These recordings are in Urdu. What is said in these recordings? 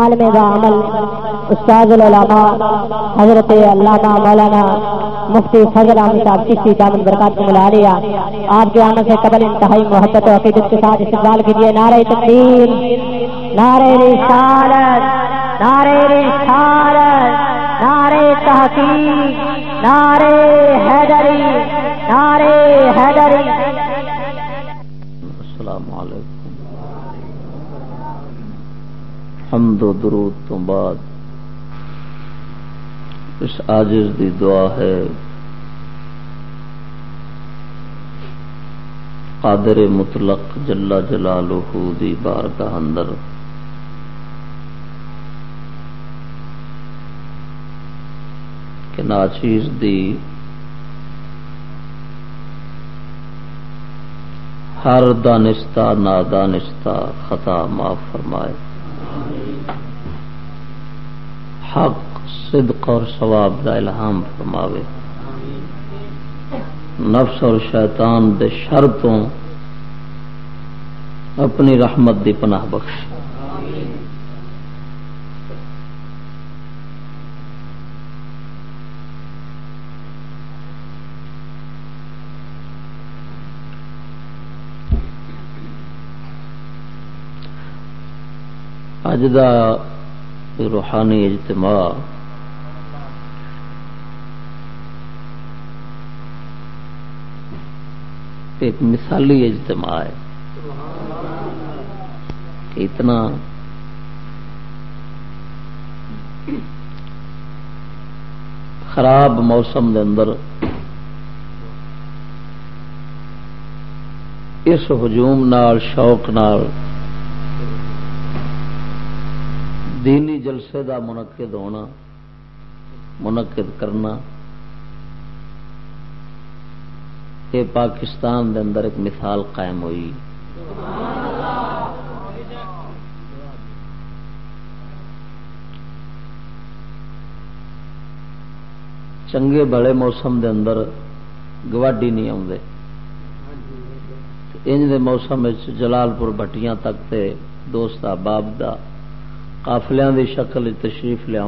عالم عمل استاد العلماء، حضرت علامہ مولانا مفتی فضل احمد صاحب چشتی دامن برکات کو ملا لیا آپ کے آمد سے قبل انتہائی محبت و عقیدت کے ساتھ استقبال کیجیے نعرہ تقدیر نعرہ رسالت نعرہ رسالت، نعرہ تحقیق، نعرہ حیدری نعرہ حیدری السلام علیکم حمد و درود تو بعد اس آجز دی دعا ہے قادر مطلق جلا جلالہ دی بارگاہ اندر کہ ناچیز دی ہر دانستہ نادانستہ خطا معاف فرمائے۔ حق، صدق اور ثواب دا الہام فرماوے۔ نفس اور شیطان دے شر تو اپنی رحمت دی پناہ بخش اج دا روحانی اجتماع ایک مثالی اجتماع ہے۔ کہ اتنا خراب موسم دے اندر اس ہجوم نال، شوق نال دینی جلسے دا منعقد ہونا، منعقد کرنا، یہ پاکستان دے اندر ایک مثال قائم ہوئی۔ چنگے بڑے موسم دے اندر گواڈی نہیں آتے انج دے موسم جلال پور بٹیاں تک تے دوست باب دا قافلیاں دی شکل تشریف لیا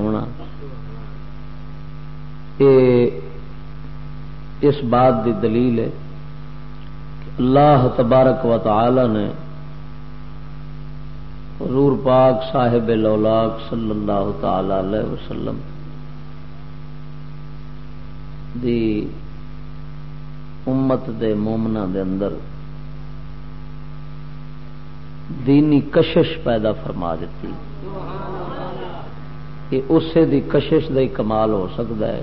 اس بات دی دلیل ہے کہ اللہ تبارک و تعالی نے حضور پاک صاحب لولاک صلی اللہ تعالی علیہ وسلم دی امت دے مومنا دے اندر دینی کشش پیدا فرما دیتی۔ یہ اسے دی کشش دا ہی کمال ہو سکتا ہے۔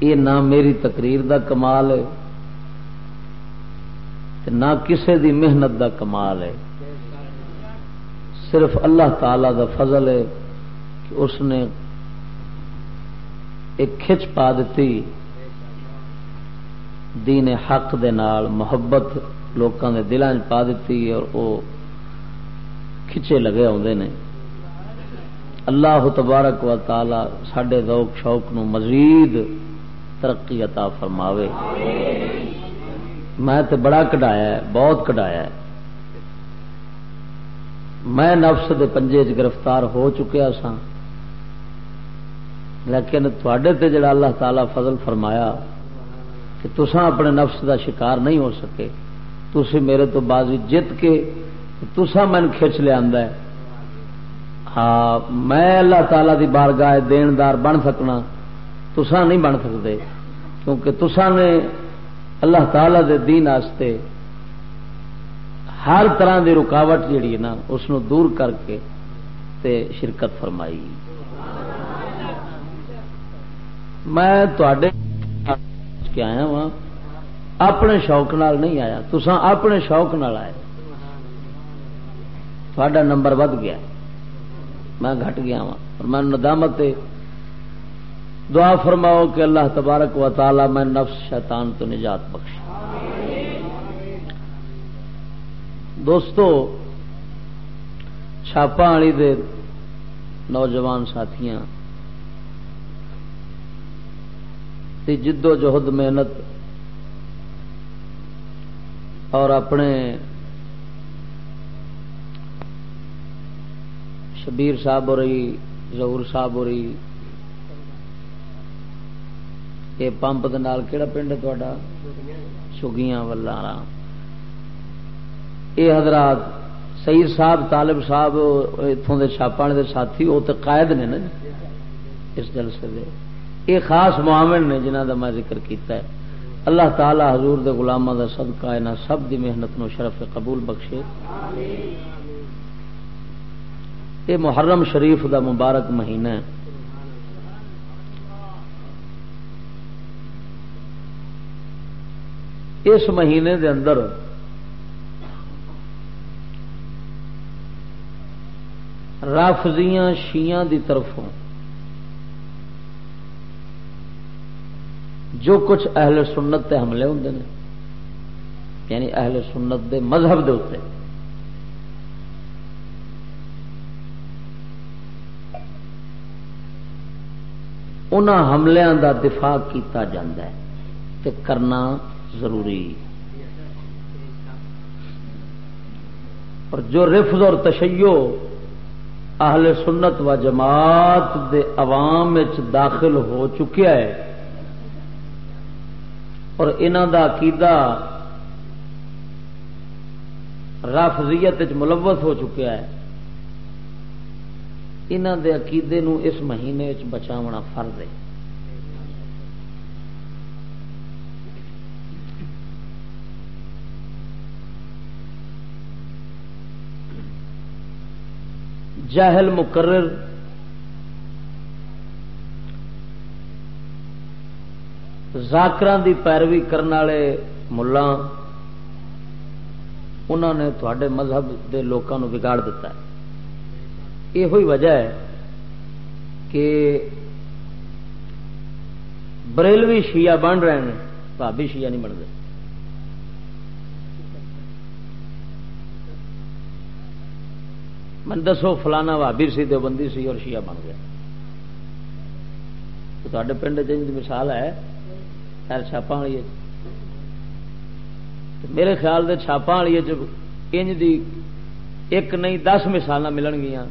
یہ نہ میری تقریر دا کمال ہے نہ کسے دی محنت دا کمال ہے۔ صرف اللہ تعالی دا فضل ہے کہ اس نے ایک کھچ پا دیتی۔ دین حق دے نال محبت لوگوں کے دلان پا دیتی اور وہ کھچے لگے آتے ہیں اللہ تبارک و تعالی سڈے ذوق شوق نو مزید ترقی عطا فرماوے۔ میں تے بڑا کٹایا ہے، بہت کٹایا ہے۔ میں نفس دے پنجے چ گرفتار ہو چکیا سا لیکن تھوڑے تے جڑا اللہ تعالی فضل فرمایا کہ تسا اپنے نفس دا شکار نہیں ہو سکے۔ تھی میرے تو بازی جت کے تسا من کھچ لیا ہاں میں اللہ تعالی دی بارگاہ دیندار بن سکنا تسا نہیں بن سکتے، کیونکہ تسا نے اللہ تعالی دے دین آستے ہر طرح دی رکاوٹ جیڑی ہے نا، اس نو دور کر کے تے شرکت فرمائی۔ میں کے آیا وا اپنے شوق نال نہیں آیا تسا اپنے شوق نال آئے۔ تھوڑا نمبر ود گیا۔ میں گھٹ گیا وا میں ندامت دعا فرماؤ کہ اللہ تبارک و تعالی میں نفس شیطان تو نجات بخش دوستو چھاپا والی دے نوجوان ساتھیاں جد و جہد محنت اور اپنے شبیر صاحب ہو رہی ظہور صاحب ہو رہی یہ پمپ کہڑا پنڈ ہے تا سگیاں والا یہ حضرات، سید صاحب، طالب صاحب اتوں کے چھاپا دے ساتھی وہ تو قائد نے نا اس جلسے دے۔ یہ خاص معامل نے جنہ کا میں ذکر کیتا ہے۔ اللہ تعالی حضور دے غلامہ دا صدقہ ہے سب دی محنت نو شرف قبول بخشے۔ یہ محرم شریف دا مبارک مہینہ ہے۔ اس مہینے دے اندر رافضیاں شیاں دی طرفوں جو کچھ اہل سنت تے حملے ہوں نے یعنی اہل سنت دے مذہب دے اتنے ان حملوں دا دفاع کیتا جاندہ ہے تے کرنا ضروری۔ اور جو رفض اور تشیو اہل سنت و جماعت دے عوام داخل ہو چکیا ہے، اور انہوں دا عقیدہ رافضیت ملوث ہو چکیا ہے۔ انہوں دے عقیدے نو اس مہینے بچاونا فرض ہے۔ جاہل مقرر دی پیروی کرنے والے ملا انہوں نے تھوڑے مذہب کے لوگوں بگاڑ دیتا ہے۔ یہ وجہ ہے کہ بریلوی شیعہ بن رہے ہیں بھابی شیعہ نہیں بنتے من دسو فلانا بھابی سی، دیوبندی سی اور شیعہ بن گیا تو پنڈ مثال ہے، خیر چھاپا والی میرے خیال دے چھاپا والی انج دی ایک نہیں دس مثال ملن گیا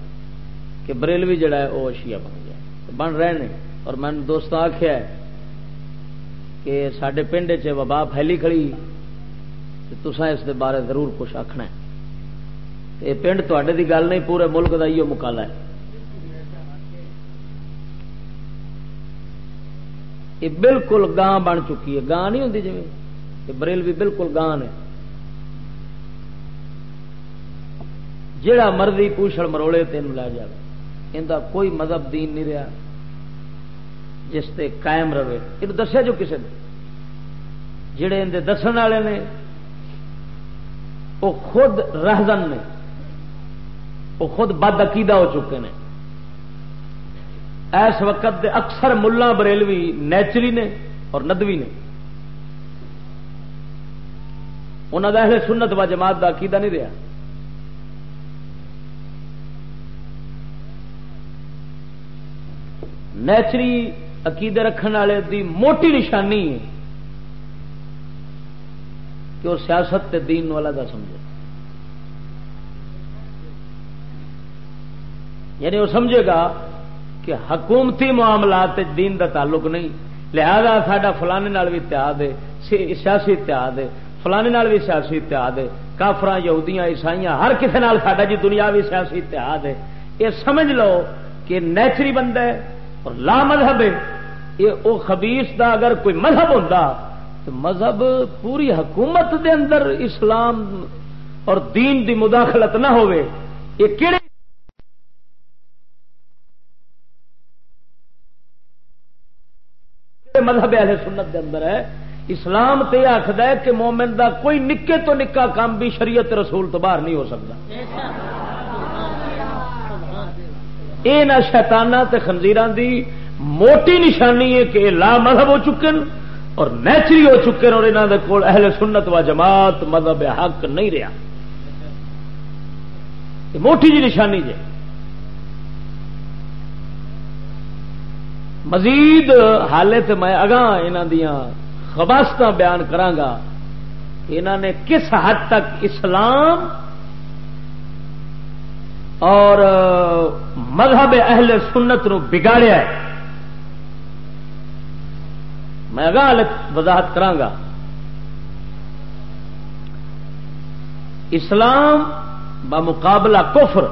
کہ بریلوی جڑا ہے، وہ اشیا بن گیا۔ بن رہے ہیں۔ اور میں نے دوست آخیا کہ سڈے پنڈ چ وبا پھیلی کھڑی۔ تسا اس دے بارے ضرور کچھ آخنا یہ پنڈ تے دی گل نہیں، پورے ملک کا یہ مکالا ہے۔ یہ بالکل گاں بن چکی ہے۔ گاں نہیں ہوتی جی بریل بھی بالکل گاں ہے جڑا مرضی پوچھڑ مروڑے تین لے جائے ان کوئی مذہب دین نہیں رہا جس سے قائم رہے۔ یہ دسیا جو کسی نے۔ جڑے اندر دس والے نے، وہ خود رہزن نے۔ وہ خود بد عقیدہ ہو چکے ہیں اس وقت دے اکثر ملا بریلوی نیچری نے اور ندوی نے۔ انہوں کا اہل سنت و جماعت کا عقیدہ نہیں رہا۔ نیچری عقیدے رکھنے والے دی موٹی نشانی ہے کہ وہ سیاست تے دین والا کا سمجھے۔ یعنی وہ سمجھے گا کہ حکومتی معاملات دین دا تعلق نہیں۔ لہذا ساڈا فلانے بھی اتحاد ہے سیاسی اتحاد ہے، فلانے بھی سیاسی اتحاد ہے۔ کافر یہودیاں عیسائی ہر کسی ساڈا جی دنیا بھی سیاسی اتحاد ہے۔ یہ سمجھ لو کہ نیچری بندہ ہے اور لا مذہب ہے۔ یہ او خبیس دا اگر کوئی مذہب ہوتا تو مذہب پوری حکومت دے اندر اسلام اور دین دی مداخلت نہ ہوئے یہ کہڑے مذہب اہل سنت دے اندر ہے۔ اسلام تے آخد ہے کہ مومن دا کوئی نکے تو نکا کام بھی شریعت رسول تو باہر نہیں ہو سکتا۔ یہ نہ شیتانا خنزیران دی موٹی نشانی ہے کہ لا مذہب ہو چکے اور نیچری ہو چکے اور انہوں دے کول اہل سنت و جماعت مذہب حق نہیں رہا۔ موٹی جی نشانی جی۔ مزید حالے تو میں اگاں یہاں دیا خباست بیان کرانگا انہوں نے کس حد تک اسلام اور مذہب اہل سنت نو بگاڑیا ہے۔ میں اگاہ وضاحت کرا اسلام بمقابلہ کفر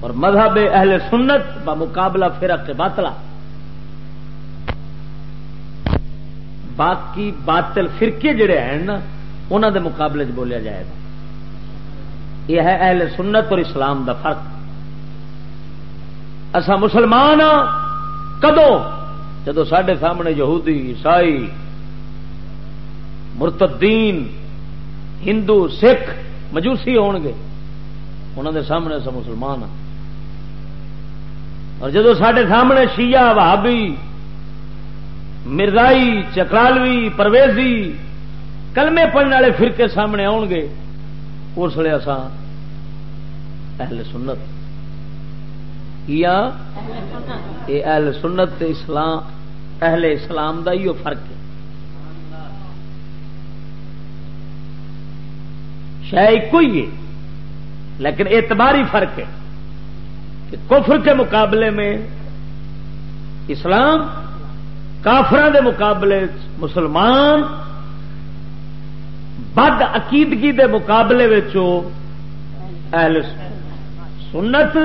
اور مذہب اہل سنت بمقابلہ فرق باطلا باقی باطل فرقے جڑے ہیں نا انہوں دے مقابلے چ بولیا جائے گا۔ یہ ہے اہل سنت اور اسلام دا فرق۔ اصا مسلمان ہاں کدو جدو سڈے سامنے یہودی، عیسائی، مرتدین، ہندو، سکھ مجوسی ہون گے انہوں دے سامنے اصا مسلمان ہاں۔ اور جدو سڈے سامنے شیعہ بھابی مرزائی، چکرالوی، پرویزی، کلمے پڑھنے والے فرقے سامنے آن گے اس لیے اسان اہل سنت یا یہ اہل سنت اسلام، اہل اسلام دا ہی فرق ہے۔ شاید ایک ہی ہے، لیکن اعتباری فرق ہے کہ کفر کے مقابلے میں اسلام کافران دے مقابلے مسلمان بد عقیدگی دے مقابلے اہل سنت،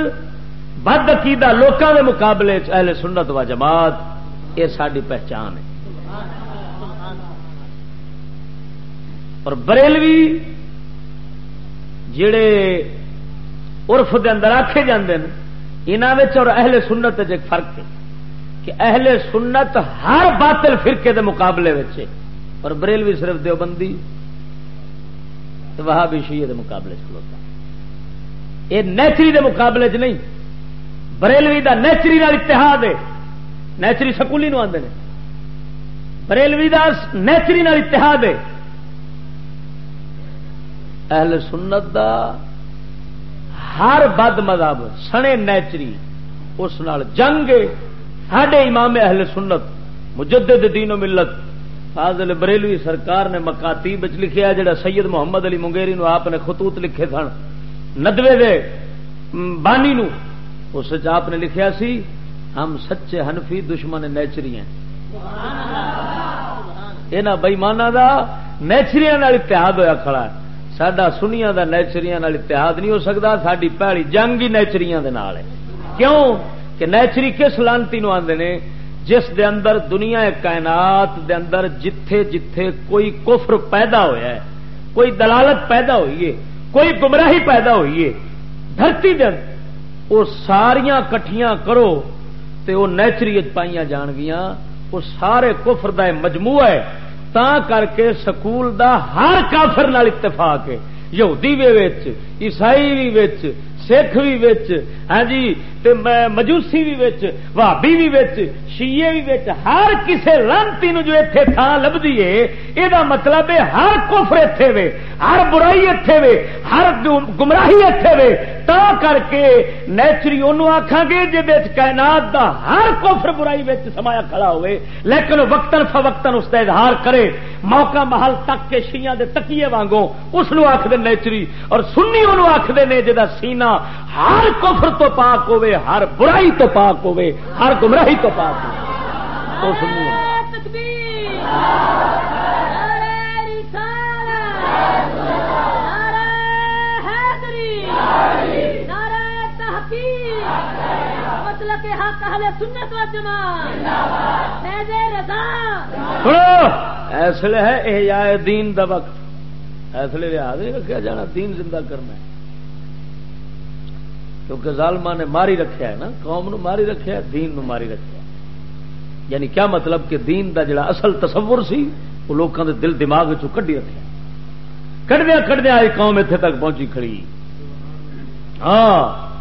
بد عقیدہ لوکاں دے مقابلے اہل سنت و جماعت، یہ ساری پہچان ہے۔ اور بریلوی جڑے عرف دے اندر آکھے جاندے ہیں، انہاں اور اہل سنت ایک فرق ہے کہ اہل سنت ہر باطل فرقے دے مقابلے اور بریلوی صرف دیوبندی تو وہ بھی دے مقابلے کھلوتا۔ یہ نیچری دے مقابلے چ نہیں، بریلوی دا نیچری نال اتحاد ہے۔ نیچری سکولی نو آدھے بریلوی دا نیچری نال اتحاد ہے۔ اہل سنت دا ہر بد مذہب سنے نیچری، اس نال جنگ ساڈے امام اہل سنت، مجدد دین و ملت فاضل بریلوی سرکار نے مکاتی بچ لکھیا جڑا سید محمد علی منگیری نو آپ نے خطوط لکھے سن۔ ندوے دے بانی نو اس آپ نے لکھیا سی ہم سچے ہنفی دشمن نیچری ہیں۔ یہاں بئیمانہ کا نیچریاں اتحاد ہوا کھڑا ہے۔ سڈا سنیا کا نیچریاں اتحاد نہیں ہو سکتا ساری پہلی جنگ ہی نیچریاں کیوں؟ کہ نیچری کس لانتی نو نے؟ جس دے اندر دنیا کائنات دے اندر جتھے جتھے کوئی کفر پیدا ہویا ہے، کوئی دلالت پیدا ہوئی ہے، کوئی گمراہی پیدا ہوئی ہے، دھرتی دن وہ ساریاں کٹھیاں کرو تے وہ نیچری پائیاں جان گیا وہ سارے کفر دا مجموعہ ہے تا کر کے سکول دا ہر کافر نال اتفاق ہے، یہودی بھی عیسائی بھی سکھ بھی ہاں جی مجوسی بھی بھابی بھی شیے بھی ہر کسی لانتی جو اتنے تھان لبھی ہے یہ مطلب ہے ہر کفر اتے وے، ہر برائی اتے وے، ہر گمراہی اتے وے تا کر کے نیچری انہوں آخان گے جی کائنات دا ہر کفر برائی سمایا کھڑا ہوئے، لیکن وقتاً فوقتاً اس کا اظہار کرے، موقع محل تک کے شیاں دے تکیے وانگوں، اس آخر نیچری، اور سنی انہوں آخر نے جا سینا ہر کفر تو پاک ہوے ہر برائی تو پاک ہوے ہر گمراہی تو پاک ہو ایسے ہے احیاء دین دا وقت۔ ایسے لحاظ نہیں رکھا جانا دین زندہ کرنا ہے۔ کیونکہ ظالما نے ماری رکھا ہے نا، قوم نو ماری رکھا ہے، دین نو ماری رکھا ہے۔ یعنی کیا مطلب کہ دین دا جڑا اصل تصور سی، وہ لوگوں دے دل دماغ کڈی رکھا کٹدیا کٹدیا آئی قوم اتنے تک پہنچی کھڑی۔ ہاں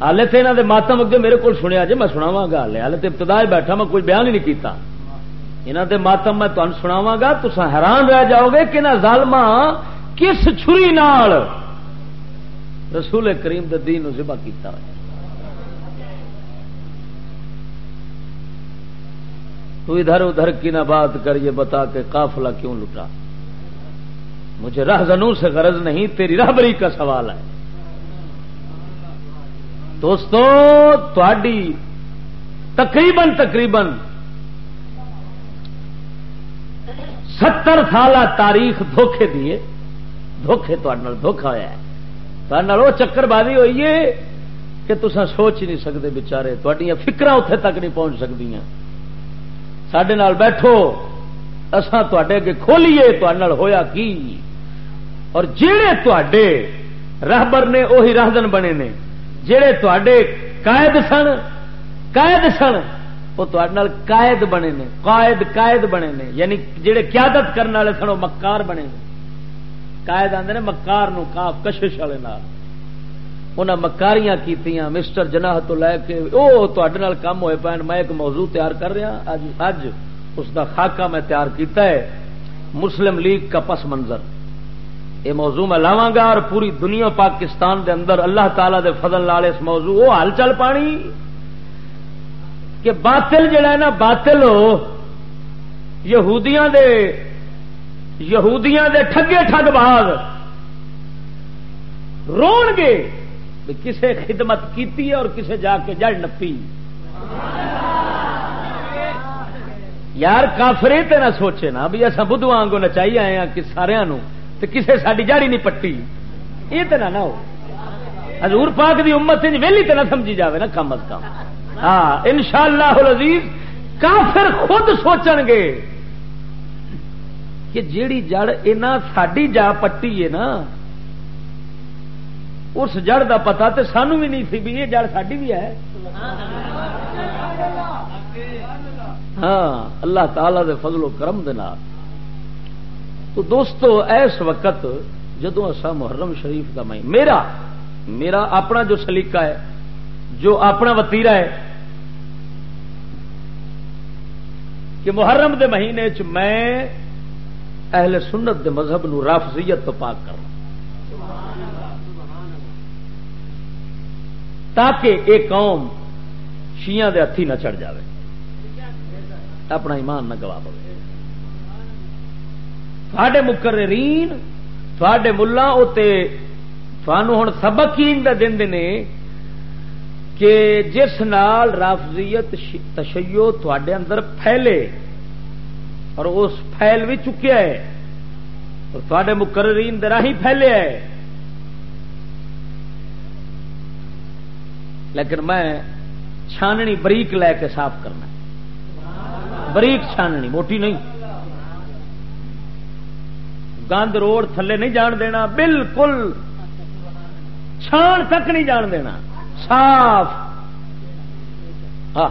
ہالے تو یہاں کے ماتم اگے میرے کو سنیا جی میں سناوا گا۔ ہالے ہالے تو ابتدا بیٹھا، میں کوئی بیان ہی نہیں کیتا۔ یہاں کے ماتم میں تمہیں سناوا گا تو حیران رہ جاؤ گے کہ نہ کس چھری نال رسول کریم دے دین ذبح کیتا ہے تو ادھر ادھر کی نہ بات کر یہ بتا کے قافلہ کیوں لٹا؟ مجھے راہ زنوں سے غرض نہیں، تیری رہبری کا سوال ہے۔ دوستو تھی تقریباً تقریباً ستر سال تاریخ دھوکھے دیے دھوکھے دھوکھا ہوا ہے۔ وہ چکر بازی ہوئی ہے کہ تسا سوچ ہی نہیں سکتے بچارے تھوڑی فکر اتے تک نہیں پہنچ سکتی سڈے بیٹھو اسان تے اگے کھولیے ہویا کی؟ اور جہے تے رہبر نے وہی راہدن بنے نے جہے تے قائد سن قائد سن وہ قائد بنے نے، قائد قائد بنے نے یعنی جہے قیادت کرنے والے سن، وہ مکار بنے نے۔ قائد آدھے مکار نو کاف کشش والے انہیں مکاریاں کیتیاں، مسٹر جناح تو لے کے وہ تے ہوئے پے میں ایک موضوع تیار کر رہا ہاں۔ اج اج اس کا خاکہ میں تیار کیتا ہے، مسلم لیگ کا پس منظر۔ یہ موضوع میں لاوا گا اور پوری دنیا پاکستان دے اندر اللہ تعالی دے فضل لال اس موضوع، وہ ہل چل پانی۔ کہ باطل جڑا ہے نا، باطل یہودیاں دے یہودیاں دے ٹھگے ٹھگ باغ رون گے کسے خدمت کیتی ہے اور کسے جا کے جڑ نپی۔ یار کافرے تے نہ سوچے نا بھی اصا بدھو آنگو نچائی آئے ہیں کہ سارا تو کسے ساری جاڑی نہیں پٹی۔ یہ تو نہ ہو۔ حضور پاک دی امت ویلی تو نہ سمجھی جاوے نا کم از کم۔ ہاں ان شاء اللہ عزیز کافر خود سوچن گے کہ جیڑی جڑ اینا ساڈی جا پٹی ہے نا، اس جڑ دا پتا تو سانو بھی نہیں سی بھی یہ جڑ ساڈی بھی ہے۔ ہاں اللہ تعالی دے فضل و کرم دے نال۔ تو دوستو اس وقت جدو اصا محرم شریف کا میں میرا میرا اپنا جو سلیقہ ہے، جو اپنا وتیرا ہے کہ محرم دے مہینے چ میں اہل سنت دے مذہب نو رافضیت تو پاک کرنا تاکہ ایک قوم شیاں دے ہاتھی نہ چڑھ جاوے، اپنا ایمان نہ گوا پے تھے مقررین تھے ملا ہوں سبق ہی دن نے کہ جس نال رافضیت تشیو تھے اندر پھیلے اور اس پھیل بھی چکیا ہے اور تھے مقررین راہی پھیلے ہے۔ لیکن میں چھاننی بریک لے کے صاف کرنا بریک چھاننی، موٹی نہیں۔ گند روڈ تھلے نہیں جان دینا، بالکل چھان تک نہیں جان دینا۔ صاف۔ ہاں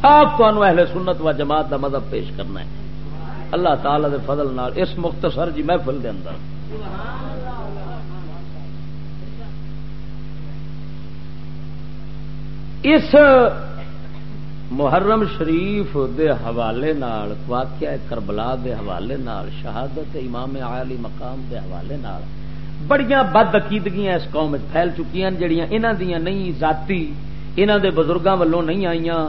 صاف اہل سنت و جماعت کا مذہب پیش کرنا ہے۔ اللہ تعالی دے فضل نال اس مختصر جی محفل دے اندر۔ اس محرم شریف دے حوالے نال، واقعہ کربلا دے حوالے نال، شہادت امام عالی مقام دے حوالے نال بڑیاں بد عقیدگیاں اس قوم پھیل چکی ہیں، جڑیاں انہاں دیاں نہیں، ذاتی انہاں دے بزرگاں والوں نہیں آئیاں۔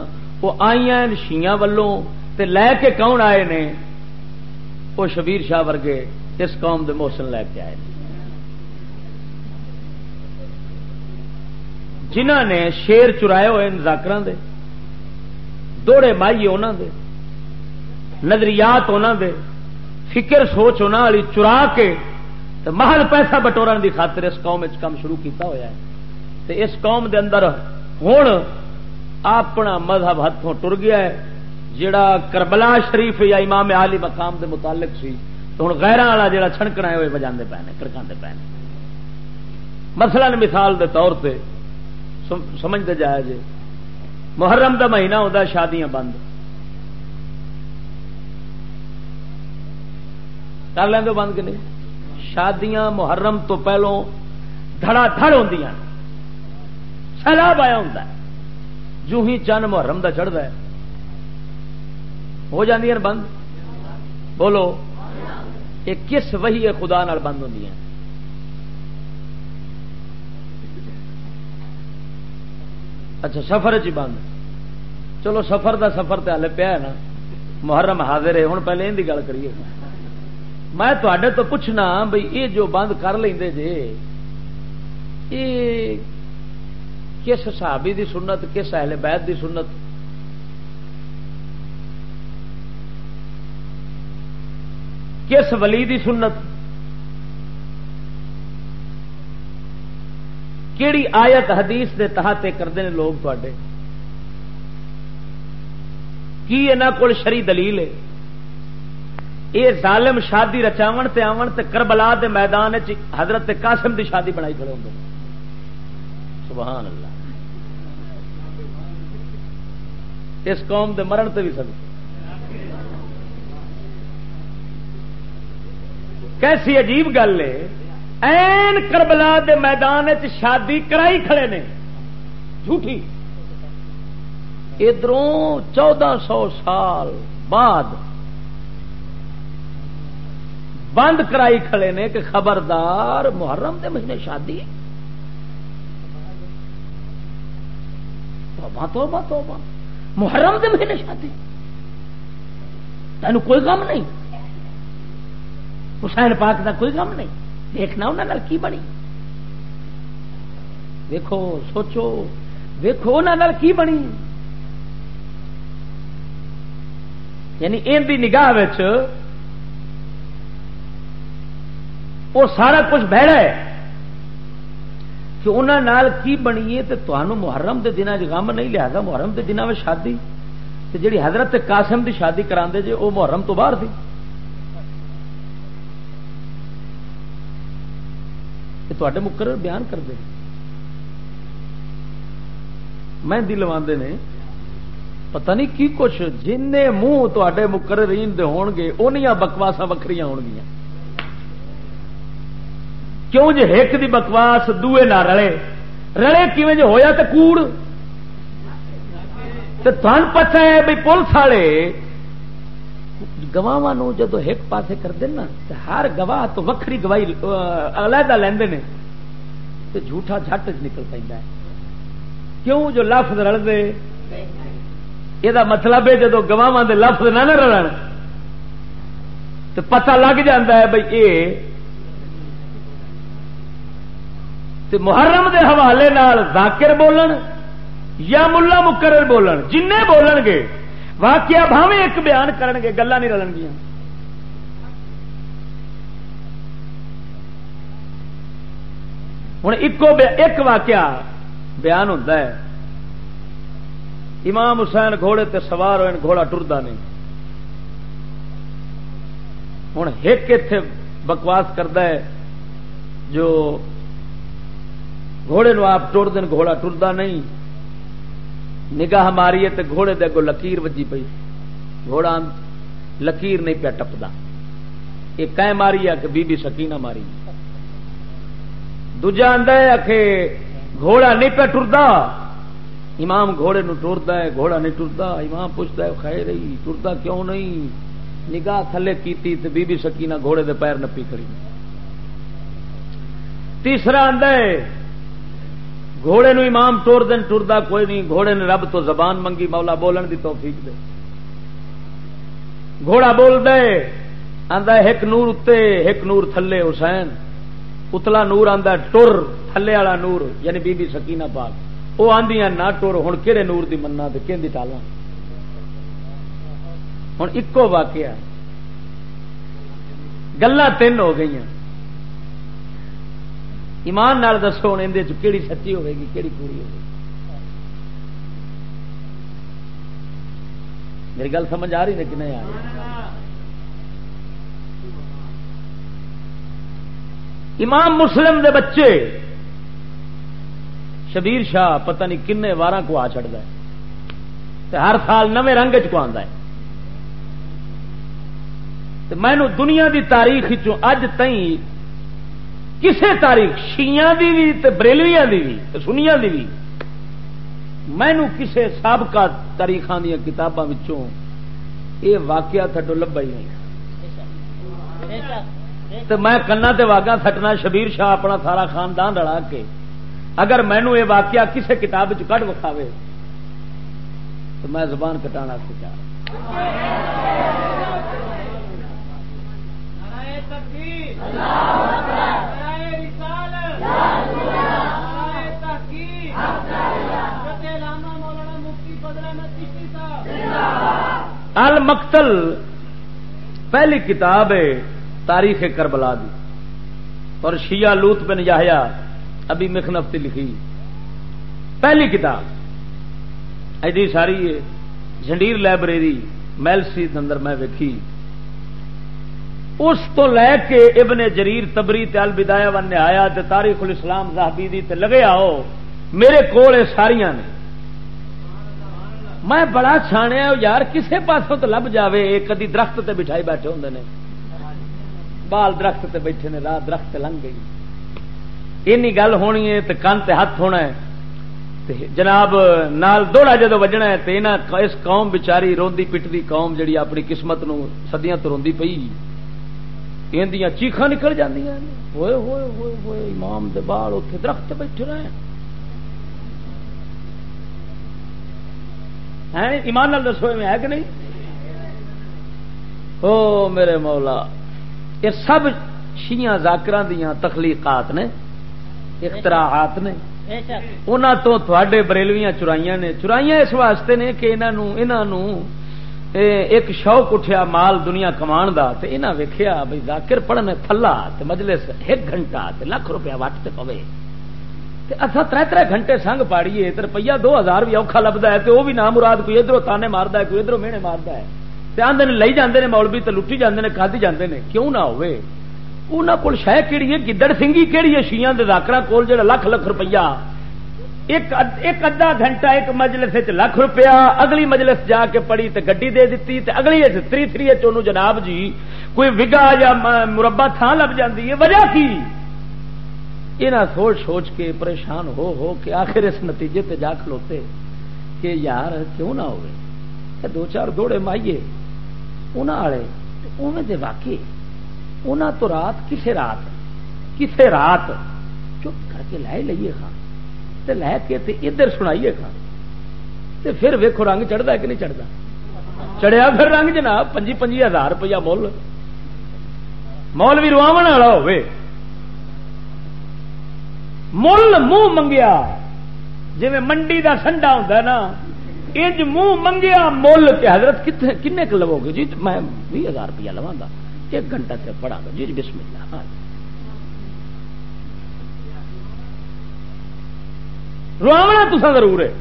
وہ آئیاں شیاں والوں تے لے کے کون آئے نے؟ وہ شبیر شاہ ورگے اس قوم دے موسن لے کے آئے جنہ نے شیر چرائے ہوئے زاکر دے، دوڑے مائیے انہوں دے، نظریات انہوں دے، فکر سوچ انہوں والی چرا کے محل پیسہ بٹورن دی خاطر اس قوم کام شروع کیتا ہوا ہے۔ تے اس قوم دے اندر ہوں اپنا مذہب ہاتھوں ٹر گیا ہے جڑا کربلا شریف یا امام علی مقام دے متعلق سی، تو ہوں غیر والا جڑا چھڑکنا ہے، وہ بجا پے کرکا پے مسئلہ مثال دے طور پہ سمجھتے جایا جی محرم دا مہینہ ہوتا شادیاں بند۔ کر لیں بند کہ نہیں؟ شادیاں محرم تو پہلو دھڑا دھڑ ہوں سیلاب آیا ہوں جو ہی چند محرم دا چڑھتا ہے۔ ہو جی بند؟ بولو۔ یہ کس وہی خدا نال بند ہوں اچھا سفر چ بند۔ چلو، سفر دا سفر تو ہلے پیا نا۔ محرم حاضر ہے۔ ہوں پہلے یہ گل کریے۔ میں تے تو پوچھنا بھائی یہ جو بند کر لیں جے یہ کس صحابی دی سنت، کس اہل بیت دی سنت؟ کس ولی دی سنت؟ کیڑی آیت حدیث دے تحت کرتے ہیں لوگ تے کی یہاں کول شری دلیل ہے؟ یہ ظالم شادی رچاو تے آون تے کربلا دے میدان حضرت قاسم دی شادی بنائی کھڑے ہوں سبحان اللہ۔ اس قوم دے مرن تے بھی سب کیسی عجیب گل ہے۔ این کربلا دے میدان شادی کرائی کھڑے نے۔ جھوٹھی۔ ادھروں چودہ سو سال بعد بند کرائی کھڑے نے کہ خبردار محرم دے مہینے شادی توبہ توبہ توبہ۔ محرم دے مہینے شادی۔ تین کوئی غم نہیں۔ حسین پاک دا کوئی غم نہیں۔ دیکھنا انہوں کی بنی۔ دیکھو سوچو۔ دیکھو انہوں کی بنی۔ یعنی ان دی نگاہ وہ سارا کچھ بہڑا ہے۔ کہ انہوں کی بنی ہے تو محرم کے دنوں غم نہیں لیا محرم کے دنوں میں شادی۔ جی حضرت قاسم دی شادی کرا جے وہ محرم تو باہر تھی تے مقرر بیان کرتے میں دلوا نے، پتہ نہیں کی کچھ جن منہ تے مقررین دے ہون گے انیاں بکواسا وکری ہون گیا کیوں جی ایک دی بکواس دوے نہ رلے؟ رلے کیون جو جی ہویا تو کوڑ؟ تے تھن پتا ہے بھائی پولیس والے گواہ جدو ایک پاسے کر دینا ہر گواہ تو وکری گواہی علیحدہ لیندے نے۔ تو جھوٹا جھٹ نکل پہ کیوں جو لفظ رلتے یہ مطلب ہے جدو گواہ دے لفظ نہ رلن تو پتہ لگ جاتا ہے بھائی یہ محرم دے حوالے نال ذاکر بولن یا ملا مقرر بولن جن بولن گے، واقعہ بھاوے ایک بیان کرن گے گلا نہیں رلن گیا ہوں ایک واقعہ بیان ہوتا ہے۔ امام حسین گھوڑے تے سوار ہوئے، گھوڑا ٹرتا نہیں۔ ہوں ایک اتے بکواس کرتا ہے جو گھوڑے نو آپ ٹر دین، گھوڑا ٹرتا نہیں۔ نگاہ ماری ہے تو گھوڑے دے اگو لکیر وجی پی گھوڑا لکیر نہیں پیا ٹپتا یہ کہ ماری ہے کہ بی بی سکینہ ماری۔ دوجا آخ گھوڑا نہیں پیا ٹرتا امام گھوڑے نو ٹرتا ہے، گھوڑا نہیں ٹرتا امام پوچھتا ہے، خیر رہی ٹرتا کیوں نہیں؟ نگاہ تھلے کی بی بی سکینہ گھوڑے دے پیر نپی کری تیسرا آدھا گھوڑے نو امام ٹور دن ٹردا کوئی نہیں، گھوڑے نے رب تو زبان منگی، مولا بولن دی توفیق دے۔ گھوڑا بول دے، آندا ایک نور اتے، ایک نور تھلے حسین۔ اتلا نور آندا ٹر، تھلے والا نور یعنی بی بی سکینہ پاک۔ وہ آدی نہ ٹر ہوں کہڑے نور دی منا کہ ٹالا ہوں ایکو واقعہ گلا تین ہو گئی ایمان نال دسو ہوں اندر کہڑی سچی ہوے گی کہڑی پوری ہوگی میری گل سمجھ آ رہی ہے کہ نہیں آ رہی؟ امام مسلم دے بچے شبیر شاہ پتہ نہیں کن وار کو آ چڑھتا ہے ہر سال نویں رنگ چ آتا مینو دنیا دی تاریخ اج تئی کسے تاریخ شیاں دی بھی تے بریلویاں دی بھی تے سنیاں دی بھی مینو کسے سابقہ تاریخان دیا کتاباں وچوں اے واقعہ تھڈو لبا ہی نہیں۔ تو میں کنا تے واگا سٹنا شبیر شاہ اپنا سارا خاندان رلا کے اگر مینو یہ واقعہ کسے کتاب کٹ وکھاوے تو میں زبان کٹانا سکھا اللہ المقتل، پہلی کتاب ہے تاریخ کربلا دی، اور شیعہ لوت بن یاہیا ابھی مخنفتی لکھی۔ پہلی کتاب، ایڈی ساری ہے، جھنڈیر لائبریری میلسی اندر میں ویکھی۔ اس تو لے کے ابن جریر تبری تل بدایا ون آیا تاریخ الاسلام زاہبی دی تے لگے آؤ، میرے کول ساریاں نے۔ میں بڑا چھاڑیا یار، کسے پاسوں تو لب جاوے؟ کدی درخت تے بٹھائی بیٹھے ہوں نے۔ بال درخت تے بیٹھے نے رات درخت لنگ گئی۔ اینی گل ہونی ہے تے کن تے ہاتھ ہونا ہے۔ تے جناب، نال دوڑا جدو وجنا ہے تے اس قوم بچاری روندی پٹتی قوم جڑی اپنی قسمت نو سدیاں تو روندی پئی۔ اندیاں چیخاں نکل جاندیاں۔ ہوئے ہوئے ہوئے ہوئے، امام دے بال اتنے درخت بیٹھے رہے۔ ہیں ایمان نال دسو میں ہے کہ نہیں؟ او میرے مولا، یہ سب شیاں زاکر دیا تخلیقات نے، اختراعات نے انہوں تو تھوڑے بریلویاں چرائیاں نے۔ چرائیاں اس واسطے نے کہ انہوں ایک شوق اٹھیا مال دنیا کمان دا تے انہاں ویکھیا بھئی ذاکر پڑھنے تھلا تے مجلس ایک گھنٹہ تے لاکھ روپیہ وٹ تے پوے۔ تے اسا ترے ترے گھنٹے سنگ پاڑیے تے روپیہ دو ہزار بھی اوکھا لبدا ہے، تے او بھی نام مراد کوئی ادھروں تانے ماردا ہے، کوئی ادھروں مینے ماردا ہے۔ تے آندے نے لئی جاندے نے مولوی، تے لٹی جاندے نے، کھادی جاندے نے۔ کیوں نہ ہوئے؟ انہاں کول شے کیڑی ہے؟ گدڑ سنگھی کیڑی ہے؟ شیاں دے ذاکراں کول جڑا لاکھ لاکھ روپیہ۔ ایک ایک ادھا گھنٹہ ایک مجلس لاکھ روپیہ، اگلی مجلس جا کے پڑھی تے گڈی دے دیتی تے اگلی تری تھری چونو جناب جی کوئی وگا یا مربع تھان لب جاتی ہے۔ وجہ کی؟ یہ سوچ سوچ کے پریشان ہو ہو کے آخر اس نتیجے تے جا کھلوتے کہ یار کیوں نہ ہوئے؟ دو چار دوڑے مائیے انہوں والے اوے دے واقعی انہوں تو رات کسے رات کسے رات۔ چپ کر کے لائے لئیے خان، تے لے کے تے ادھر سنائیے کھا تے پھر ویکو رنگ چڑھتا کہ نہیں چڑھتا چڑھیا پھر رنگ جناب، پنجی پنجی ہزار روپیہ مول۔ مول بھی رواو والا ہوے مل منہ منگیا جی منڈی دا سنڈا ہوں نا انج منہ منگیا مل کے حضرت کتنے کن لو گے جی میں بھی ہزار روپیہ لوا گا ایک گھنٹہ سے پڑھا گا جی بسم اللہ ہاں رواونا تسا ضرور ہے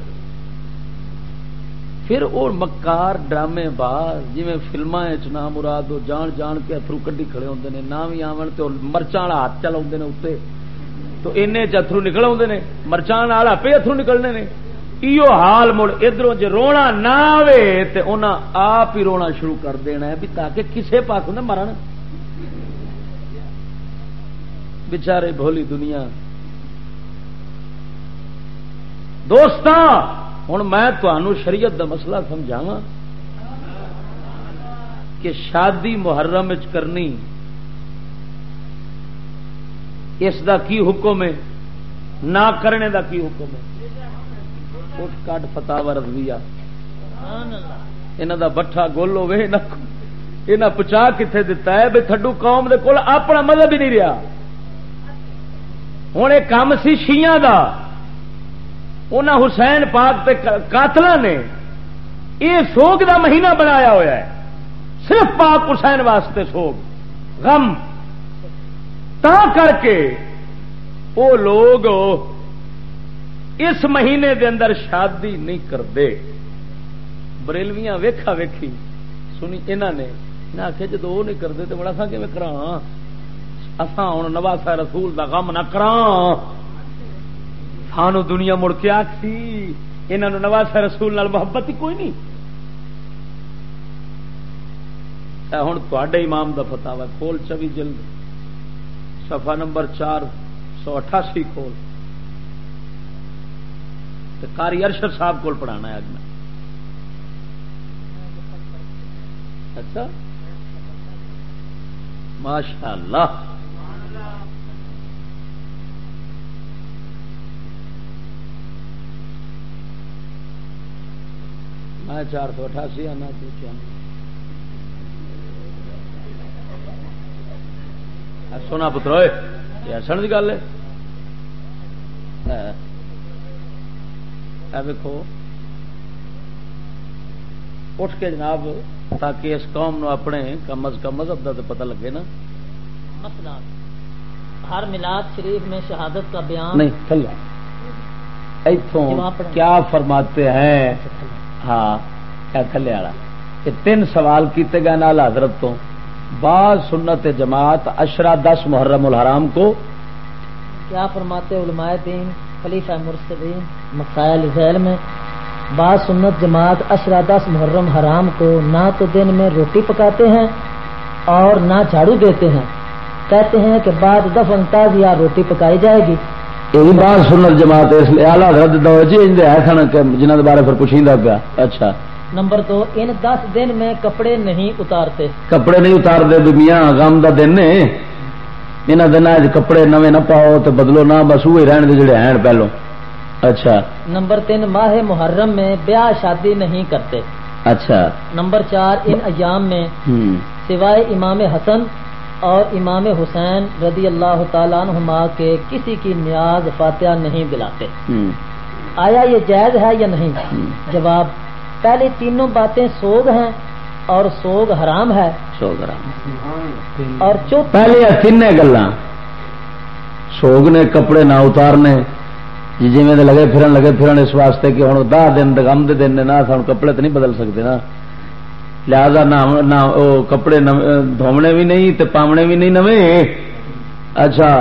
پھر وہ مکار ڈرامے باز جی فلم نام مراد جان جان کے اترو کڈی کھڑے ہوتے ہیں نہ بھی آن تو مرچان والا ہاتھ چلا اتنے تو این اترو نکل آتے ہیں مرچان والا پہ اترو نکلنے نے۔ ایو حال مڑ ادھر جی رونا نہ آئے تو انہیں آپ ہی رونا شروع کر دینا ہے بھی تاکہ کسے پاس ہوں مرن۔ بچارے بھولی دنیا۔ دوست ہوں میں تمہوں شریعت دا مسئلہ سمجھاوا کہ شادی محرم کرنی اس دا کی حکم ہے؟ نہ کرنے دا کی حکم ہے؟ اٹھ کٹ فتح رضویا یہاں دا بٹھا گول ہوے یہاں پچا کتنے دتا ہے بھائی تھڈو قوم دے کول اپنا مذہب ہی نہیں رہا ہوں یہ کام سی شیاں دا۔ انہاں حسین پاک قاتل نے یہ سوگ دا مہینہ بنایا ہوا ہے۔ صرف پاک حسین واسطے سوگ۔ غم۔ تا کر کے وہ لوگ اس مہینے دے اندر شادی نہیں کرتے بریلویاں ویکھا ویکھی۔ سنی انہوں نے آخیا جب وہ نہیں کرتے تو بڑا سا کہ کرا اسان ہوں نواسا رسول دا غم نہ کرا سانو دنیا مڑ کے آخ سی انہوں نواسا رسول نال محبت ہی کوئی نہیں۔ ہوں تے امام دا فتح ہے کھول چوی جلد۔ سفا نمبر چار سو اٹھاسی کھول۔ کاری ارشد صاحب کو پڑھانا ہے اج میں۔ اچھا۔ ماشاء اللہ میں چار سو اٹھاسی آنا سونا پترو یہ ہسن کی گل ہے۔ دیکھو اٹھ کے جناب تاکہ اس قوم نو اپنے کم از کم مذہب کا پتہ لگے نا۔ مسئلہ۔ ہر ملاد شریف میں شہادت کا بیان۔ نہیں تھلے اتوں کیا فرماتے ہیں؟ ہاں کیا تھلے والا۔ یہ تین سوال کیتے گئے نال حضرت تو۔ بعض سنت جماعت اشرا دس محرم الحرام کو کیا فرماتے علماء دین خلیفہ مرسدین مسائل ذیل میں؟ بعض سنت جماعت اشرا دس محرم حرام کو نہ تو دن میں روٹی پکاتے ہیں اور نہ جھاڑو دیتے ہیں۔ کہتے ہیں کہ بعد دفن تازیہ روٹی پکائی جائے گی۔ یہ بعض سنت جماعت اس لیے اعلیٰ حضرت دور جی ہے سن جنہوں کے بارے پھر پوچھیں پیا۔ اچھا۔ نمبر دو ان دس دن میں کپڑے نہیں اتارتے۔ کپڑے نہیں اتارتے دنیا غم دا دن نے یہاں دن کپڑے نویں نہ پاؤ تو بدلو نہ بس وہی رہن دے جڑے ہیں پہلو۔ اچھا۔ نمبر تین ماہ محرم میں بیاہ شادی نہیں کرتے۔ اچھا۔ نمبر چار ان ایام میں سوائے امام حسن اور امام حسین رضی اللہ تعالیٰ عنہما کے کسی کی نیاز فاتحہ نہیں دلاتے۔ آیا یہ جائز ہے یا نہیں؟ جواب پہلے تینوں باتیں سوگ ہیں اور سوگ حرام ہے۔ سوگ حرام۔ اور چوتھ پہلے تین گلا سوگ نے کپڑے نہ اتارنے۔ جی جی میں لگے پھرن لگے پھرن اس واسطے کہ ہوں دہ دن غم دے دن نہ سن کپڑے تو نہیں بدل سکتے نا۔ لہذا نہ کپڑے دھونے بھی نہیں تے پامنے بھی نہیں نویں۔ اچھا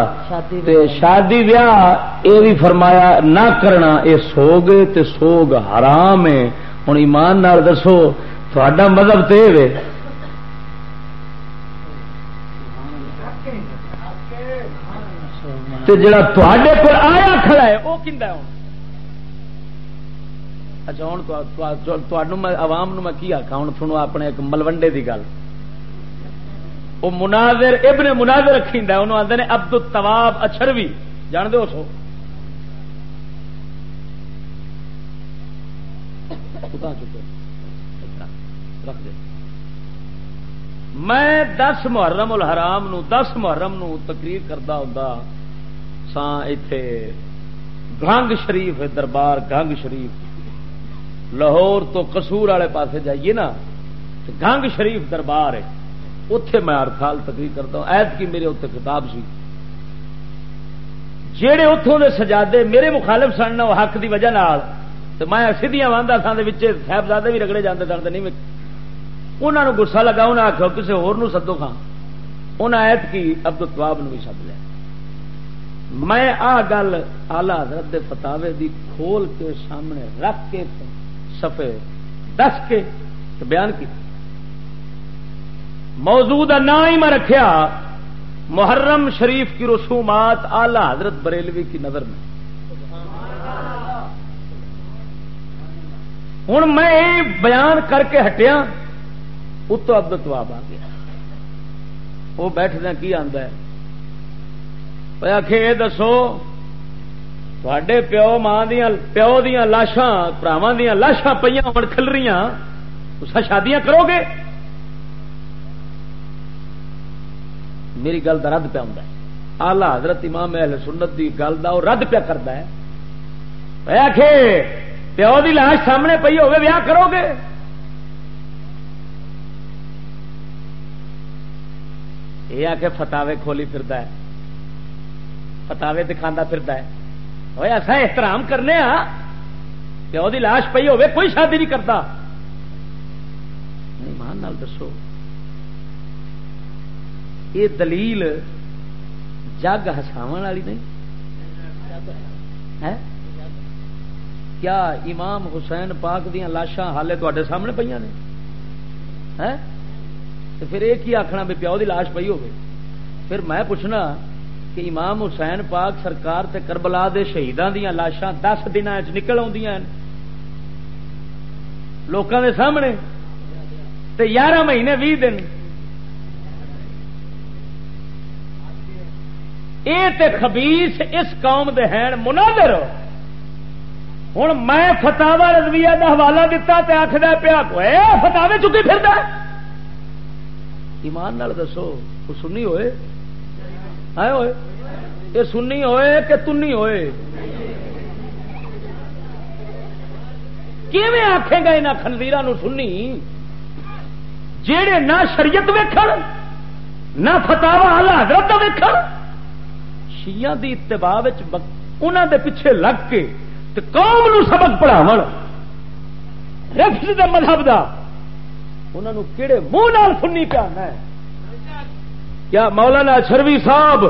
تے شادی بیاہ یہ بھی فرمایا نہ کرنا یہ سوگ تے سوگ حرام ہے۔ ہوں ایمان نال دسو تھوڑا مذہب تے جڑا تے کو آیا کھڑا ہے وہ کھا ہوں۔ اچھا ہوں میں عوام نو میں کی آخا ہوں سنو اپنے ایک ملوڈے کی گل۔ وہ مناظر، ابن مناظر رکھی انہوں آتے ہیں ابد التواب اچھر بھی جان دو سو؟ میں دس محرم الحرام نو، دس محرم نو تقریر کرتا ہوں سا اتے گنگ شریف دربار گنگ شریف۔ لاہور تو کسور والے پاسے جائیے نا گنگ شریف دربار ہے۔ اتے میں ہر سال تقریر کرتا ہوں۔ ایت کی میرے اتنے کتاب سی۔ جہے اتوں کے سجادے میرے مخالف سن حق کی وجہ تو میں سیدیاں واندہ سن صاحبزادے بھی رگڑے جاتے سن نہیں انہوں نے گسا لگا انہیں آخو کسی ہو سدو خان انہیں ایت کی ابد الواب بھی سد لیا۔ میں آ گل آلہ حضرت فتاوے دی کھول کے سامنے رکھ کے سفے دس کے بیان کی۔ موضوع کا نام ہی میں رکھیا، محرم شریف کی رسومات آلہ حضرت بریلوی کی نظر میں۔ ہوں میں بیان کر کے ہٹیا اتو ابدت آ گیا وہ بیٹھدہ کی آتا ہے؟ یہ دسو تھے پیو ماں دیا پیو دیا لاشاں، پراواں دیا لاشاں پہ ہو کھل رہی اس شادیاں کرو گے؟ میری گل کا رد پیا ہوں آلہ حضرت امام اہل سنت کی گل کا وہ رد پیا کرتا ہے۔ آخ پیو کی لاش سامنے پی ہوگی ویاہ کرو گے؟ یہ آ کے فتاوے کھولی پھرتا ہے۔ فتاوے دکھا پھرتا ہے۔ وہ ایسا احترام کرنے ہاں۔ پیو کی لاش پی ہوے کوئی شادی نہیں کرتا مان نال دسو۔ یہ دلیل جگ ہساو والی نہیں؟ کیا امام حسین پاک دیا لاشاں ہالے تے سامنے پہ نے؟ پھر یہ کی آخنا بھی پیو کی لاش پی ہوگی پھر میں پوچھنا کہ امام حسین پاک سرکار تے کربلا دے شہیدان دیا لاشاں دس دن نکل آدی لوگوں دے سامنے؟ تے یارہ مہینے بھی دن۔ یہ تے خبیس اس قوم دے ہیں منادر ہوں میں فتاوا رضویہ کا حوالہ دتا تے آخر پیا فتاوے چکی پھر ایمان نال دسو سنی ہوئے؟ ہوئے؟ یہ سنی ہوئے کہ تنی ہوئے؟ کیویں آخے گا یہاں خنزیر سنی؟ جہے نہ شریعت ویکھ نہ فتوا حضرت ویکھ شیعہ دی اتباع انہوں دے پیچھے لگ کے قوم نو سبق پڑھاو رفظ دے مذہب دا۔ انہوں کہڑے منہ نال سننی پیا کیا مولانا شروی صاحب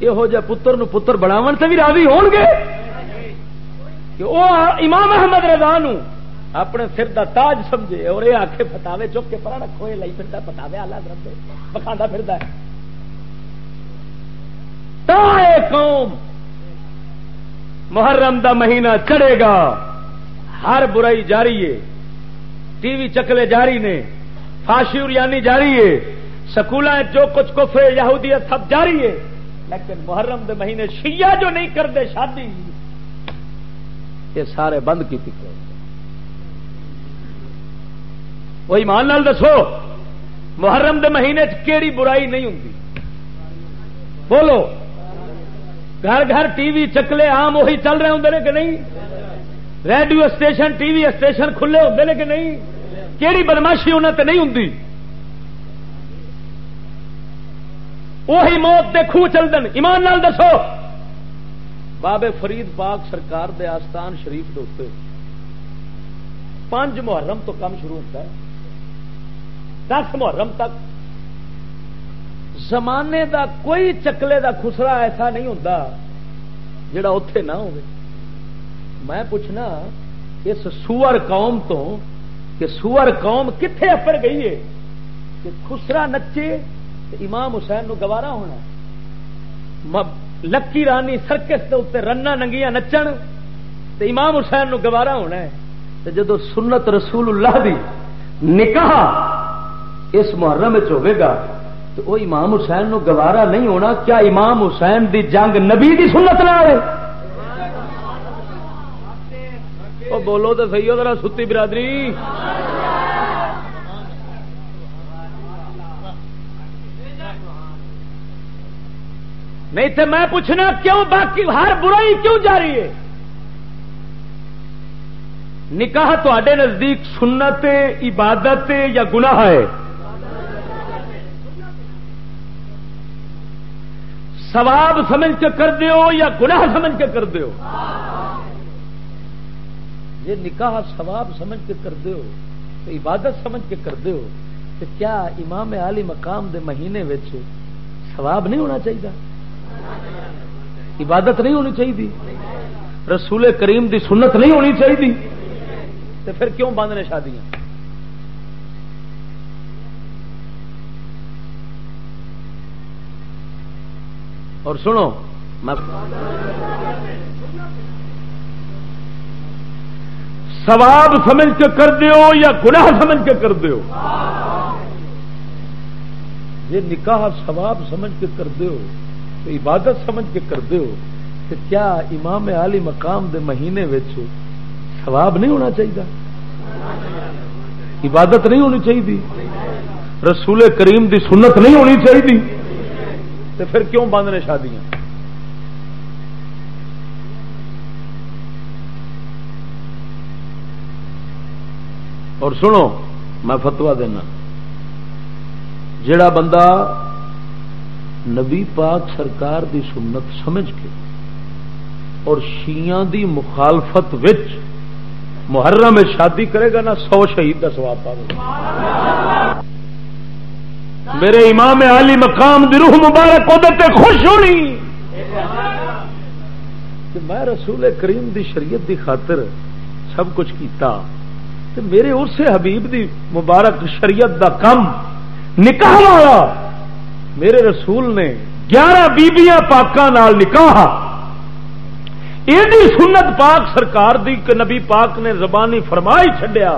یہو جہ پتر نو پتر بناو سے بھی راضی ہون گے؟ کہ وہ امام احمد رضا نو اپنے سر دا تاج سمجھے اور یہ آخے فتاوے چک کے پرا رکھو یہ لائی پھر پتاوے آلہ درد پکھا پھر قوم محرم دا مہینہ چڑھے گا۔ ہر برائی جاری ہے۔ ٹی وی چکلے جاری نے۔ فاشی یعنی جاری ہے۔ سکول جو کچھ کفر یہودیت سب جاری ہے۔ لیکن محرم دے مہینے شیعہ جو نہیں کرتے شادی۔ یہ سارے بند کی پکے وہی مان لال دسو، محرم دے مہینے کیڑی برائی نہیں ہوں بولو۔ گھر گھر ٹی وی چکلے آم وہی چل رہے ہوں کہ نہیں؟ Radio station, T V station کھلے ہوں کہ نہیں؟ کہڑی بدماشی انہوں تے نہیں ہوں وہی موت دے خوہ چل دن ایمان نال دسو۔ بابے فرید پاک سرکار دے آستان شریف دے پانچ محرم تو کم شروع ہوتا ہے۔ دس محرم تک زمانے دا کوئی چکلے دا خسرا ایسا نہیں ہوتا جڑا اتے نہ ہو میں پوچھنا اس سور قوم تو کہ سور قوم کتنے اپر گئی ہے کہ خسرا نچے امام حسین نو گوارا ہونا لکی رانی سرکس کے اتنے رنا ننگیاں نچن تو امام حسین نو گوارا ہونا ہے۔ جدو سنت رسول اللہ دی نکاح اس محرم گا تو وہ امام حسین نو گوارا نہیں ہونا، کیا امام حسین دی جنگ نبی دی سنت نہ بولو تو سی ذرا ستی برادری۔ نہیں تو میں پوچھنا کیوں باقی ہر برائی کیوں جاری ہے؟ نکاح تے نزدیک سنت عبادت یا گناہ ہے؟ سواب سمجھ کے کر دیو یا گناہ سمجھ کے کر دیو؟ یہ نکاح سواب سمجھ کے کر دیو، تو عبادت سمجھ کے کر دیو، تو کیا امام علی مقام دے مہینے سواب نہیں ہونا چاہیے عبادت نہیں ہونی چاہیے رسول کریم دی سنت نہیں ہونی چاہیے تو پھر کیوں بند نے شادیاں؟ اور سنو، میں سواب سمجھ کے کر دیو یا گناہ سمجھ کے کر دیو؟ یہ نکاح سواب سمجھ کے کر دیو تو عبادت سمجھ کے کر دیو کہ کیا امام علی مقام دے مہینے سواب نہیں ہونا چاہیے؟ عبادت نہیں ہونی چاہیے؟ رسول کریم دی سنت نہیں ہونی چاہیے؟ تو پھر کیوں بند نے شادیاں؟ اور سنو، میں فتوا دینا۔ جڑا بندہ نبی پاک سرکار دی سنت سمجھ کے اور شیعہ دی مخالفت وچ محرم میں شادی کرے گا نا، سو شہید کا سواب پا میرے امام علی مقام دی روح مبارک ادھر خوش ہونی۔ کہ میں رسول کریم دی شریعت دی خاطر سب کچھ کیتا۔ تو میرے اس حبیب دی مبارک شریعت دا کم نکاح والا میرے رسول نے گیارہ بیبیاں پاکاں نال نکاح۔ یہ سنت پاک سرکار دی کہ نبی پاک نے زبانی فرمائی چڈیا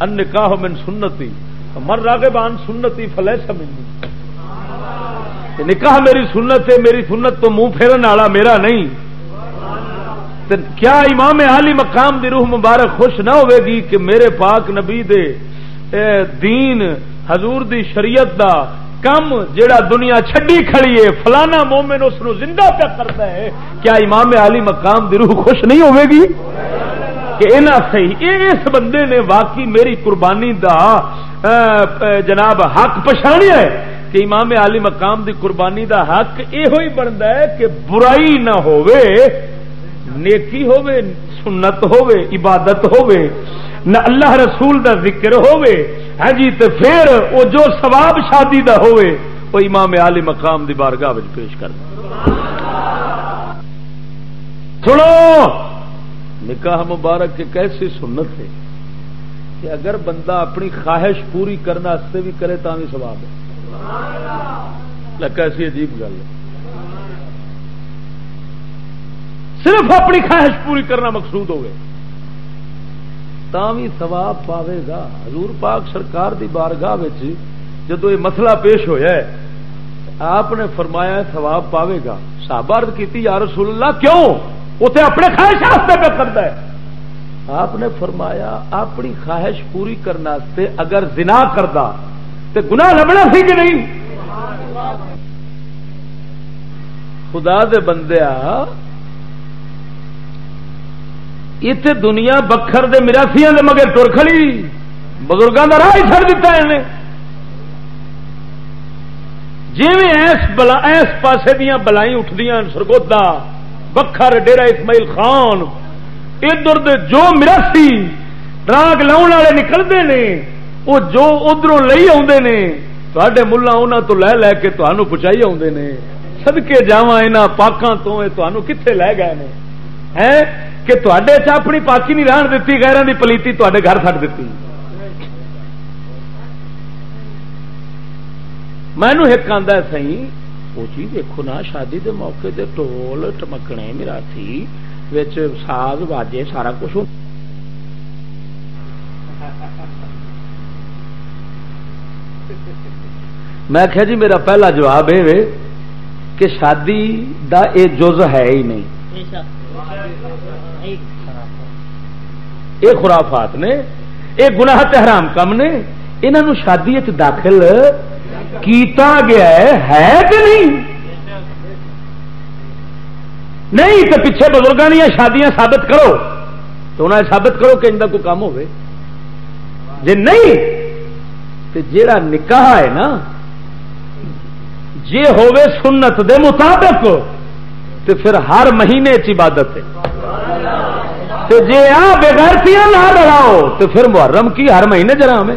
ان نکاح من سنتی۔ مر راگے بان سنتی فلے سمجھ نکاح میری سنت ہے، میری سنت تو منہ پھیرن والا میرا نہیں۔ کیا امام عالی مقام دی روح مبارک خوش نہ ہوے گی کہ میرے پاک نبی دے دین حضور دی شریعت دا کم جیڑا دنیا چھڈی کھڑی ہے، فلانا مومن اس زندہ پیا کرتا ہے۔ کیا امام علی مقام دی روح خوش نہیں ہوے گی؟ کہ صحیح اس بندے نے واقعی میری قربانی دا جناب حق پچھاڑیا ہے کہ امام علی مقام دی قربانی دا حق یہ بنتا ہے کہ برائی نہ ہووے، نیکی ہووے، سنت ہووے، عبادت ہووے، نہ اللہ رسول دا ذکر ہووے ہاں جی تو پھر وہ جو ثواب شادی دا ہووے وہ امام علی مقام دی بارگاہ پیش کر سنو! نکاح مبارک ایک ایسی سنت ہے کہ اگر بندہ اپنی خواہش پوری کرنے بھی کرے تو بھی سواب ہے۔ کیسی عجیب گل ہے۔ صرف اپنی خواہش پوری کرنا مقصود ہوگی بھی سواب پاوے گا۔ حضور پاک سرکار دی بارگاہ جدو یہ مسئلہ پیش ہوا آپ نے فرمایا سواب پاوے گا۔ سابرد کی یا رسول اللہ، کیوں؟ اتنے اپنے خواہش واسطے پہ کرتا ہے۔ آپ نے فرمایا، اپنی خواہش پوری کرنے اگر زنا کرتا تو گنا لبنا سی کہ نہیں؟ خدا دے بندے اتنے دنیا بکھر دے مراسیا دے مگر تر کھڑی بزرگوں کا راہ ہی چڑ دیتا ہے جی ایس بلا، ایس پاسے دیا بلائی اٹھدیا سرگودا بکھر ڈیرا اسماعیل خان۔ ادھر جو مراسی راگ لاؤ والے نکلتے ہیں وہ جو ادھر تے ملا انہوں تو لے لے کے تمہوں پہنچائی آدھے نے۔ سدکے جا یہاں پاکوں تو تمہوں کتنے لے گئے ہیں؟ ہے کہ تے اپنی پاکی نہیں رہن دیتی غیران دی پلیتی تے گھر سٹ دیتی۔ مینو ایک آدھا سی وہ چیز دیکھو نا شادی دے موقع دے ٹول ٹمکنے مراسی ساز واجے سارا کچھ میں آخیا جی میرا پہلا جواب یہ کہ شادی دا اے جز ہے ہی نہیں یہ خرافات نے یہ گناہ حرام کم نے انہوں شادی داخل کیتا گیا ہے ہے کہ نہیں؟ نہیں تو پیچھے بزرگوں دیا شادیاں ثابت کرو۔ تو انہیں ثابت کرو کہ ان کا کوئی کام ہوئے جی نہیں، تو جیڑا نکاح ہے نا جی ہوئے سنت دے مطابق، تو پھر ہر مہینے عبادت ہے۔ تو جی آ بغیرتیاں نہ رڑاؤ تو پھر محرم کی ہر مہینے جرام ہے۔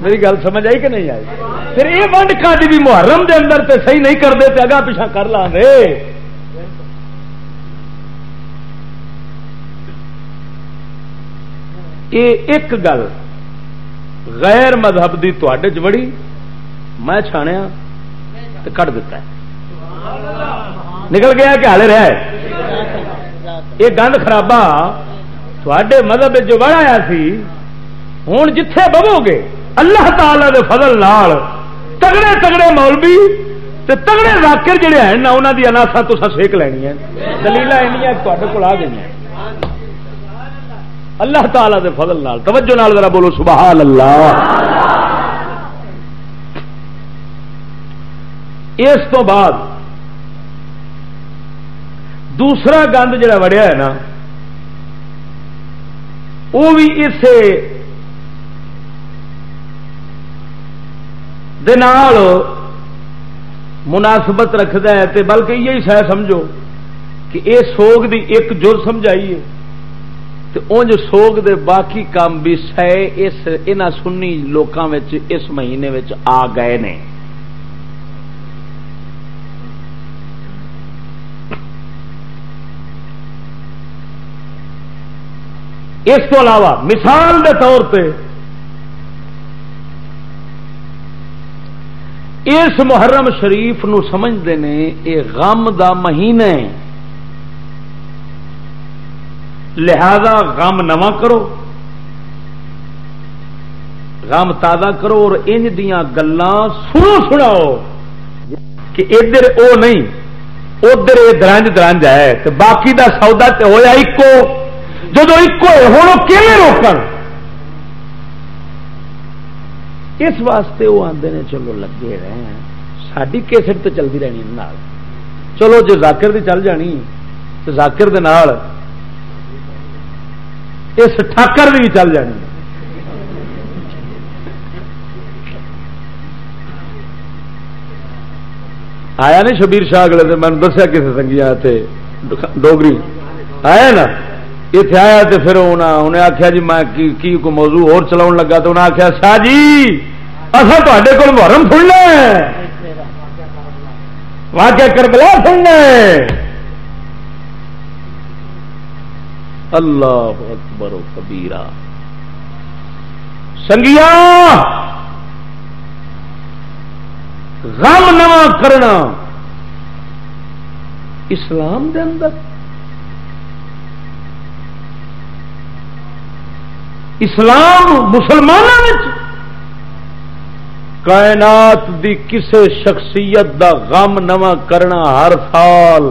میری گل سمجھ آئی کہ نہیں آئی؟ پھر یہ ونڈ کاج بھی محرم دے اندر تے صحیح نہیں کرتے تے اگا پیچھا کر لا گے۔ یہ ایک گل غیر مذہب دی تے چڑی میں چھانیا کٹ دیتا ہے۔ نکل گیا کہ ہالے رہا یہ گند خرابا تھے مذہب جو بڑھایا سی ہوں جتھے بہو گے اللہ تعالی دے فضل نال تگڑے تگڑے مولوی تے تگڑے ذاکر جڑے ہیں نا انہوں کی اناسا تو سیک لینی ہے دلیل تے کو آ گئی اللہ تعالی دے فضل نال، توجہ نال ذرا بولو سبحان اللہ اس تو بعد دوسرا گند جڑا وڑیا ہے نا، وہ بھی اسے مناسبت رکھد ہے بلکہ یہی شہ سمجھو کہ اے سوگ دی ایک جر سمجھائیے انج سوگ دے باقی کام بھی سہ اس سنی لوکاں اس مہینے آ گئے نے۔ اس کو علاوہ مثال دے طور پہ اس محرم شریف نو سمجھتے ہیں یہ غم دا مہینہ ہے۔ لہذا غم نواں کرو۔ غم تازہ کرو اور انج دیا گلان سنو سناؤ کہ ادھر او نہیں، ادھر یہ درنج درنج ہے۔ تو باقی دا سودا تے ہویا ایکو۔ جدو ایکو ہوں کہ روکن؟ اس واسطے وہ آتے ہیں چلو لگے رہے ہیں۔ ساری کیسٹ تو چلتی رہنی چلو جو ذاکر دی چل جانی ذاکر دے نال اس ٹھاکر بھی چل جانی۔ آیا نہیں شبیر شاہ اگلے دن؟ میں دسیا کسی سنگیا ڈوگری۔ آیا نا؟ اتنے آیا تو پھر انہیں آخیا جی میں کی کو موضوع اور چلاؤ لگا تو انہیں آخیا شاہ جی اصل تے کول محرم سننا واقع کربلا سننا اللہ اکبر و کبیرہ۔ سنگیا غم نواں کرنا۔ اسلام دے اندر اسلام مسلمانوں کائنات دی کسے شخصیت دا غم نواں کرنا ہر سال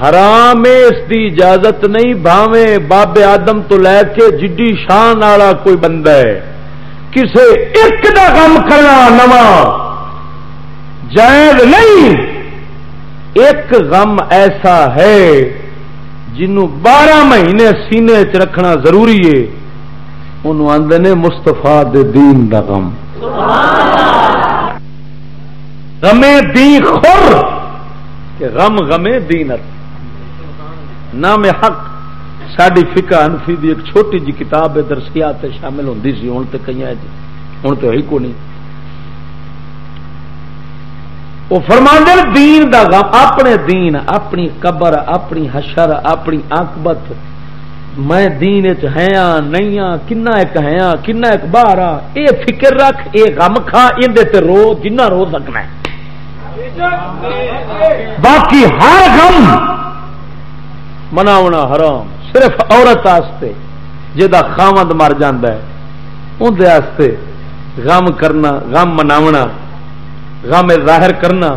حرام اس دی اجازت نہیں، بھاویں بابے آدم تو لے کے جڈی شان والا کوئی بندہ ہے۔ کسے ایک دا غم کرنا نواں جائز نہیں۔ ایک غم ایسا ہے جنوں بارہ مہینے سینے چ رکھنا ضروری ہے، انہوں آدھے نے مستفا دین دا غم۔ غمے دی خور، کہ غم غمے دینت نام حق ساری فکا انفی دی ایک چھوٹی جی کتاب درسیات شامل ہوتی سی، ہوں تو کئی جی۔ ہوں تو ہی کو نہیں۔ وہ فرماندے دین دا غم، اپنے دین، اپنی قبر، اپنی حشر، اپنی آکبت میں دین ہیا نہیں کنا ایک ہیا کنا ایک باہر آ یہ فکر رکھ یہ غم کھا اندر رو، جنہ رو سکنا باقی ہر غم مناونا حرام۔ صرف عورت آستے جا خامد مر جاندہ ہے۔ اندر غم کرنا، غم مناونا۔ غم ظاہر کرنا،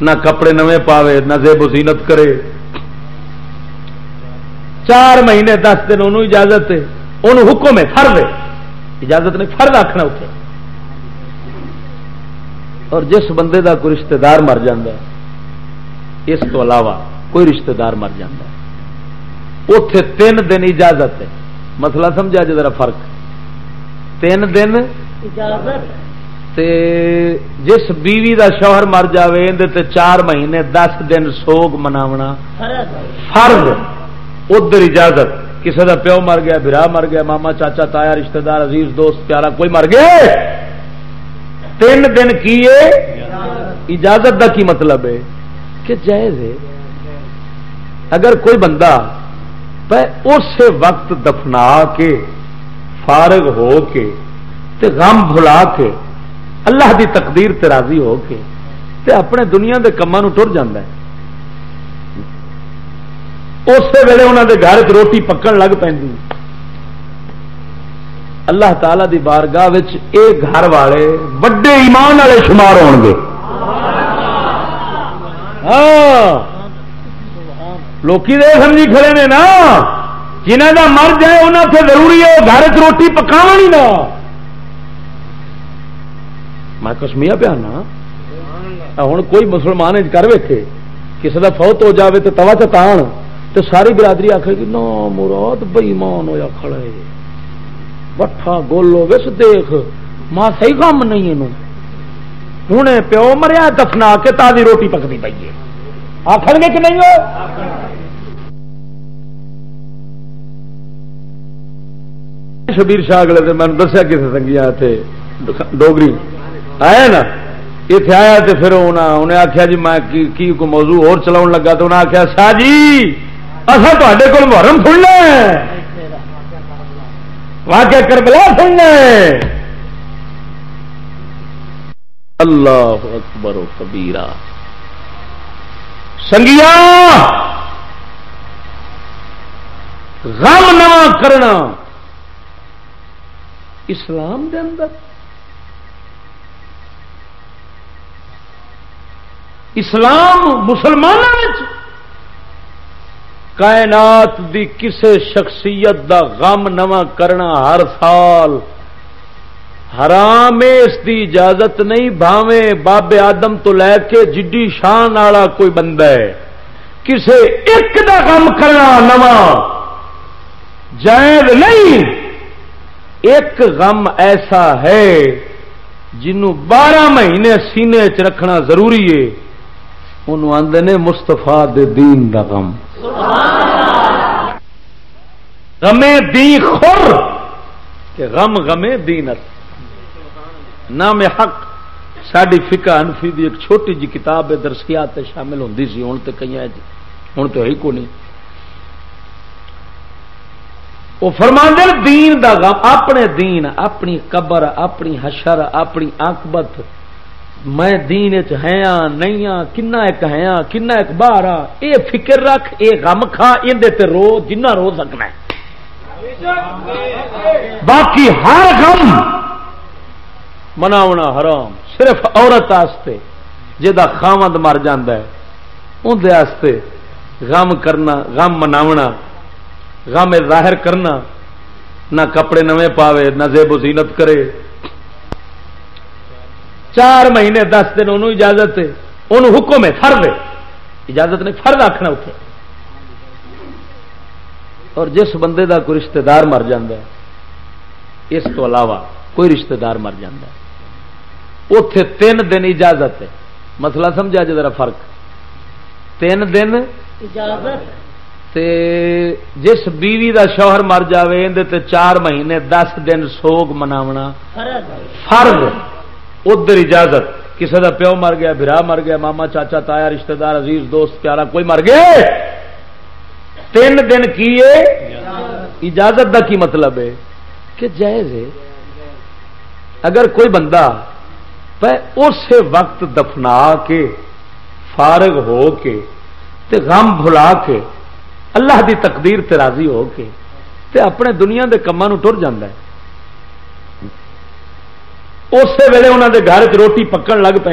نہ کپڑے نوے پاوے، نہ زیب و زینت کرے۔ چار مہینے، دس دن انہوں اجازت ہے انہوں حکم ہے فرد ہے اجازت نہیں فرد آخنا اتنے اور جس بندے دا کوئی رشتہ دار مر جاندہ ہے، اس تو علاوہ کوئی رشتہ دار مر جاندہ ہے۔ اتے تین دن اجازت ہے مسئلہ سمجھا جی ذرا فرق۔ تین دن اجازت۔ تے جس بیوی دا شوہر مر جائے اندر چار مہینے، دس دن سوگ مناونا۔ فرض، ادھر اجازت۔ کسی دا پیو مر گیا، برا مر گیا، ماما، چاچا، تایا، رشتہ دار، عزیز، دوست، پیارا، کوئی مر گیا؟ تین دن کی اجازت دا کی مطلب ہے؟ کہ جائز ہے۔ اگر کوئی بندہ اس وقت دفنا کے، فارغ ہو کے، تے غم بھلا کے اللہ دی تقدیر تے راضی ہو کے تے اپنے دنیا کے کاموں ٹر جا اسی ویلے انہوں دے گھر روٹی پکن لگ پی اللہ تعالی دی بارگاہ اے گھر والے وڈے ایمان والے شمار ہو گے۔ ہاں۔ لوکی دے سمجھی کھڑے نے نا جنہ کا مر جائے انہوں سے ضروری ہے گھر چ روٹی پکاو نہیں نا۔ میں کسمیا پیا نا ہوں کوئی مسلمان کر ویکے کسی کا فوت ہو جائے تو توا چان تو ساری برادری آخے گی نو مراد بئیمان ہوا کھڑے بٹھا گولو وس دیکھ ماں صحیح کام نہیں یہ ہوں پیو مریا دفنا کے تازی روٹی پکتی پی ہے آخر گے کہ نہیں شبیر شاہ اگلے دن میں دسیا کسی سنگیا اتنے ڈوگری آیا نا؟ اتنے آیا تو پھر انہیں آخیا جی میں کی کو موضوع اور چلاؤ لگا تو انہیں آخیا شاہ جی! اصل تے کول محرم سننا واقع کربلا سننا اللہ اکبر و کبیرہ۔ سنگیا! غم نواں کرنا۔ اسلام دے اندر اسلام مسلمانوں کائنات دی کسے شخصیت دا غم نواں کرنا ہر سال حرام اس دی اجازت نہیں، بھاویں بابے آدم تو لے کے جڈی شان والا کوئی بندہ ہے۔ کسے ایک دا غم کرنا نواں جائز نہیں۔ ایک غم ایسا ہے جنوں بارہ مہینے سینے چ رکھنا ضروری ہے۔ انہوں آدھے نے مستفا دین دا غم۔ غمے دی خور کہ غم غمے دینت۔ نام حق ساری فکا انفی دی ایک چھوٹی جی کتاب درسیات شامل ہوتی سی، ہوں تو کئی جی۔ ہوں تو ہی کو نہیں وہ فرماندر دین دا غم، اپنے دین، اپنی قبر، اپنی حشر، اپنی آکبت میں دین ہاں نہیں ہاں کنا ایک ہاں کنا ایک باہر آ یہ فکر رکھ یہ غم کھا یہ رو جنہ رو سکنا ہے۔ باقی ہر غم مناونا حرام، صرف عورت آستے جا خامد مر اندر غم کرنا، غم مناونا، غم ظاہر کرنا، نہ کپڑے نویں پاوے، نہ زیب و زینت کرے۔ چار مہینے دس دن انہوں اجازت ہے انہوں حکم ہے فرد ہے۔ اجازت نہیں فرد آخنا اتنے اور جس بندے دا کوئی رشتہ دار مر ہے اس تو علاوہ کوئی رشتہ دار مر اتے تین دن اجازت ہے۔ مسئلہ سمجھا جی ذرا فرق۔ تین دن تے جس بیوی دا شوہر مر جائے اندر چار مہینے دس دن سوگ مناونا۔ فرض ادھر اجازت. کسی دا پیو مر گیا برا مر گیا، ماما، چاچا، تایا، رشتہ دار، عزیز، دوست، پیارا، کوئی مر گیا؟ تین دن کی اجازت دا کی مطلب ہے؟ کہ جائز ہے۔ اگر کوئی بندہ اس وقت دفنا کے، فارغ ہو کے، تے غم بھلا کے، اللہ دی تقدیر تے راضی ہو کے، تے اپنے دنیا کے کاموں ٹر جا اسی ویلے انہوں دے گھر چ روٹی پکن لگ پی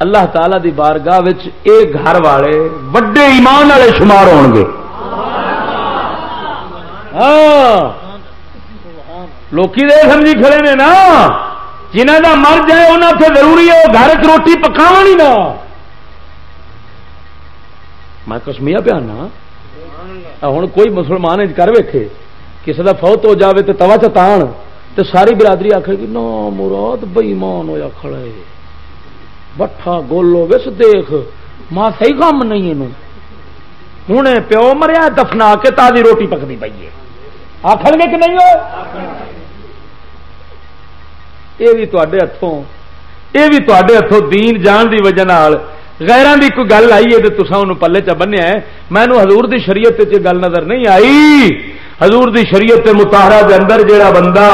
اللہ تعالی دی بارگاہ اے گھر والے وڈے ایمان والے شمار ہو گے ہاں۔ لوکی دے سمجھی کھڑے نے نا۔ جنہ کا مر جائے انہوں سے ضروری ہے وہ گھر چ روٹی پکاو نہیں نا میں کسمیا پیا نا ہوں کوئی مسلمان کر ویکھے۔ کسی کا فوت ہو جاوے تو توا چتان تو ساری برادری آخے گی، نا مراد بئیمان ہوا کھڑا ہے۔ بٹھا گولو وس دیکھ، ماں صحیح کام نہیں ہوں پیو مریا دفنا کے تازی روٹی پکتی پی ہے۔ آخر گے کہ نہیں ہو یہ بھی تے ہاتھوں یہ بھی تے ہاتھوں دین جان دی وجہ غیران دی کوئی گل آئی ہے تو تصا ان پلے چ بنیا ہے۔ میں حضور دی شریعت گل نظر نہیں آئی۔ حضور دی شریعت متارا دے اندر جیڑا بندہ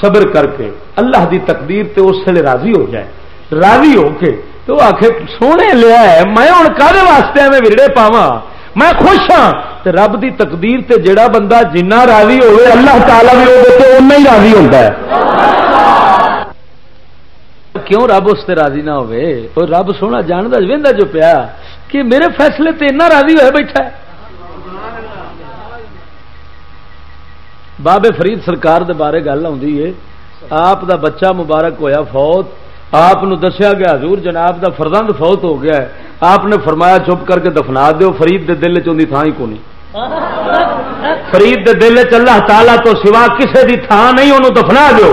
صبر کر کے اللہ دی تقدیر تے اس لیے راضی ہو جائے، راضی ہو کے تو آخ سونے لیا ہے، میں ہوں کالے واسطے میں ورڑے پاوا میں خوش ہاں۔ تے رب دی تقدیر تے جیڑا بندہ جنہ راضی ہوئے، اللہ تعالیٰ بھی ہوگا تو ہی راضی ہوتا ہے۔ کیوں رب اس سے راضی نہ ہوئے؟ اور رب سونا جانتا وہدا جو پیا کہ میرے فیصلے تے اتنا راضی ہوا بیٹھا ہے۔ بابے فرید سرکار دے بارے گل آئی آپ دا بچہ مبارک ہویا فوت۔ آپ دسیا گیا، حضور جناب دا فردند فوت ہو گیا ہے۔ آپ نے فرمایا چپ کر کے دفنا دیو، فرید دے دل چی تھان ہی کونی۔ فرید دے دل چ اللہ تعالی تو سوا کسے دی تھان نہیں انہوں دفنا دیو۔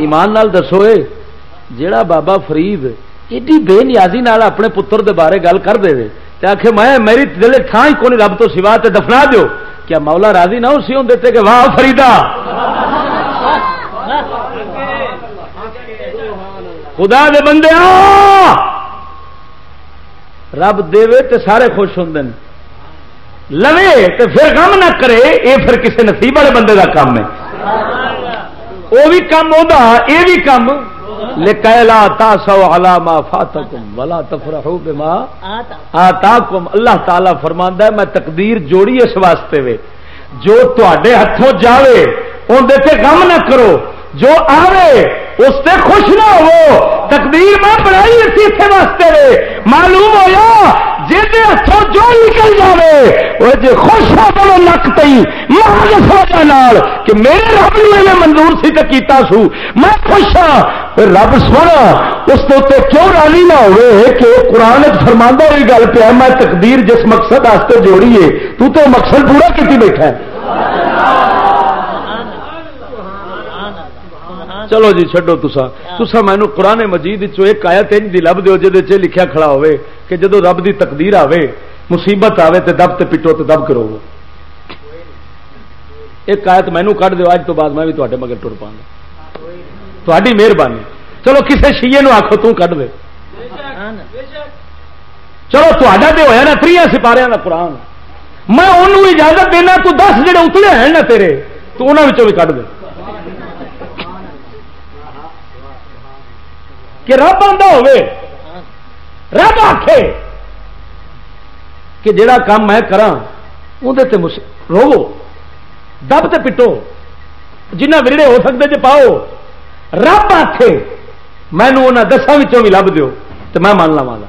ایمان نال دسو جیڑا بابا فرید ایڈی بے نیازی نال اپنے پتر دے بارے گل کر دے آخ میں، میری دل تھان ہی کون رب تو سوا تے دفنا دیو۔ کیا مولا راضی نہ اسی ہوں دیتے کہ واہ فریدا خدا دے بندے رب دے تے سارے خوش ہوں لو تو پھر کام نہ کرے یہ پھر کسی نصیب والے بندے کا کام ہے۔ وہ بھی ہوتا یہ بھی کام لکیلا تا سو علامہ فاتکم ولا تفرحو بما آتاکم. اللہ تعالی فرماندا ہے میں تقدیر جوڑی اس واسطے وے۔ جو تے ہاتھوں جاوے اندر تے غم نہ کرو۔ جو آوے اس سے خوش نہ ہو تقدیر میں بڑائی اسی واسطے وے۔ معلوم ہوا جی ہاتھوں جو نکل جائے وہ جی خوش ہو پو نک پی محض وجہ کہ میرے رب نے میں منظور سی تو کیتا سو۔ میں خوش ہاں رب سونا اس کے اتنے کیوں راضی نہ ہوئے کہ قرآن فرما ہوئی گل پہ میں تقدیر جس مقصد واسطے جوڑیے تو تو مقصد پورا کی بیٹھا ہے۔ چلو جی چڈو تسا تسا مینو قرآن مجید ایک آیا تین دی لب دو جی لکھیا کھڑا ہوئے کہ جدو رب دی تقدیر آوے مصیبت آوے تے دب تے پٹو تے دب کرو ایک آیت مینو کھ دو اج تو بعد میں بھی تے مگر ٹر پا تاری مہربانی چلو کسے شیے نو آخو توں کھ دے چلو تا تو ہوا نا تری سپارے کا قرآن میں انہوں اجازت دینا تو دس جڑے اتلے ہیں نا تیرے تو انہوں بھی کھ دے کہ رب آتا ہوے رب آخے کہ جڑا کام میں کرا اندر رو دب تے پٹو، جنہ ورڑے ہو سکتے جی پاؤ، رب آخے مینو انہیں دساں بھی لب دیو تو میں مان لوا گا۔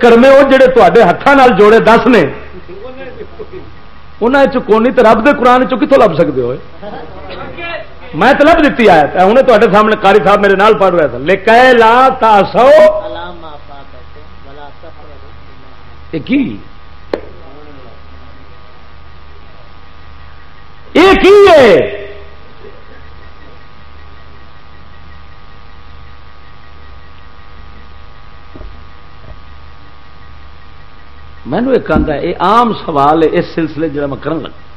کرمے وہ جڑے تے ہاتھوں جوڑے دس نے انہیں کونی تو رب دے قرآن چتوں لب سکتے ہو میں تو لب دیتی آیا ہوں تے سامنے کاری صاحب میرے نال پڑھ رہا تھا لے کہ لا تا سو کی؟ ہے؟ مینو ایک آدھا یہ عام سوال ہے، اس سلسلے جڑا میں کرن لگا۔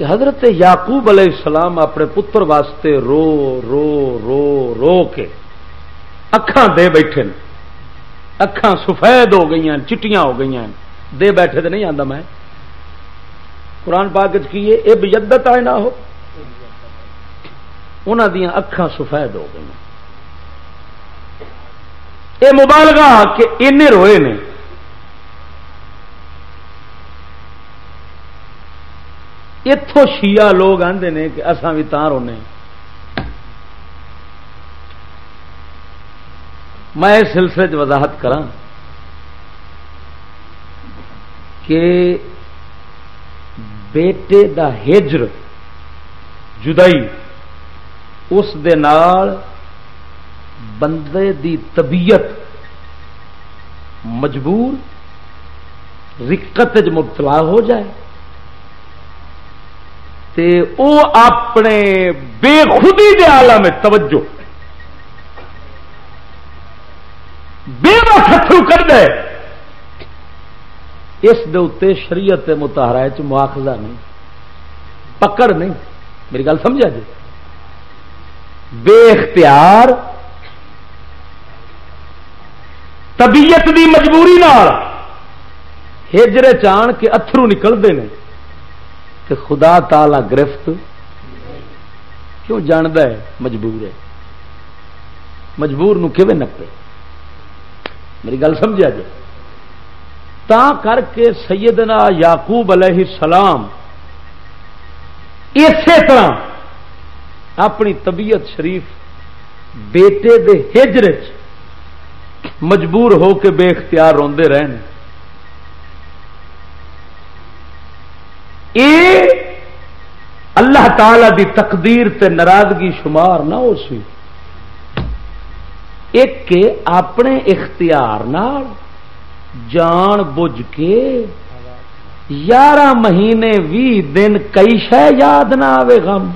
کہ حضرت یعقوب علیہ السلام اپنے پتر واسطے رو رو رو رو کے اکھان دے بیٹھے اکھان سفید ہو گئی چٹیاں ہو گئی دے بیٹھے تو نہیں آتا میں۔ قرآن پاک کیے یہ بجدت آئے نہ ہو۔ انہوں دیا اکھان سفید ہو گئی یہ مبالغہ کہ ان روئے نے۔ اتوں شیعہ لوگ آتے ہیں کہ اسان بھی تار رونے میں اس سلسلے وضاحت کرا کہ بیٹے دا ہجر جدائی اس دے نال بندے دی طبیعت مجبور رکت مبتلا ہو جائے۔ تے او اپنے بے خودی دے عالم میں توجہ۔ بے وقت کر دے۔ اس دے شریعت متحرا مواخذہ نہیں۔ پکڑ نہیں۔ میری گل سمجھا جی؟ بے اختیار طبیعت دی مجبوری ہجرے چان کے اترو نکلتے ہیں کہ خدا تالا گرفت کیوں جاندہ ہے؟ مجبور ہے۔ مجبور نو نپے؟ میری گل سمجھا جائے تا کر کے سیدنا یعقوب علیہ السلام اسی طرح اپنی طبیعت شریف بیٹے دے ہجر مجبور ہو کے بے اختیار روندے رہے اے اللہ تعالی دی تقدیر تے ناراضگی شمار نہ ہو سی۔ ایک اپنے اختیار نال جان بوجھ کے یارہ مہینے بھی دن کئی شہ یاد نہ آئے غم۔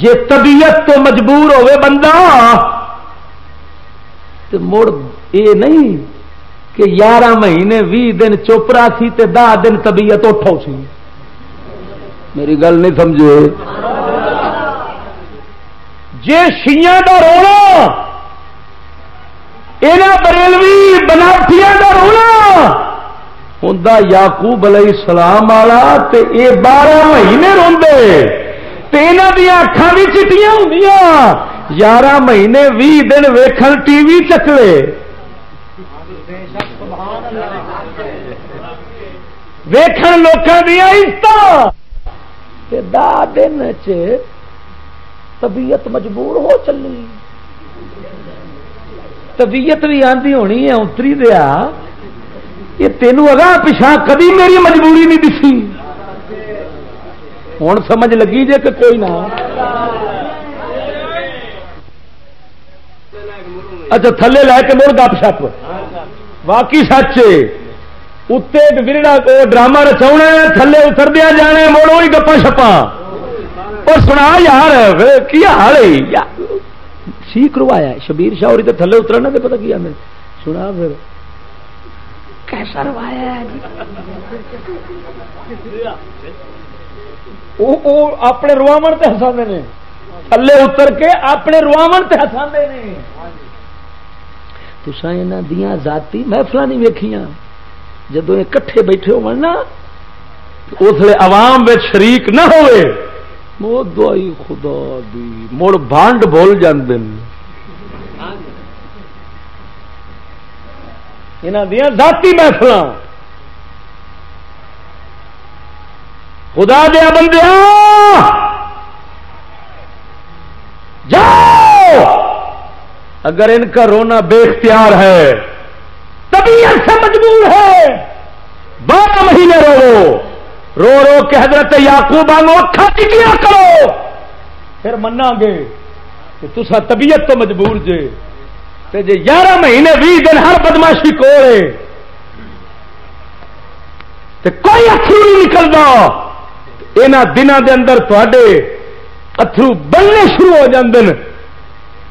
جے طبیعت تو مجبور ہوئے بندہ تو مڑ اے نہیں کہ یارہ مہینے بھی دن چوپرا سی تے دہ دن طبیعت اٹھو سی۔ میری گل نہیں سمجھے۔ جے شیاں دا رونا یہاں بریلوی بنافیا کا رونا ہوں یاقوب علیہ السلام والا اے بارہ مہینے روندے۔ دیا اکھان بھی چٹیاں ہوں یارہ مہینے بھی دن ویکھن ٹی وی چکلے۔ ویکھن لوگوں دیا عزت دن چ طبیعت مجبور ہو چلی۔ طبیعت بھی آندھی ہونی ہے، اتری دیا۔ یہ تینوں اگا پچھا کدی میری مجبوری نہیں دسی۔ ہوں سمجھ لگی جے کہ کوئی نہ۔ اچھا تھلے لے کے مڑ گپ شپ واقعی سچ اتنے ورڑا ڈرامہ رچا تھلے اتر دیا جانے مڑ وہی گپا شپا اور سنا یار کی حال ہے؟ سی کروایا شبیر شاہ اور تھلے اترنا تو پتا کیا میں؟ سنا پھر۔ کیسا روایا جی؟ اپنے رواو تے ہسا نے۔ تھلے اتر کے اپنے رواو تے ہسا نے۔ تسا یہاں دیا ذاتی محفل نہیں ویکیاں جدو یہ کٹھے بیٹھے ہو نا اس لیے عوام شریک نہ ہوئے مو دوائی خدا دی، مڑ بانڈ بول جاندے یہاں دیا ذاتی محفل خدا دیا بندیا جاؤ اگر ان کا رونا بے اختیار ہے، طبیعت سے مجبور ہے۔ بارہ مہینے رو رو رو کے حضرت یاقوب آنگو اکھا ٹکیا کرو۔ پھر منا گے کہ تسا طبیعت تو مجبور جے۔ تے جے گیارہ مہینے بھی دن ہر بدماشی کو کوئی اترو نہیں نکلتا یہاں دنوں دے اندر تے اترو بننے شروع ہو جاندے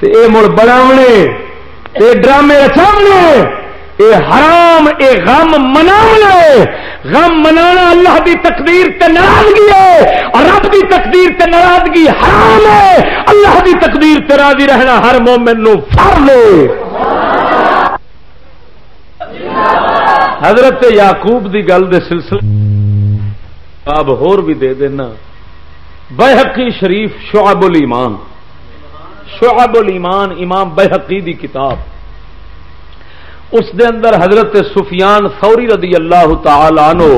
اے مڑ بناونے، اے ڈرامے رچاونے اے حرام، اے غم مناونے۔ غم منانا اللہ دی تقدیر تے ناراضگی ہے، اور رب دی تقدیر تے ناراضگی حرام ہے۔ اللہ دی تقدیر تے راضی رہنا ہر مومن نو فرض ہے۔ حضرت یعقوب دی گل دے سلسلے اب ہور بھی دے دینا۔ بحقی شریف شعب الایمان۔ شعب الایمان، امام بحقی دی کتاب. اس دے اندر حضرت سفیان فوری رضی اللہ تعالی عنہ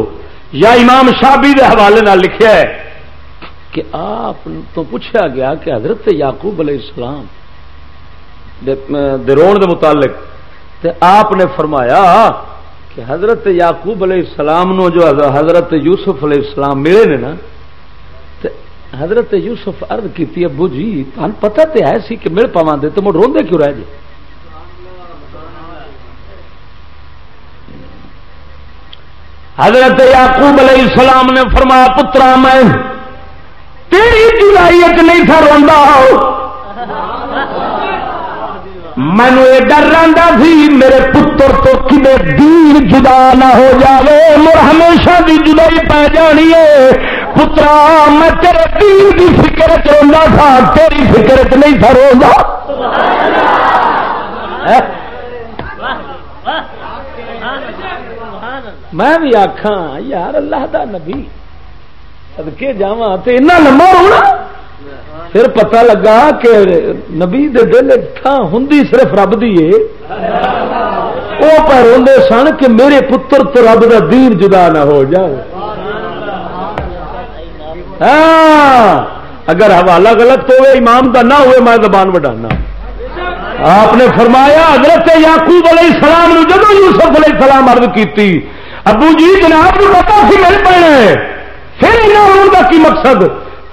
یا امام شابی دے حوالے نہ لکھیا ہے کہ آپ تو پوچھا گیا کہ حضرت یعقوب علیہ السلام درون دے متعلق تے آپ نے فرمایا کہ حضرت یعقوب علیہ السلام نو جو حضرت یوسف علیہ السلام ملے نے نا حضرت یوسف عرض کی ابو جی تمہیں پتا تو ہے سی کہ مل پوا دے تو مڑ روندے کیوں رہ جی حضرت یعقوب علیہ السلام نے فرمایا، پترا، میں تیری جلائی نہیں تھا روندا۔ مینو یہ ڈر رہا سی، میرے پتر تو کدے دین جدا نہ ہو جاوے مر ہمیشہ دی جدائی پی جانی ہے۔ پترا، میں تیرے دین کی فکر چاہتا تھا تیری فکر چ نہیں تھا روزہ میں بھی آخا یار اللہ دا نبی سدکے جا تو اتنا لمبا ہونا پھر پتہ لگا کہ نبی دے دل تھان ہوں صرف رب دی وہ پر روندے سن کہ میرے پتر تو رب دا دین جدا نہ ہو جائے ہاں، اگر حوالہ غلط ہوئے امام کا نہ ہوئے، میں زبان بڑھانا آپ نے فرمایا، حضرت یعقوب علیہ السلام نے جب یوسف علیہ السلام عرض کی ابو جی جناب کو پتا سی مل پڑنا ہے۔ پھر انہوں کا کی مقصد؟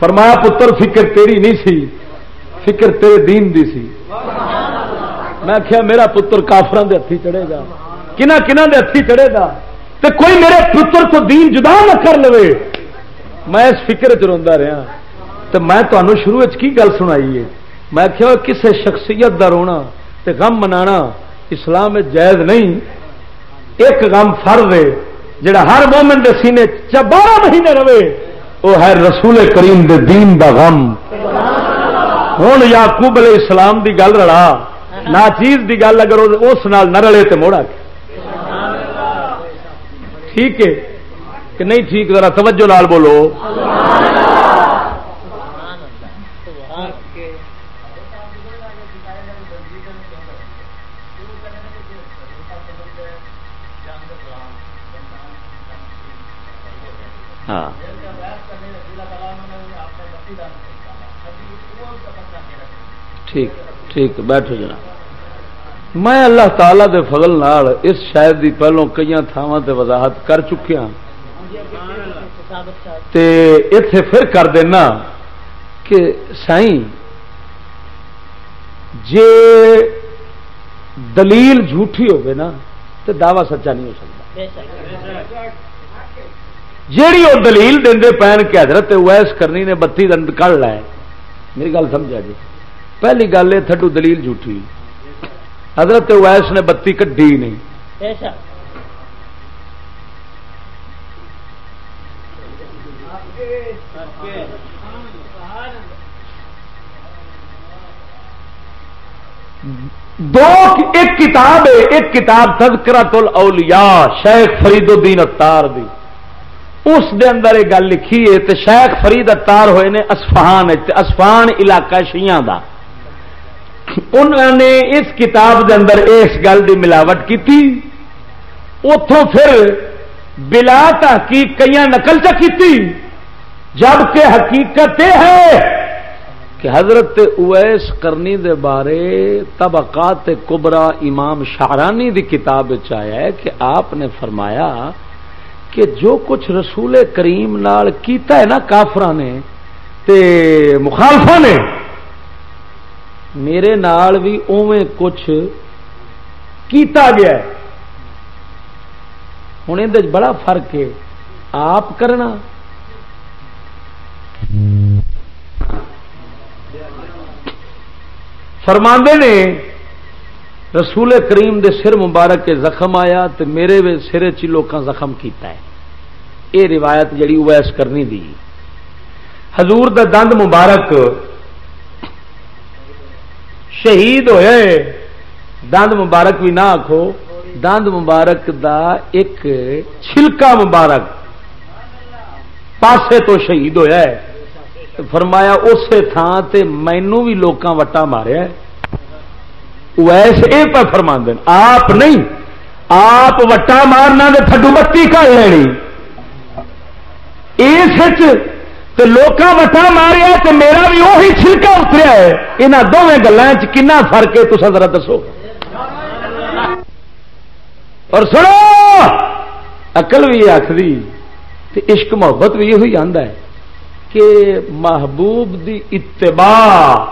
فرمایا، پتر، فکر تیری نہیں سی۔ فکر تیرے دین دی سی۔ میں کیا میرا پتر کافران دے ہاتھی چڑھے گا۔ کنہ کنہ دے ہاتھی چڑھے گا۔ تو کوئی میرے پتر تو دین جدا نہ کر لو میں اس فکر چ روا رہا ہاں۔ تو میں تمہیں شروع کی گل سنائی ہے؟ میں کیا کسی شخصیت کا رونا تے غم منا اسلام جائز نہیں۔ ایک غم فرد ہے، جڑا ہر مومن کے سینے بارہ مہینے رہے وہ ہے رسول کریم دے دین دا غم۔ ہوں یعقوب علیہ السلام دی گل رڑا نہ چیز دی گل اگر اس نال نہ رلے تو موڑا ٹھیک ہے۔ کہ نہیں ٹھیک، ذرا توجہ لال بولو۔ ہاں۔ ٹھیک ٹھیک، بیٹھو جناب۔ میں اللہ تعالی دے فضل نال اس شاید دی پہلوں کئی تھاواں تے وضاحت کر چکیا ہاں۔ تے اتے پھر کر دینا کہ سائیں جے دلیل جھوٹھی ہوگی نا تو دعوی سچا نہیں ہو سکتا۔ جیڑی وہ دلیل دے پہن کے حضرت ویس کرنی نے بتی دند کڑ لائے میری گل سمجھا جی؟ پہلی گل یہ تھڈو دلیل جھوٹھی۔ حضرت ویس نے بتی کڈی نہیں۔ دو ایک کتاب ہے، ایک کتاب تذکرت الاولیاء، شیخ فرید الدین اتار دی۔ اس دے اندر ایک گل لکھی ہے، تے شیخ فرید اتار ہوئے نے اسفہان اسفہان علاقہ شیعہ دا۔ انہوں نے اس کتاب دے اندر اس گل دی ملاوٹ کی تھی اتوں پھر بلا تحقیق کئی نقل چکی جبکہ حقیقت یہ ہے کہ حضرت اویس کرنی دے بارے طبقات کبرا امام شاہرانی دی کتاب آیا ہے کہ آپ نے فرمایا کہ جو کچھ رسول کریم نال کیتا ہے نا کافر نے تے مخالفا نے، میرے نال بھی اوے کچھ کیتا گیا ہے۔ ہوں یہ بڑا فرق ہے۔ آپ کرنا فرماندے نے، رسول کریم دے سر مبارک کے زخم آیا تو میرے سر چ زخم کیتا ہے۔ یہ روایت جڑی اویس کرنی دی۔ حضور دا دند مبارک شہید ہوئے، دند مبارک بھی نہ آخو دند مبارک دا ایک چھلکا مبارک۔ پاسے تو شہید ہویا ہے۔ فرمایا اسی تھان سے مینو بھی لوکاں وٹا ماریا ویسے یہ فرما دین آپ نہیں، آپ وٹا مارنا تو تھڈو بتی کر لینی۔ اس لوکاں وٹا ماریا تو میرا بھی وہی چھلکا اتریا ہے۔ یہاں دونوں گلوں کنا فرق ہے تو ذرا دسو۔ اور سنو اقل بھی آخری عشق محبت بھی یہ آتا ہے کہ محبوب دی اتباع،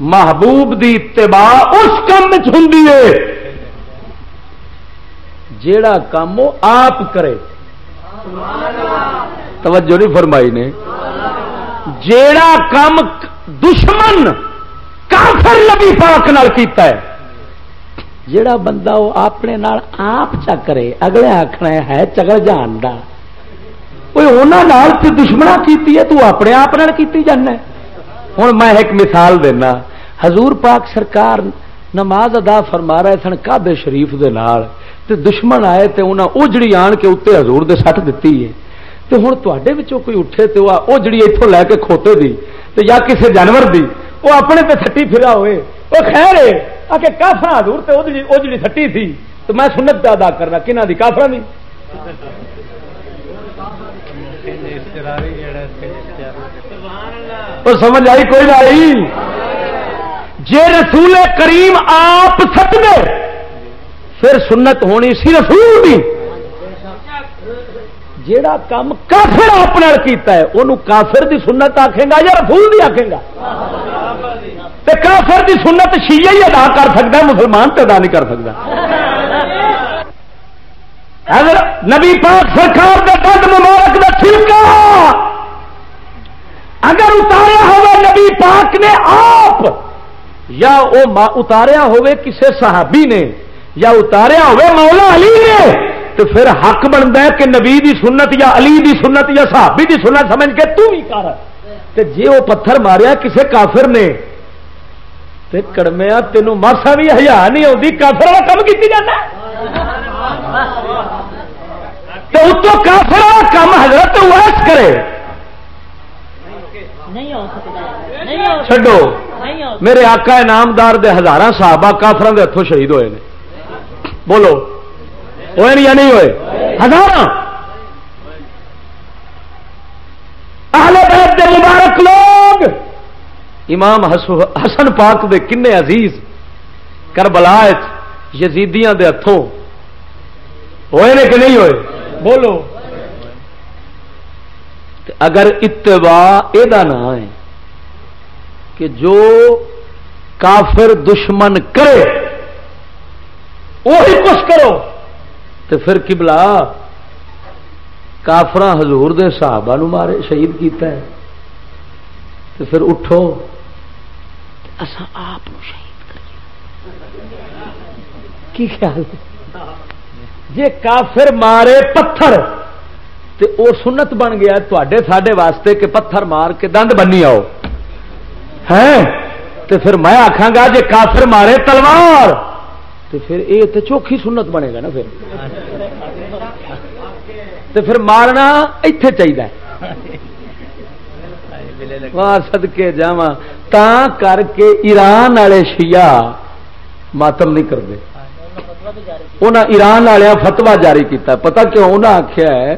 محبوب دی اتباع اس کام ہوں جیڑا کام وہ آپ کرے۔ توجہ نہیں فرمائی نے۔ جیڑا کام دشمن کافر نبی پاک نال کیتا ہے۔ جیڑا بندہ وہ اپنے نال آپ چا کرے، اگلے آخنا ہے چگل جان کا کوئی دشمنا کی تو اپنے آپ کی جانا ہوں میں ایک مثال دینا۔ حضور پاک سرکار نماز ادا فرما رہے سن کابے شریف دے نال۔ تے دشمن آئے تے انہاں اجڑی آن کے اتنے حضور دے سٹ دیتی ہے۔ تے ہوں تے کوئی اٹھے تے وہ اجڑی اتوں لے کے کھوتے دی۔ تے یا کسی جانور دی، وہ اپنے تے سٹی پھرا ہوئے۔ وہ خیر ہے۔ آ کے کافر حضور تے اجڑی جی سٹی تھی، تو میں سنت ادا کرنا کنہ دی کافر دی؟ تو سمجھ آئی کوئی نہ آئی؟ جی رسول کریم آپ سٹ گئے پھر سنت ہونی سی رسول کی جیڑا کام کافر اپنے کیتا ہے انہوں کافر دی سنت آکھے گا یا رسول دی آکھے گا؟ تے کافر دی سنت شیعہ ہی ادا کر سکتا ہے، مسلمان تو ادا نہیں کر سکتا اگر نبی پاک سرکار کا دند مبارک کا چھلکا۔ اگر اتاریا ہوا نبی پاک نے آپ، یا وہ اتاریا ہوئے کسے صحابی نے، یا اتاریا ہوئے مولا علی نے، تو پھر حق بنتا ہے کہ نبی دی سنت یا علی دی سنت یا صحابی دی سنت سمجھ کے تو ہی کر۔ جی وہ پتھر ماریا کسے کافر نے کڑمیا تینوں ماسا بھی ہزار نہیں آتی کافر والا کم کی جانا تو اتو کافر والا کام حضرت ویس کرے۔ چڈو میرے آقا انعامدار دے ہزار صحابہ کافران دے ہاتھوں شہید ہوئے بولو۔ ہوئے یا نہیں ہوئے؟ ہزار دے مبارک لوگ۔ امام حسن پاک دے کنے عزیز کربلا یزیدیاں دے ہاتھوں ہوئے نے کہ نہیں ہوئے؟ بولو۔ اگر اتباع یہ نام ہے کہ جو کافر دشمن کرے، وہی کچھ کرو۔ تو پھر کبلا کافر حضور دے صحابہ نو مارے، شہید کیتا ہے۔ تو پھر اٹھو۔ اصا آپ شہید کریے۔ کی خیال جی کافر مارے پتھر تے او سنت بن گیا تے ساڈے واسطے کہ پتھر مار کے دند بنی آؤ۔ ہے تے پھر میں آخا گا جی کافر مارے تلوار تو پھر یہ تو چوکھی سنت بنے گا نا پھر۔ تو پھر مارنا اتے چاہیے سد کے جا کر کے ایران والے شیعہ ماتم نہیں کرتے۔ انہیں ایران والے فتوا جاری کیتا پتا کیوں؟ انہیں آخیا ہے،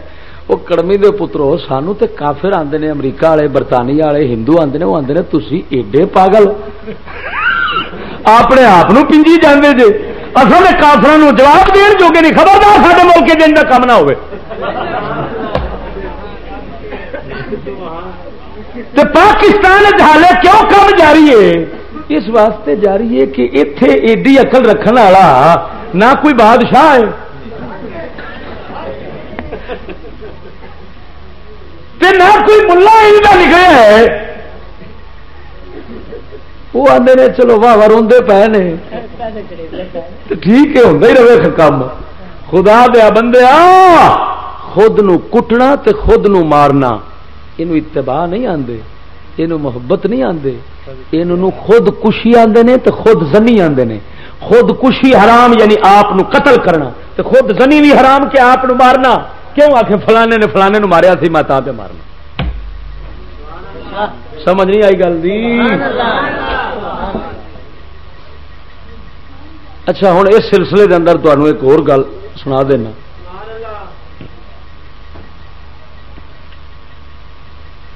وہ کڑمی دے پترو، سانو تے کافر آتے نے، امریکہ والے، برطانیہ والے، ہندو آتے ہیں وہ آتے ہیں تھی ایڈے پاگل۔ اپنے آپ پنجی جانے جی اصل کافر جواب دین جو کہ نہیں۔ خبردار سارے ملک جن کا کام نہ ہوئے۔ ہو پاکستان حالے کیوں کم جاری ہے؟ اس واسطے جاری ہے کہ اتے ایڈی اقل رکھنے والا نہ کوئی بادشاہ ہے۔ نہ کوئی ملا لکھا ہے۔ وہ آدھے نے چلو واہ واہ روندے پے نے۔ ٹھیک ہے ہوں ہی رہے کام خدا دیا بندے خود نو کٹنا تے خود نو مارنا۔ یہ اتباع نہیں آتے یہ محبت نہیں آتے یہ خود کشی آتے نے تو خود زنی آتے نے۔ خود کشی حرام یعنی آپ قتل کرنا۔ تو خود زنی بھی حرام کہ آپ مارنا۔ کیوں آ کے فلانے نے فلانے نو ماریا سی میں پہ مارنا۔ سمجھ نہیں آئی گل دی؟ اچھا ہوں اس سلسلے کے اندر تمہیں ایک اور گل سنا دینا۔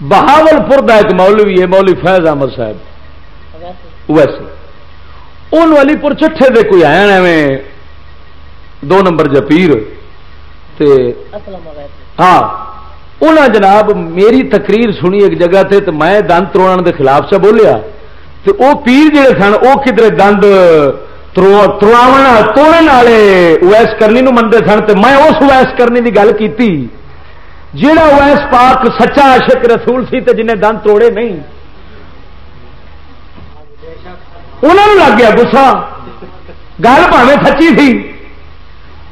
بہاول پور کا ایک مولوی ہے مولوی فیض احمد صاحب۔ ویسے ان والی پور چٹھے دے کوئی آیا ایویں دو نمبر جپیر ہاں انہیں جناب میری تقریر سنی ایک جگہ تے تو میں دند تروڑ دے خلاف سے بولیا۔ تو وہ پیر جڑے سن وہ کدھر دند ترواو توڑ والے اویس کرنی نو منتے سن۔ تو میں اس اویس کرنی دی گل کی جہا اویس پاک سچا عاشق رسول سی تے جنہیں دند توڑے نہیں. انہوں لگ گیا گسا گل پاوے سچی تھی.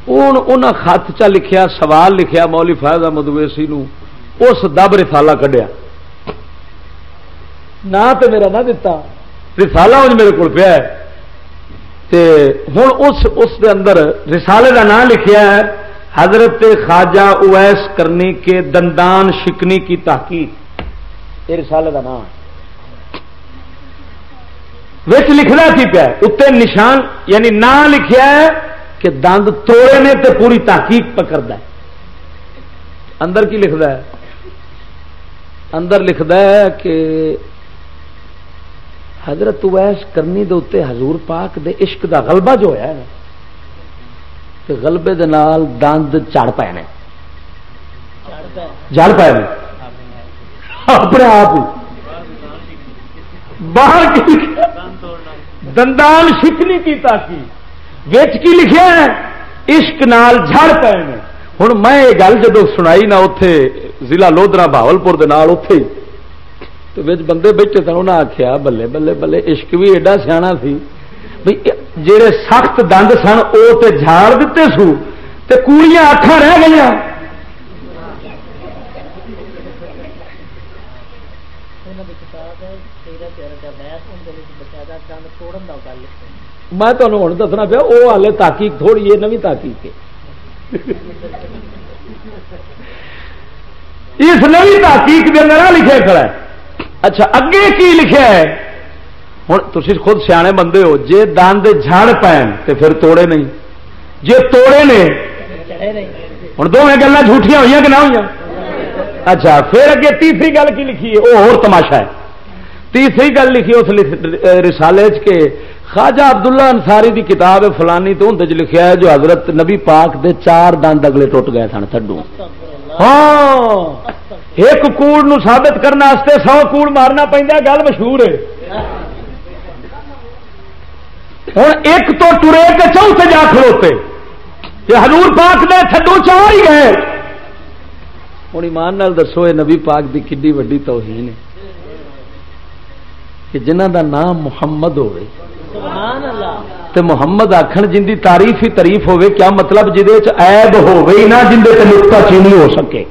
ہوں خط چا لکھیا، سوال لکھیا مولی فائدہ مدویسی اس دب رسالا کڈیا. نہ تو میرا نہ دتا. رسالا وہ میرے کو پیا ہوں اس اس دے اندر رسالے کا نام لکھیا ہے حضرت خواجہ اویس کرنی کے دندان شکنی کی تحقیق۔ یہ رسالے کا نام۔ لکھنا کی پیا اتنے نشان یعنی نام لکھیا ہے کہ دند توڑے نے تو پوری تحقیق پکڑا اندر کی لکھتا ہے؟ اندر لکھتا ہے کہ حضرت ویس کرنی دے اتنے حضور پاک دے عشق دا غلبہ جو ہے کہ غلبے دے نال دند چڑھ پے نے جڑ پے نے اپنے آپ باہر کی دندان شکنی کی تاکہ کی لکھا ہے عشق نال جھڑ پے ہوں میں یہ گل جب سنائی نہ اتے ضلع لودرا بہاولپور اتے تو بندے بیٹھے سن انہیں آخیا بلے بلے بلے عشق بھی ایڈا سیاح سی جہے سخت دند سن وہ تو جھاڑ دیتے سو تے کوڑیاں اکھان رہ گئی میں تمہیں ہوں دسنا پیا وہ ہالے تحقیق تھوڑی ہے نوی تحقیق اس نوی تحقیق کے اندر لکھا کھڑا ہے اچھا اگے کی لکھا ہے ہوں تھی خود سیانے بندے ہو جے دند جھڑ پین تو پھر توڑے نہیں جے توڑے نے ہوں دونوں گلیں جھوٹیاں ہوئی کہ نہ ہوئی اچھا پھر اگے تیسری گل کی لکھی ہے وہ اور تماشا ہے تیسری گل لکھی اس رسالے کے خواجہ عبداللہ انصاری دی کتاب ہے فلانی تو اندر لکھیا ہے جو حضرت نبی پاک دے چار دند اگلے ٹوٹ گئے سن تھڈو ہاں ایک کوڑ نو ثابت کرنے سو کوڑ مارنا پہنتا گل مشہور ہے ہوں ایک تو ٹرے کے چوتھے جا کھلوتے۔ یہ حضور پاک دے تھڈو چار ہی گئے۔ ہوں ایمان نال دسو یہ نبی پاک دی کڈی وڈی توہین ہے۔ کہ جنہ دا نام محمد ہوئے۔ تے محمد آخر جن کی تعریف ہی تعریف ہوے کیا مطلب جہد ایب ہوے نہ جن سے نقطہ چینی ہو سکے۔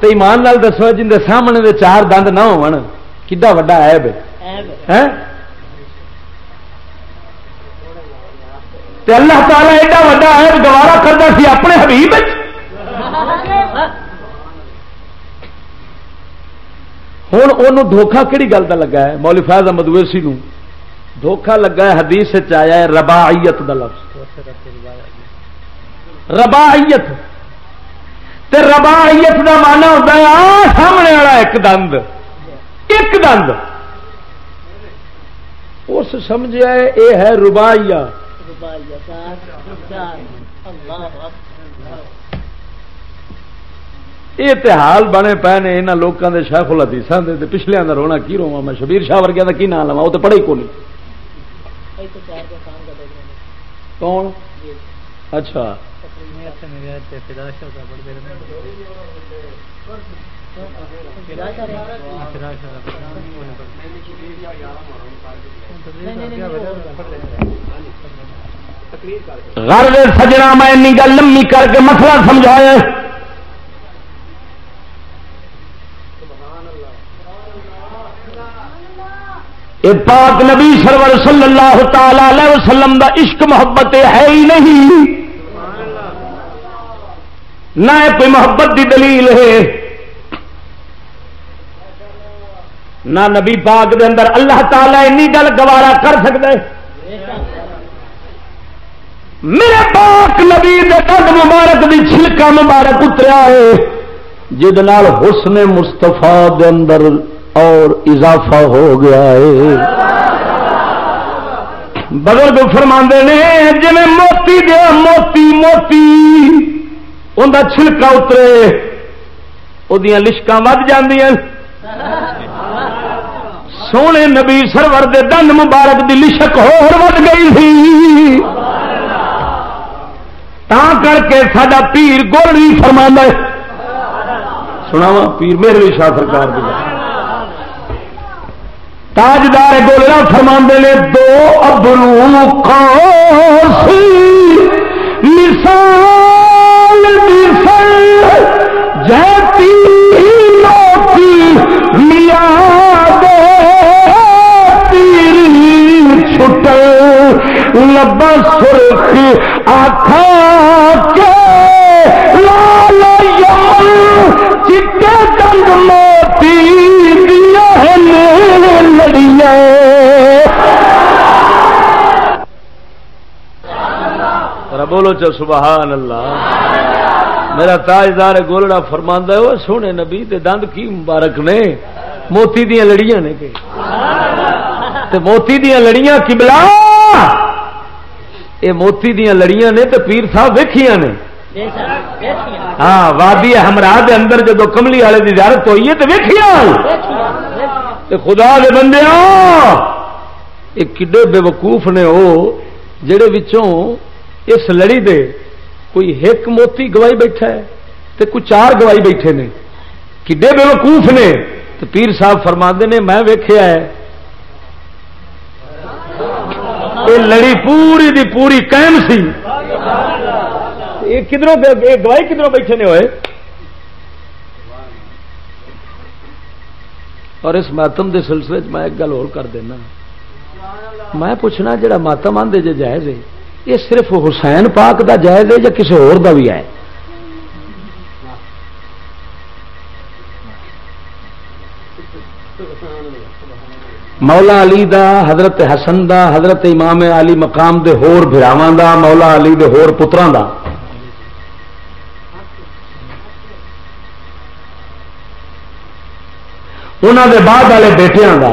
تو ایمان نال دسو جن کے سامنے دے چار دند نہ ہو وا ایب اللہ تعالیٰ ایڈا وا ایب گوارا کرتا سی اپنے حبیب ہوں وہ دھوکھا کہڑی گل کا لگا ہے؟ مولی فیض احمد ویسی دھوکھا لگا ہے، حدیث آیا ہے، رباعیت دا لفظ۔ رباعیت۔ تے رباعیت دا مانا ہوتا ہے، آ سامنے والا ایک دند۔ ایک دند۔ اس سمجھا ہے یہ ہے ربائیا یہ حال بنے پے نے یہاں لوگوں کے شیخ الحدیث پچھلے کا رونا کی رواں؟ میں شبیر شاہ ورگیا کا کی نام لوا وہ تو پڑھے کو نہیں کون؟ اچھا۔ گھر سجنا میں گل لمبی کر کے مسئلہ سمجھایا پاک نبی سرور صلی اللہ تعالی وسلم دا عشق محبت ہے ہی نہیں۔ نہ کوئی محبت دی دلیل ہے۔ نہ نبی پاک دے اندر اللہ تعالی اینی گل گوارا کر سکتے میرے پاک نبی دے قد مبارک دی چھلکا مبارک اتریا ہے جد حسن مستفا دے اندر اور اضافہ ہو گیا ہے۔ بزرگ فرما نے جی موتی دیا موتی موتی اندر چھلکا اترے وہ لشک ود سونے نبی سرور دے دن مبارک دی لشک ود گئی تھی۔ تا کر کے سڈا پیر گولڑی فرما سنا پیر میرے شاہ سرکار کی تاجدار گولڑا فرما نے، دو ابرو مثال جیتی لوکی میا دے تیری چھٹ لبا سرخ آخا کے لال یمن چٹے دند موتی بولو چل سبحان اللہ۔ میرا تاجدار گولڑا فرما وہ سونے نبی، تے دند کی مبارک نے۔ موتی دیا لڑیاں نے کہ۔ تے موتی دیا لڑیاں کبلا یہ موتی دیا لڑیاں نے تے پیر صاحب ویکھیاں نے۔ ہاں وادی ہمراہ دے اندر جب کملی والے کی زیارت ہوئی ہے تو ویکھیاں۔ خدا دے بندے کڈے بے وقوف نے وہ جڑے وچوں اس لڑی دے کوئی ایک موتی گوائی بیٹھا ہے تے کوئی چار گوائی بیٹھے نے۔ کڈے بے وقوف نے۔ تو پیر صاحب فرما نے میں ویخیا ہے یہ لڑی پوری دی پوری قائم سی۔ کدھروں گواہی کدھروں بیٹھے نے ہوئے؟ اور اس ماتم دے سلسلے میں ایک گل اور کر دینا۔ میں پوچھنا جڑا ماتم آدھے جے جائز ہے، یہ صرف حسین پاک دا جائز ہے یا کسی اور دا بھی ہے؟ مولا علی دا، حضرت حسن دا، حضرت امام علی مقام دے ہور بھراواں دا، مولا علی دے ہور پتراں دا۔ انہوں دے بعد والے بیٹیاں دا۔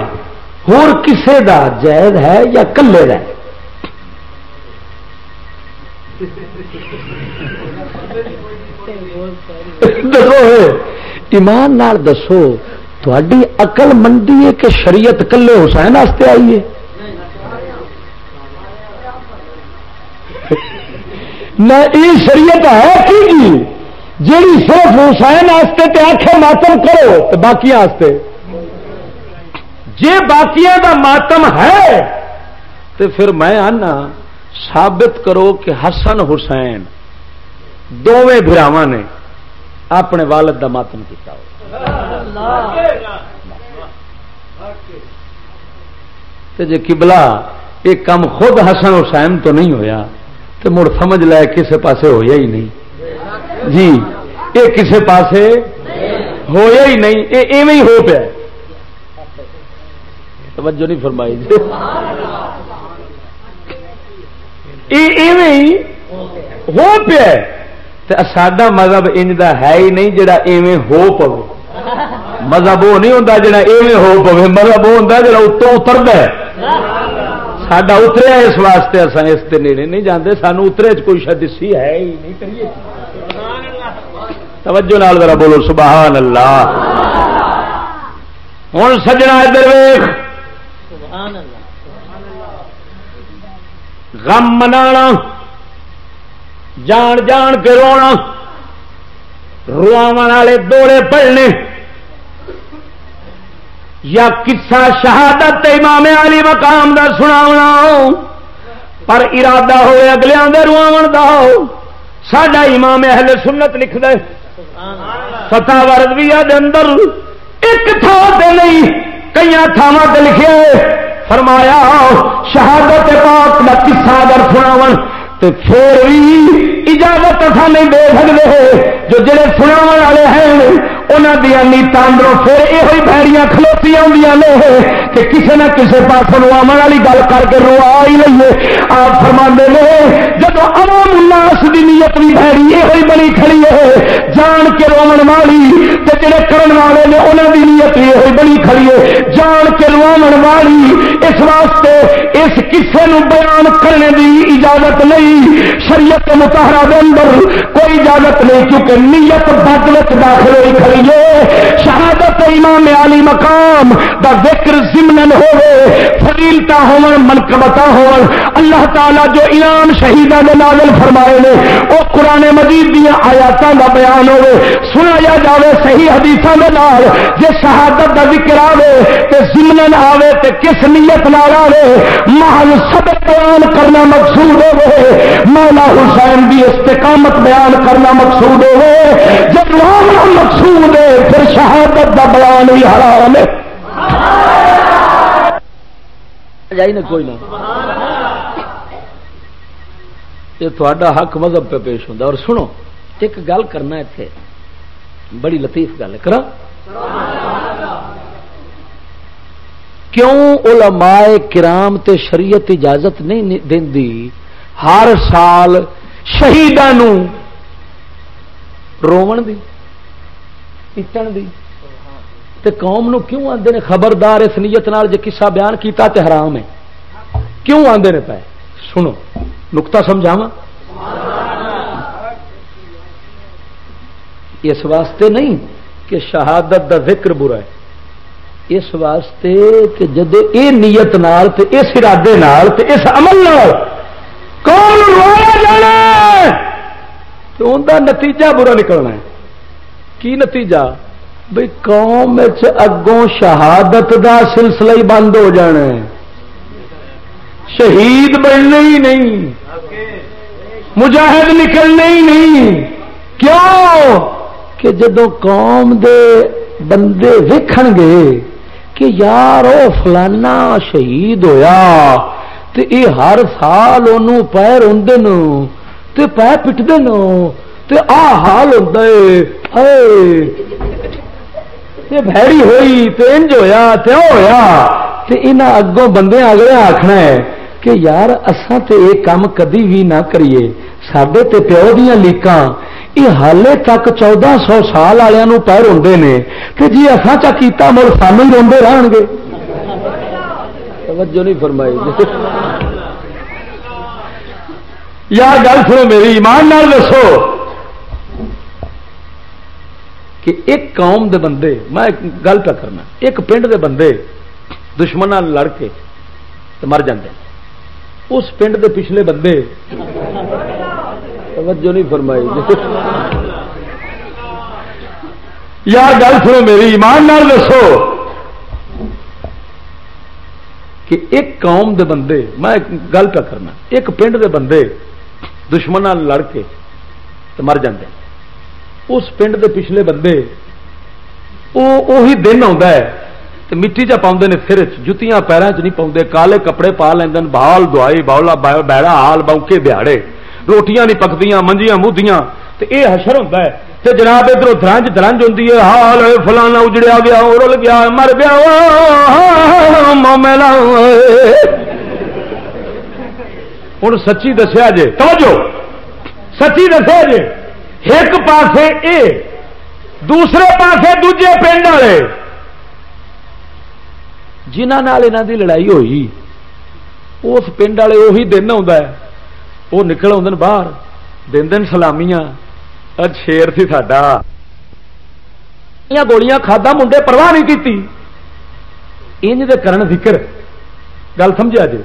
ہور کسے دا جائز ہے یا کلے دا دسو ایمان نال دسو تھوڑی اقل منڈی ہے کہ شریعت کلے حسین واسطے آئی ہے؟ نہ یہ شریعت ہے کی جی؟ جیڑی صرف حسین واسطے تے آخر ماتم کرو تو باقی جی باقی دا ماتم ہے تو پھر میں آنا ثابت کرو کہ حسن حسین دونیں براوا نے اپنے والد دا ماتم کیا جی کبلا یہ کام خود حسن حسین تو نہیں ہویا تو مڑ سمجھ لے کسے پاسے ہویا ہی نہیں۔ جی یہ کسے پاسے ہویا ہی نہیں، یہ ایویں ہی ہو پیا۔ توجہ نہیں فرمائی۔ جی ہی ہو پیا۔ ساڈا مذہب انج ہے ہی نہیں جڑا ایویں ہو پو مذہب وہ نہیں ہوتا جڑا ایویں ہو پو مذہب وہ ہوتا جڑا اتوں اترد ہے۔ ساڈا اتریا اس واسطے اصل اس کے نیڑے نہیں جانے سانو اترے کوئی شد ہے ہی نہیں کریے۔ توجہ نال ذرا بولو سبحان اللہ ہوں سجنا ادھر ویخ غم منا جان جان کے رونا۔ رواو والے دوڑے پڑنے یا کسا شہادت امام علی مقام دا سنا پر ارادہ ہوئے اگلے دے رواو دا ساڈا امام اہل سنت لکھ دے۔ فتح وردویا دے اندر ایک تھان تے نہیں کئی تھاواں تے لکھے فرمایا، شہادت پاک دا کسا اگر سناو تو پھر بھی اجازت اصا نہیں دے سکتے جو جڑے سنا والے ہیں انہوں دیا نیتا اندروں پھر یہ بھڑیاں کھلوتی آدی نے کہ کسی نہ کسی پاس امن والی گل کر کے روا ہی لیے آپ فرما نے جب عوام الناس کی نیت بھی بھڑی یہ بنی کھڑی ہے، جان کے رومن والی تے جڑے کرن والے نے انہوں کی نیت بھی یہ بنی کھڑی ہے، جان کے رومن والی اس واسطے اس کسے نو بیان کرنے دی اجازت نہیں۔ شریعت متحرہ دے اندر کوئی اجازت نہیں، کیونکہ نیت بدلت داخل ہوئی کھڑی چاہیے شہادت امام علی مقام، دا ذکر زمن ہوئے فریلتا ہون منقبتا ہون اللہ تعالی جو انعام شہیدہ نے نازل فرمائے نے، او قرآن مجید دیا آیاتاں دا بیان ہوئے۔ سنایا جاوے، صحیح حدیثاں دے نال، جے شہادت دا ذکر آوے، تے زمن آوے، تے کس نیت نال آوے محل صبر بیان کرنا مقصود ہوئے۔ مولا حسین دی استقامت بیان کرنا مقصود ہوئے۔ جب مقصود پھر شہادت کا بیان ہی حرام ہے۔ کوئی نہ۔ یہ تھوڑا حق مذہب پہ پیش ہوتا اور سنو، ایک گل کرنا اتنے بڑی لطیف گل کرا۔ کیوں علماء کرام تے شریعت اجازت نہیں دیں ہر سال شہیدان رومن دی۔ پیٹن دی۔ تے قوم نو کیوں آدھے نے خبردار اس نیت نال جے قصہ بیان کیتا تے حرام ہے؟ کیوں آدھے نے پے؟ سنو نکتا سمجھاوا اس واسطے نہیں کہ شہادت دا ذکر برا ہے۔ اس واسطے کہ جد اے نیت نال تے اس ارادے نال تے اس عمل نال کون رویا جانا تو ان کا نتیجہ برا نکلنا ہے۔ کی نتیجہ؟ بھائی قوم اگوں شہادت دا سلسلہ ہی بند ہو جانا ہے۔ شہید بننے ہی نہیں۔ مجاہد نکلنے ہی نہیں۔ کیوں؟ کہ جدو قوم دے بندے ویکھن گے کہ یار وہ فلانا شہید ہویا تے اے ہر سال انہوں پیر ہوں پہ پٹتے نو تے آ حال ہوتا ہے۔ بھڑی ہوئی، تے انج ہویا، تے او ہویا۔ تے انہاں اگوں بندے اگلے آکھنا ہے کہ یار اساں تے یہ کام کدی بھی نہ کریے۔ سڈے تے پیو دیاں لیکاں۔ یہ حالے تک چودہ سو سال والوں پہ روندے نے کہ جی اصا چا کیتا مڑ سانو ہی روندے رہن گے توجہ نہیں فرمائی۔ یار گل سنو میری، ایمان نال دسو۔ کہ ایک قوم دے بندے، میں گل پہ کرنا، ایک پنڈ دے بندے دشمن لڑ کے مر جاندے اس پنڈ دے پچھلے بندے توجہ نہیں فرمائی۔ یار گل سنو میری، ایمان نال دسو کہ ایک قوم دے بندے، میں گل پہ کرنا، ایک پنڈ دے بندے دشمن لڑ کے مر جاندے اس پنڈ دے پچھلے بندے وہی دن آ مٹی چ پاؤں نے سر جتیاں پیروں چ نہیں پاؤں کالے کپڑے پا لین بال دوائی باؤلا بیڑا ہال بونکے دیہڑے روٹیاں نہیں پکدیاں، منجیاں مودیاں تو یہ حشر ہوتا ہے جناب ادھر درنج درنج ہوتی ہے ہال فلانا اجڑیا گیا رل گیا، مر گیا ہوں سچی دسیا جے، توجہ، سچی دسیا جے۔ ایک پاسے اے، دوسرے پاسے دوجے پنڈ والے۔ جنہ دی لڑائی ہوئی، اس پنڈ والے وہی دن وہ نکل آدھے باہر، دن دن سلامیاں شیر سی ساڈا۔ گولیاں کھادا، منڈے پرواہ نہیں کی انج دے کرن ذکر۔ گل سمجھا جی؟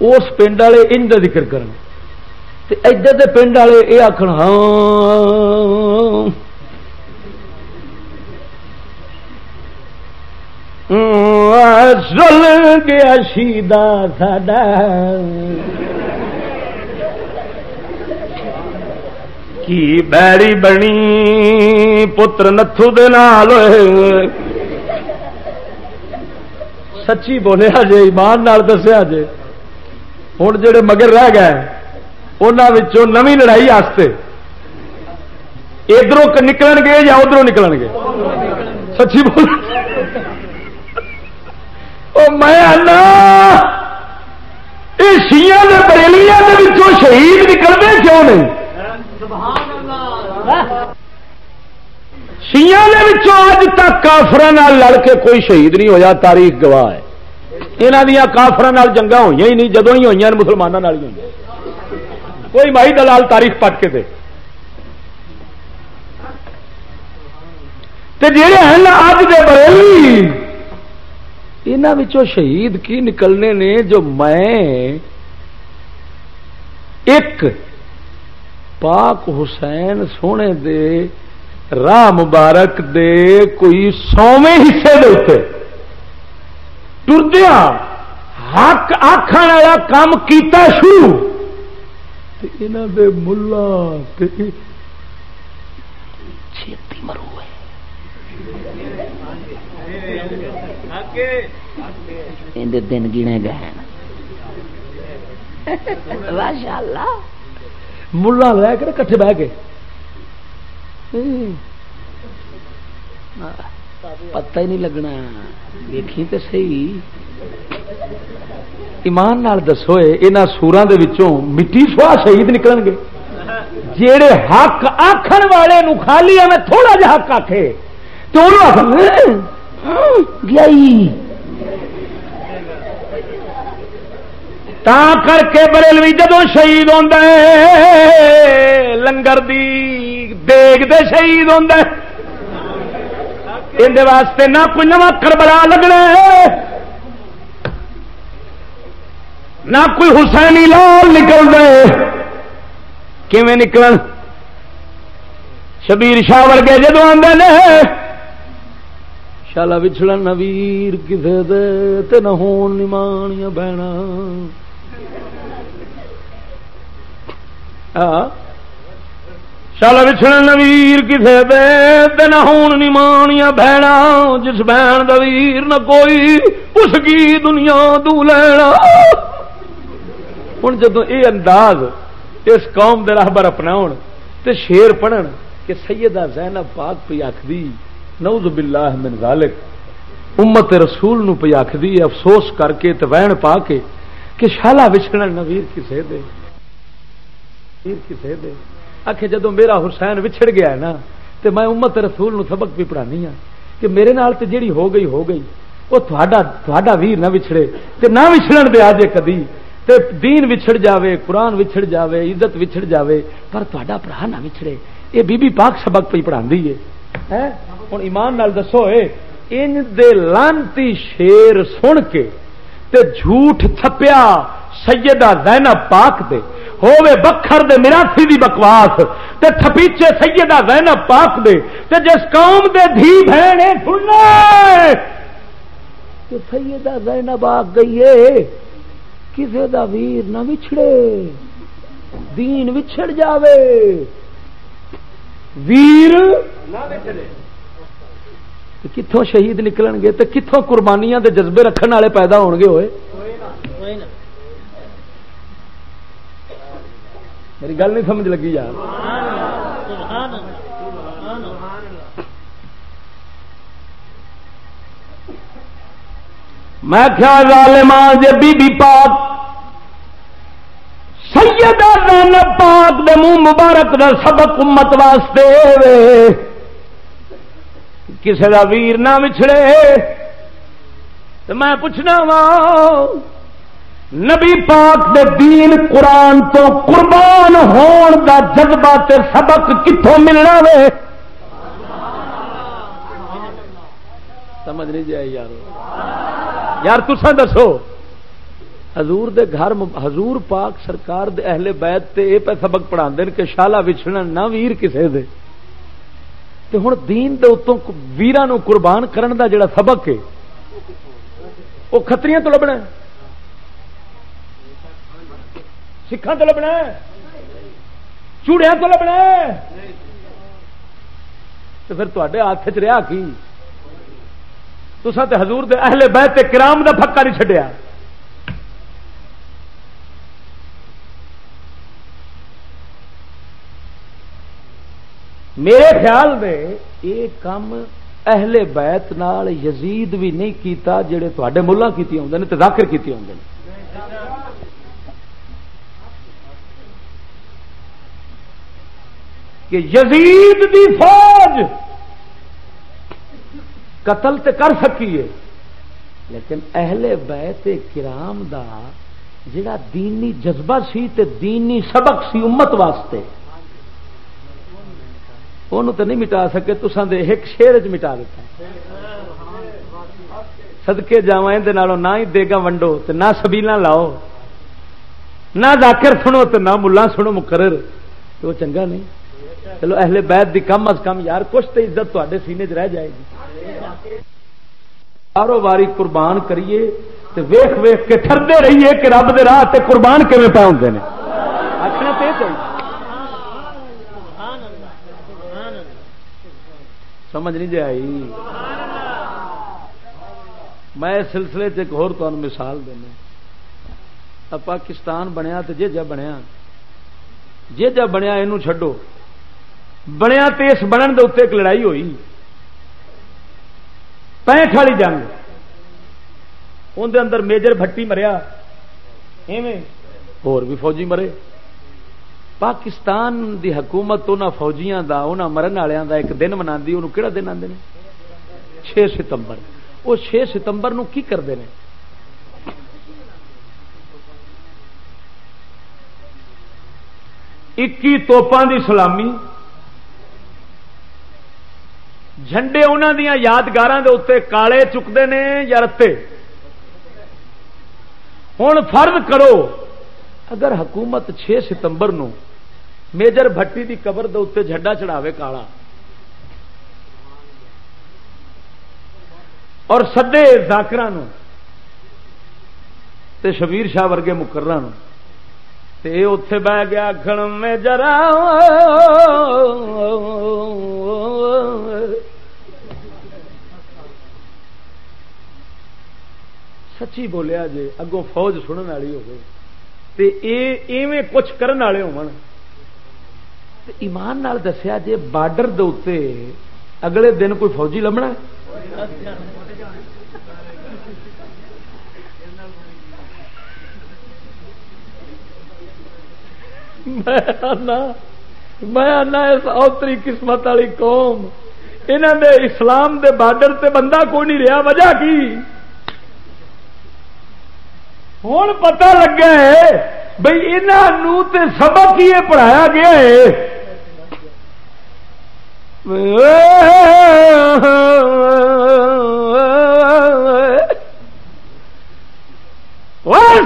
اس پنڈ والے انج کا ذکر کرن۔ ادھر دے پنڈ والے یہ آخر ہاں۔, ہاں، رل گیا شیدا ساڈا۔ کی بیڑی بنی پتر نتھو دے نال سچی بولیا جی ایمان نال دسیا جی ہوں جڑے مگر رہ گئے۔ انہوں نمی لڑائی واسطے ادھر نکل گے یا ادھر نکل گے سچی بول میں شیا بریلیا شہید نکلتے کیوں نہیں شیا اج تک کافر لڑ کے کوئی شہید نہیں ہوا تاریخ گواہ ہے یہاں دیا کافر جنگا ہوئی ہی نہیں جدو ہی ہوئی مسلمانوں ہوئی کوئی مائی دلال تاریخ پٹ کے دے۔ جڑے ہیں اج دے بریلی یہاں شہید کی نکلنے نے جو میں ایک پاک حسین سونے دے، راہ مبارک دے کوئی سویں حصے دے ٹردیا حق آخر والا کام کیتا شروع۔ دے ملا چھتی مرو دن گنے گئے ماشاء اللہ ملا لے کے کٹھے بہ کے پتہ ہی نہیں لگنا۔ دیکھی تو صحیح۔ ایمان نال دسو یہاں سورا مٹی سوا شہید نکل گے جہے حق آخر والے نو خالی میں تھوڑا جا حق آخے تو تا کر کے بریلوی جدو شہید ہوتا لنگر دی دیگ دے شہید ہوتا اندر واسطے نہ کوئی نواں کربلا لگنا نہ کوئی حسینی لال نکل رہے کیون نکل شبیر شاہ ورگے جدو آدھے نے۔ شالا بچھڑا نویر کسے دے نہ ہون نمانیا بہنا۔ شالا بچھڑا نویر کسے دے نہ ہون نمانیا بہنا۔ جس بہن دویر نہ کوئی، اس کی دنیا دو لینا۔ ہوں جدو یہ انداز اس قوم دے راہبر اپنا تے شیر پڑھن کہ سیدہ زینب پاک پہ آخری نعوذ باللہ من ذالک۔ امت رسول نو پہ آخری افسوس کر کے تے وین پا کے کہ شالا وچھڑا نویر کسے دے۔ ویر کسے دے۔ آخ جدو میرا حسین وچھڑ گیا ہے نا، تے میں امت رسول نو سبق بھی پڑھانی ہاں کہ میرے نال تے جیڑی ہو گئی ہو گئی، وہ تھوڑا ویر نہ وچھڑے۔ تے نہ وچھڑن دے آجے کدی۔ تے دین وچھڑ جاوے، قرآن وچھڑ جاوے، عزت وچھڑ جاوے، پر تا برا نہ وچھڑے۔ یہ بی بی پاک سبق پہ پڑھا ہے ہوں ایمان نال دسو ان دے لانتی شیر سن کے تے جھوٹ تھپیا سیدہ زینب پاک دے۔ ہووے بکھر دے میراسی دی بکواس۔ تے تھپیچے سیدہ زینب پاک دے۔ تے جس قوم دے دھی بہنے سننے کہ سیدہ زینب آ گئی ہے کسے دا ویر نہ وچھڑے دین وچھڑ جاوے۔ ویر کتوں شہید نکلن گے؟ تو کتوں قربانیاں دے جذبے رکھنے والے پیدا ہو گے ہوئے؟ میری گل نہیں سمجھ لگی یار۔ میں خیال ظالمان جے بی بی پاک؟ سیدہ زینب پاک دے منہ مبارک دا سبق امت واسطے کسے دا ویر نہ وچھڑے۔ تو میں پوچھنا وا، نبی پاک دے دین قرآن تو قربان ہون دا جذبہ تے سبق کتوں ملنا وے؟ سمجھ نہیں جائے یار یار تسا دسو، حضور دے گھر حضور پاک سرکار دے اہل بیت تے اے پہ سبق پڑھا کہ شالا وچھنا نہ ویر کسے دے۔ تے ہن دین دے اتوں ویراں نو قربان کرن دا جڑا سبق ہے وہ کھتریاں تو لبنا ہے۔ سکھان تو لبنا ہے۔ چوڑیاں تو لبنا ہے۔ تو پھر تے ہاتھ چ رہا کی؟ تسا تے حضور دے اہل بیت کرام دا پکا نہیں چڈیا میرے خیال میں یہ کام اہل بیت نال یزید بھی نہیں کیتا جڑے تے ملا کی ذاکر کی کہ یزید دی فوج قتل تے کر سکی ہے لیکن اہل بیت کرام دا جڑا دینی جذبہ سی تے دینی سبق سی امت واسطے وہ نہیں مٹا سکے تو سن ایک شیر چ مٹا دیتا سدکے جا نہ ہی دے گا ونڈو تو نہ سبیلا لاؤ۔ نہ ذاکر سنو تو نہ ملا سنو مقرر، تو وہ چنگا نہیں۔ چلو اہل بیت دی کم از کم یار، کچھ تو عزت تے سینے چ رہ جائے گی۔ کاروباری قربان کریے تو ویخ ویخ کے ٹردے رہیے کہ رب دے راہ تے قربان کیون پہ ہوں آخنا تو چاہیے سمجھ نہیں جی آئی میں اس سلسلے سے ایک اور مثال دینا۔ پاکستان بنیا تو جی جا بنیا۔ جی جا بنیا یہ چڈو بنیا تو اس بنن کے اتنے ایک لڑائی ہوئی پینٹ والی جنگ اندر اندر میجر بھٹی مریا اور بھی فوجی مرے پاکستان دی حکومت انہوں فوجیاں دا انہوں مرن والوں دا ایک دن منا انہوں کہڑا دن آتے ہیں چھ ستمبر وہ چھ ستمبر نو کی کرتے ہیں اکی توپان دی سلامی جھنڈے انہوں دیا یادگار کے اتنے کالے چکتے ہیں یا رتے؟ ہوں فرض کرو، اگر حکومت چھ ستمبر نو میجر بھٹی دی قبر دے اتنے جھڈا چڑھاوے کالا، اور سدے زاکر شبیر شاہ ورگے مقرر اتے بہ گیا گھن میں جرا سچی بولیا جی اگوں فوج سننے والی ہوئے کچھ کرنے والے ایمان نال دسیا جی بارڈر دے اگلے دن کوئی فوجی لبنا میں اس اوتری قسمت والی قوم۔ انہوں نے اسلام دے بارڈر تے بندہ کوئی نہیں رہا وجہ کی؟ ہوں پتا لگا ہے بھائی انہوں تے سبق ہی پڑھایا گیا ہے۔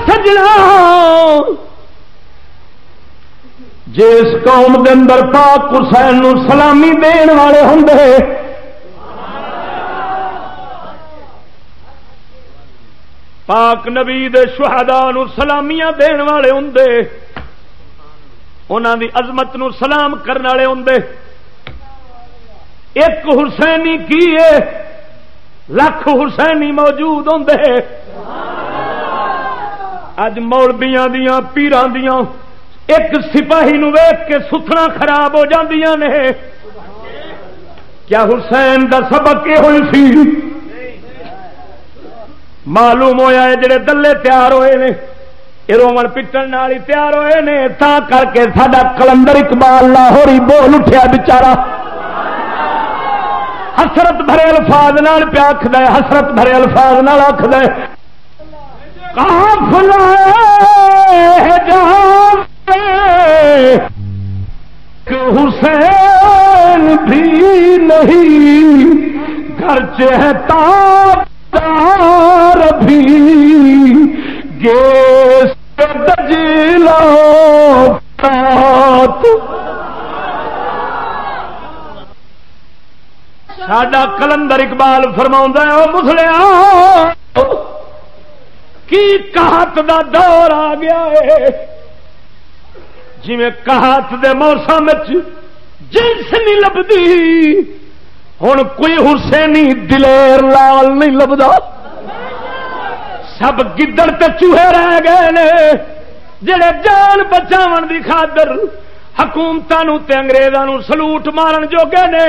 سجنا۔ جس قوم دے اندر پاک حسین سلامی دین والے ہوں پاک نبی دے نو سلامیاں دین والے ہوں انہوں دی عظمت نو سلام کرنے والے ہوں ایک حسینی کی ہے؟ لکھ حسینی موجود ہوں اج مولبیاں دیاں پیران دیاں ایک سپاہی نو ویک کے ستنا خراب ہو جاندیاں نے۔ کیا حسین دا سبق یہ ہوئی سی؟ معلوم ہویا ہے جڑے دلے تیار ہوئے نے یہ رومن پٹن ہی تیار ہوئے نے تا کر کے ساڈا کلندر اقبال لاہوری بول اٹھیا بچارا۔ حسرت بھرے الفاظ نال پیا آخد حسرت بھرے الفاظ نال آخد حسین بھی نہیں، گھر چہتا بھی گیس ساڈا کلندر اقبال فرما ہے مسلیا کی کہت دا دور آ گیا ہے؟ جی کہات دے موسم جنس نہیں لبھی ہوں کوئی حسینی دلیر لال نہیں لبدا۔ سب گدڑ تے چوہے رہ گئے جڑے جان بچاؤ دی خاطر حکومتوں اگریزوں سلوٹ مارن جوگے نے۔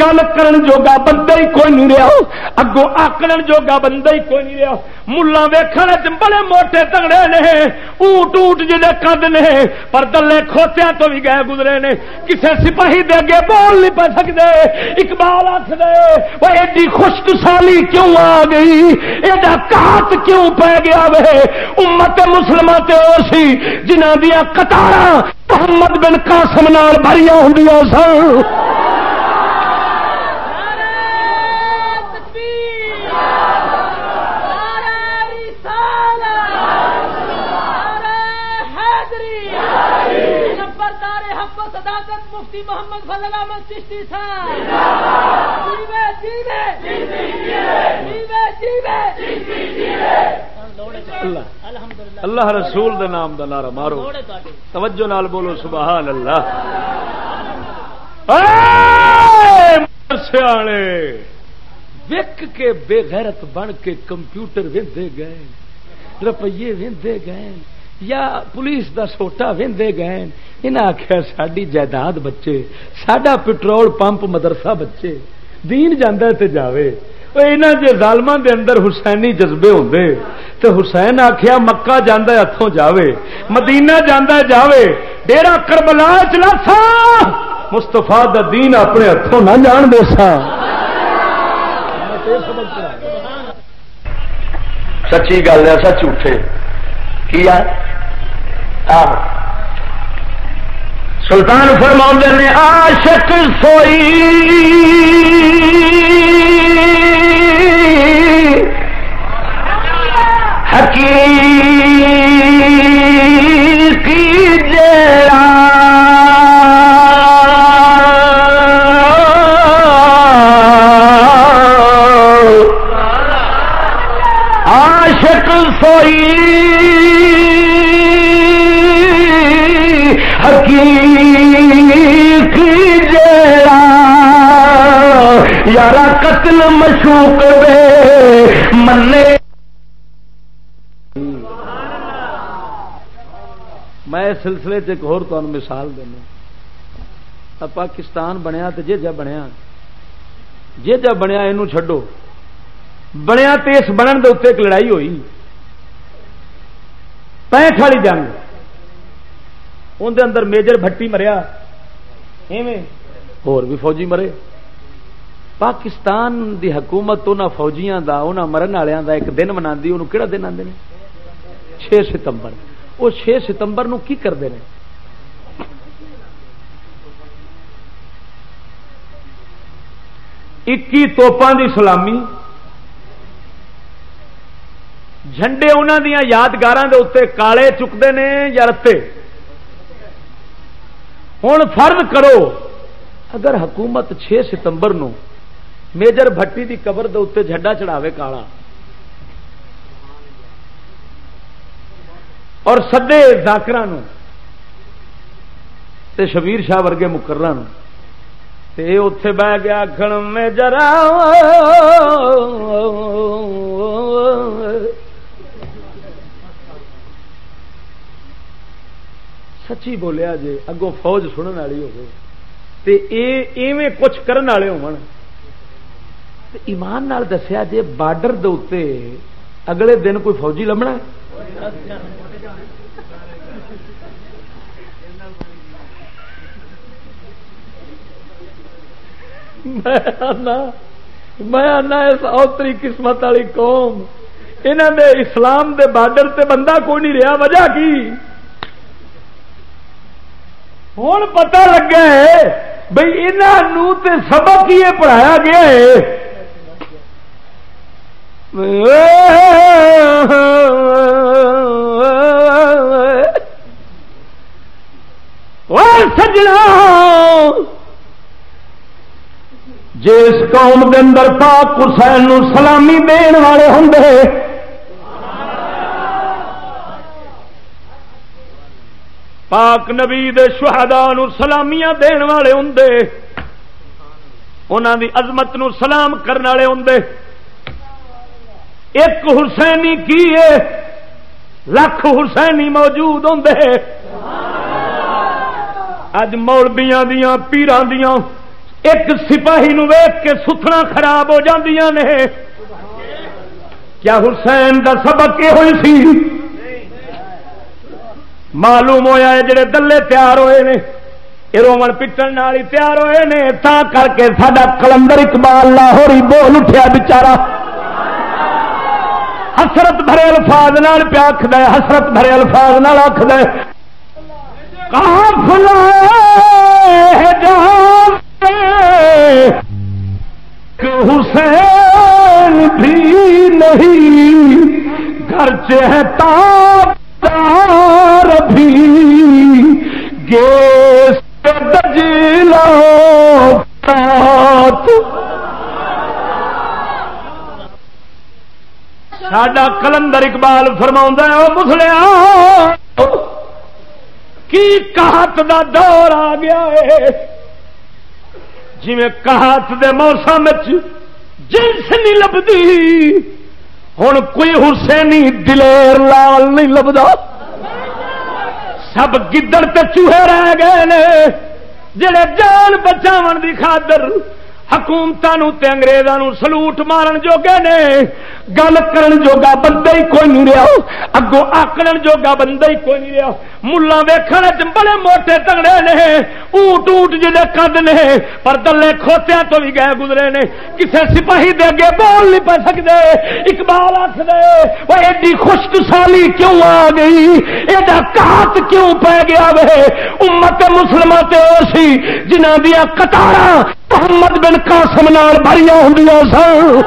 گل کرن جوگا بندہ ہی کوئی نہیں رہا۔ اگوں آکڑ جوگا بندہ ہی کوئی نہیں رہا۔ ملا ویخن بڑے موٹے تگڑے نے۔ اونٹ اونٹ جی جہے کد نے۔ پر دلے کھوتیا تو بھی گئے گزرے نے۔ کسے سپاہی دے اگے بول نہیں پہ سکتے اقبال آخ دے وہ ایڈی خشک سالی کیوں آ گئی؟ ایڈا کات کیوں پی گیا وے؟ امت مسلمان تے اور سی جنہ دیا کتارا محمد بن قاسم نال بھری ہوں سن مفتی محمد فضل احمد چشتی صاحب اللہ. رسول دے نام دا نعرہ مارو. توجہ نال بولو سبحان اللہ سیانے وک کے بے غیرت بن کے کمپیوٹر وے گئے روپیے وے گئے یا پولیس دا سوٹا وے گئے۔ انہیں آخیا ساری جائیداد بچے سڈا پٹرول پمپ مدرسہ بچے دین جانا تے جاوے۔ تو یہاں جی ظالم دے اندر حسینی جذبے ہوں تو حسین آخیا مکہ جانا ہاتھوں جاوے مدینہ جانا جاوے ڈیرا کربلا چلا سا مستفا دا دین اپنے ہاتھوں نہ جان دے سا سچی گل ہے سچ جھوٹے کیا سلطان فرما نے عاشق سوئی حقیقی جا عاشق سوئی۔ قتل مشوق منے میں سلسلے ایک اور مثال دینا۔ پاکستان بنیا تو جی جا بنیا۔ جی جا بنیا یہ چڈو بنیا تو اس بنن کے اتنے ایک لڑائی ہوئی۔ پینٹ والی جنگ۔ اندر اندر میجر بھٹی مریا۔ اور بھی فوجی مرے۔ پاکستان دی حکومت ان فوجیاں دا ان مرن والوں دا ایک دن منا کہڑا دن آتے ہیں چھ ستمبر۔ وہ چھ ستمبر نو کی کرتے ہیں اکی توپان دی سلامی۔ جھنڈے انہوں دیا یادگار اتنے کالے چکتے ہیں یا رتے؟ ہوں فرض کرو، اگر حکومت چھ ستمبر نو میجر بھٹی دی قبر دے اتنے جھنڈا چڑھاوے کالا۔ اور سدے زاکر شبیر شاہ ورگے مقرر اتے بہ گیا کھڑ میں جرا سچی بولیا جی اگوں فوج سننے والی ہوے کچھ کرنے والے ہو ایمان نال دسیا جی بارڈر دے اگلے دن کوئی فوجی لمنا میں اس اوتری قسمت والی قوم۔ انہوں نے اسلام دے بارڈر تے بندہ کوئی نہیں رہا وجہ کی؟ ہوں پتا لگا ہے بھائی انہوں تے سبق ہی پڑھایا گیا ہے۔ سجنا جس قوم کے اندر پاک حسین سلامی دین والے ہوں پاک نبی شہدا سلامیاں دین والے ہوں انہوں دی عظمت نو سلام کرنے والے ہوں ایک حسینی کی ہے؟ لکھ حسینی موجود ہوں اج مولبیاں دیا پیران دیا ایک سپاہی نو ویک کے ستنا خراب ہو جاندیاں نے۔ کیا حسین کا سبق یہ ہوئی سی؟ معلوم ہوا ہے جڑے دلے تیار ہوئے نے۔ رومن پٹن والی تیار ہوئے نے۔ تا کر کے سڈا کلندر اقبال لاہوری بول اٹھیا بچارا حسرت بھرے الفاظ نال پیا آخد حسرت بھرے الفاظ نال آخد حسین بھی نہیں، گھر چہتا بھی۔ گیس دجلا ساڈا کلندر اقبال فرما مسلیا کی کہت دا دور آ گیا ہے؟ جی کہات دے موسم جنس نہیں لبھی ہوں کوئی حسینی دلیر لال نہیں لبدا۔ سب گدڑ تے چوہے رہ گئے جڑے جان بچاو دی خاطر حکومتوں اگریزوں سلوٹ مارن جوگے نے۔ گل کرن جوگا بندہ ہی کوئی نہیں رہا اگوں آکڑ جوگا بندہ ہی کوئی نہیں رہا ملا ویخ بڑے موٹے تگڑے نے۔ اونٹ اونٹ جی کد نے۔ پر دلے کھوتیا تو بھی گئے گزرے نے۔ کسے سپاہی دے اگے بول نہیں پا سکتے اقبال آخ دے وہ ایڈی خشک سالی کیوں آ گئی؟ ایڈا کات کیوں پی گیا وے؟ امت مسلم تے سی جنہ دیا کتارا محمد بن قاسم نال بھری ہوں سن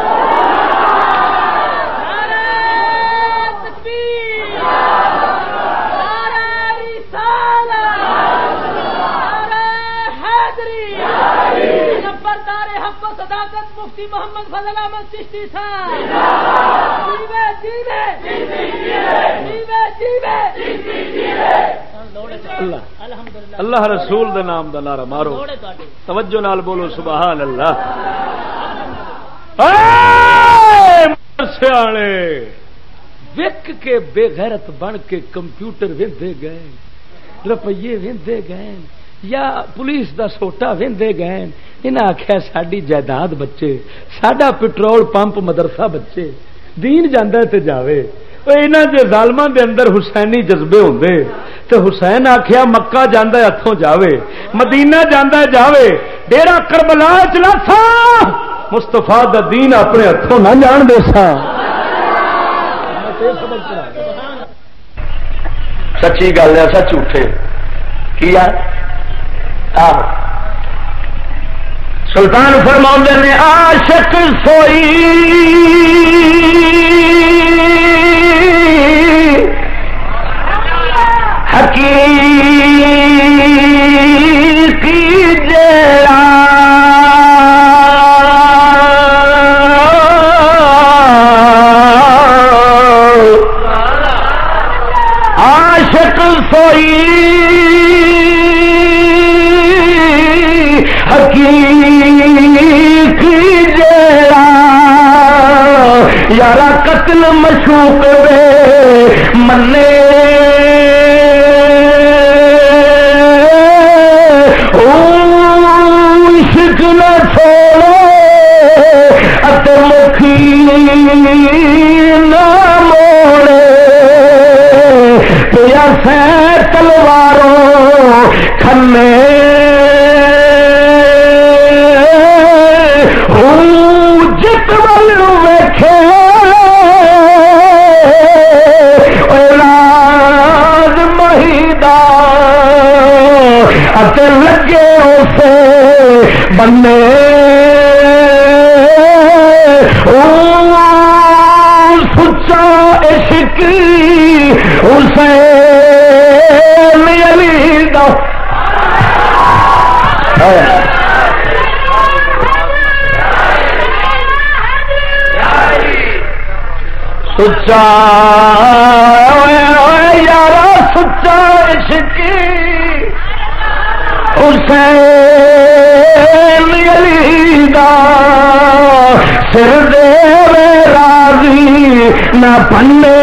مفتی محمد فضل احمد چشتی اللہ اللہ رسول دے نام دا نعرہ مارو. توجہ نال بولو سبحان اللہ سیانے وک کے بے غیرت بن کے کمپیوٹر وے گئے، روپیے وے گئے، یا پولیس دا سوٹا وے گئے انہیں آخیا ساری جائیداد بچے سڈا پٹرول پمپ مدرسہ بچے، دین جانا تے جاوے۔ یہاں جی ظالم دے اندر حسینی جذبے ہوں تو حسین آخیا مکہ جانا ہاتھوں جاوے مدینہ جانا جاوے ڈیرا کربلا چلا سا مستفا دین اپنے ہاتھوں نہ جان دے سا سچی گل ہے سچ جھوٹے کیا سلطان فرما نے آشک سوئی حقیقی جڑا عاشق سوئی حقیقی جڑا یارا قتل مشوق بے منے عشق نہ چھوڑو۔ اسے بنے سچا عشق اسے علی دا سچا یار سچا عشق حسین دا سر دے راضی نہ پنے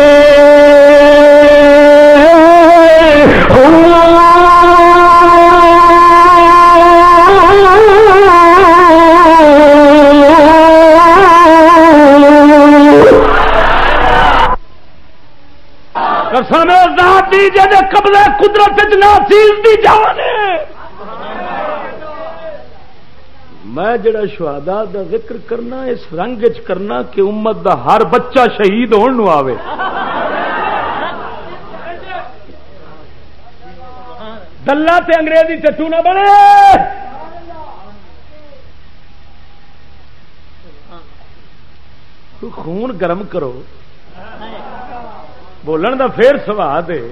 قسم ذات دی جے قبضہ قدرت ناچیز دی جان میں جڑا شہادا دا ذکر کرنا، اس رنگ چ کرنا کہ امت دا ہر بچہ شہید ہونے آوے۔ دلہ تے انگریزی ٹٹو نہ بنے۔ خون گرم کرو۔ بولن دا پھر سواد ہے۔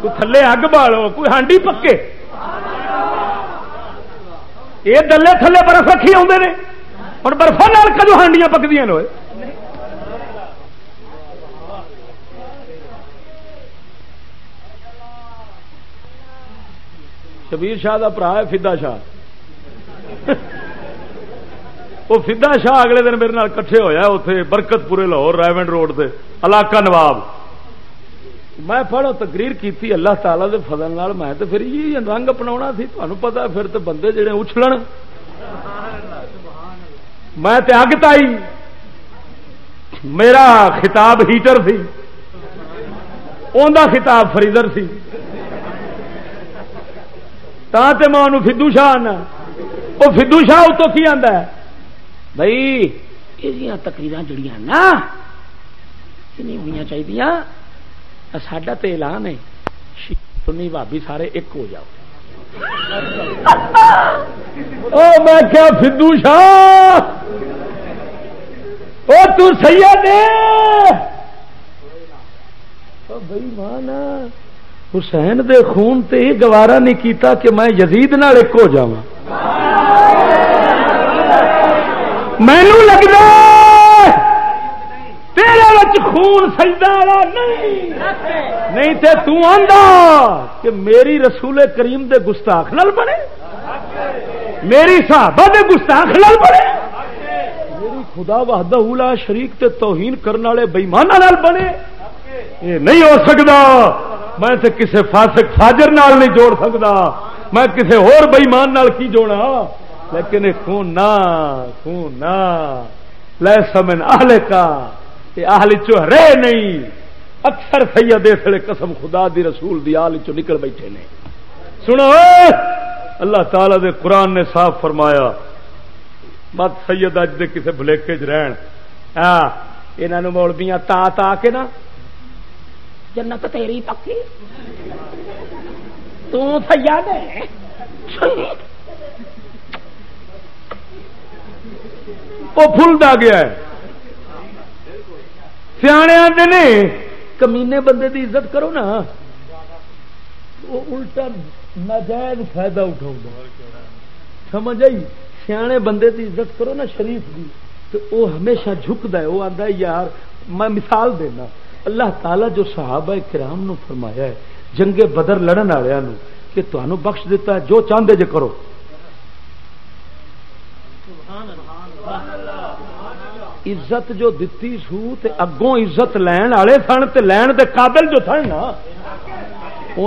کوئی تھلے اگ بالو، کوئی ہانڈی پکے۔ یہ دلے تھلے برف رکھی آتے ہیں اور برفا نال کدو ہانڈیاں پکدیا ہوئے۔ شبیر شاہ کا برا ہے فدا شاہ۔ وہ فدا شاہ اگلے دن میرے کٹھے ہوا اتنے برکت پورے لاہور رائمنڈ روڈ سے علاقہ نواب۔ میں پڑھو تقریر کی اللہ تعالی دے فضل نال میں تو پھر یہ رنگ اپنا سی تمہیں پتا پھر تو بندے جڑے اچھلن۔ میں تے اگ تائی۔ میرا خطاب ہیٹر سی۔ انہ خطاب فریزر سی۔ تا تے میں انہوں فدو شاہ آنا وہ فدو شاہ اتو کی آتا ہے؟ بھائی یہ تقریر جڑیاں نا نہیں ہونی چاہیے ساڈا تو اعلان ہے سنی بھابی سارے ایک ہو جاؤ او میں کیا فدو شاہ او تو سید بھائی مانا حسین دے خون تے یہ گوارا نہیں کیتا کہ میں یزید نال ایک ہو جا مینو لگتا تیرے خون سجدہ والا نہیں. نہیں تے تو آندا کہ میری رسول کریم دے گستاخ نال بنے. میری صحابہ دے گستاخ نال بنے. میری خدا وحدہ لا شریک تے توہین کرنے والے بےمانہ نال بنے. یہ نہیں ہو سکتا میں تے کسے فاسق فاجر نال نہیں جوڑ سکتا میں کسے اور بےمان نال کی جوڑا لیکن خون نہ خون نہ. لے سمن اہل کا آل رہے نہیں، اکثر سید اسلے قسم خدا دی رسول دی آل چو نکل بیٹھے نے۔ سنو، اللہ تعالی دے قرآن نے صاف فرمایا مت سید اج دے کسے بلیکے چ رہن۔ ہاں مولبیاں تا تا کے نا۔ جنت تیری پکی۔ تیاد وہ فلتا گیا سیانے آتے نے۔ کمینے بندے دی عزت کرو نا۔ وہ الٹا ناجائز فائدہ اٹھاؤ سمجھ آئی؟ سیانے بندے دی عزت کرو نا شریف دی۔ تو وہ ہمیشہ جھکتا ہے۔ وہ آتا ہے یار میں مثال دینا۔ اللہ تعالی جو صحابہ کرام نو فرمایا ہے جنگے بدر لڑن والوں کہ تمہوں بخش دیتا ہے جو چاہتے جے کرو۔ عزت جو دتی سو تے اگوں عزت لین والے سن تے لین دے قابل جو سن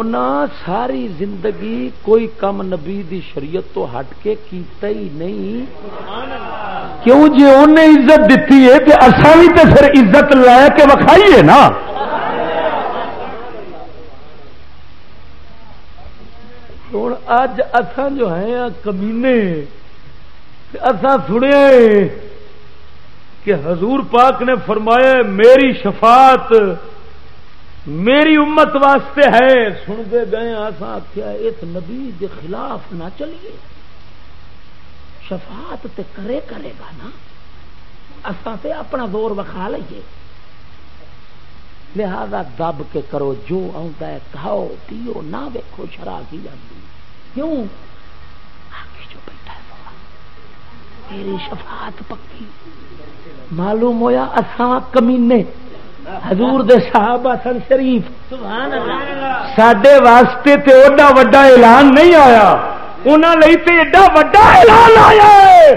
نا ساری زندگی کوئی کم نبی دی شریعت تو ہٹ کے کیتا ہی نہیں۔ کیوں جی انہیں عزت دیتی ہے کہ اصا بھی تو پھر عزت لے کے وکھائیے نا۔ ہوں اج اتان جو ہے کمینے اتنا سنیا کہ حضور پاک نے فرمایا، میری شفاعت میری امت واسطے ہے۔ سنتے گئے آسا آخیا اس نبی کے خلاف نہ چلیے۔ شفاعت تے کرے کرے گا نا۔ اصا تے اپنا دور وکھا لیے لہذا دب کے کرو، جو آتا ہے کھاؤ، پیو، نہ ویکو شرا کی جاتی کیوں؟ آگے جو بیٹھا ہے میری شفاعت پکی۔ معلوم ہویا اساں کمینے۔ حضور دے صحابہ سن شریف۔ سڈے واسطے تے ایڈا وڈا اعلان نہیں آیا۔ انہوں لئی تے ایڈا وڈا اعلان آیا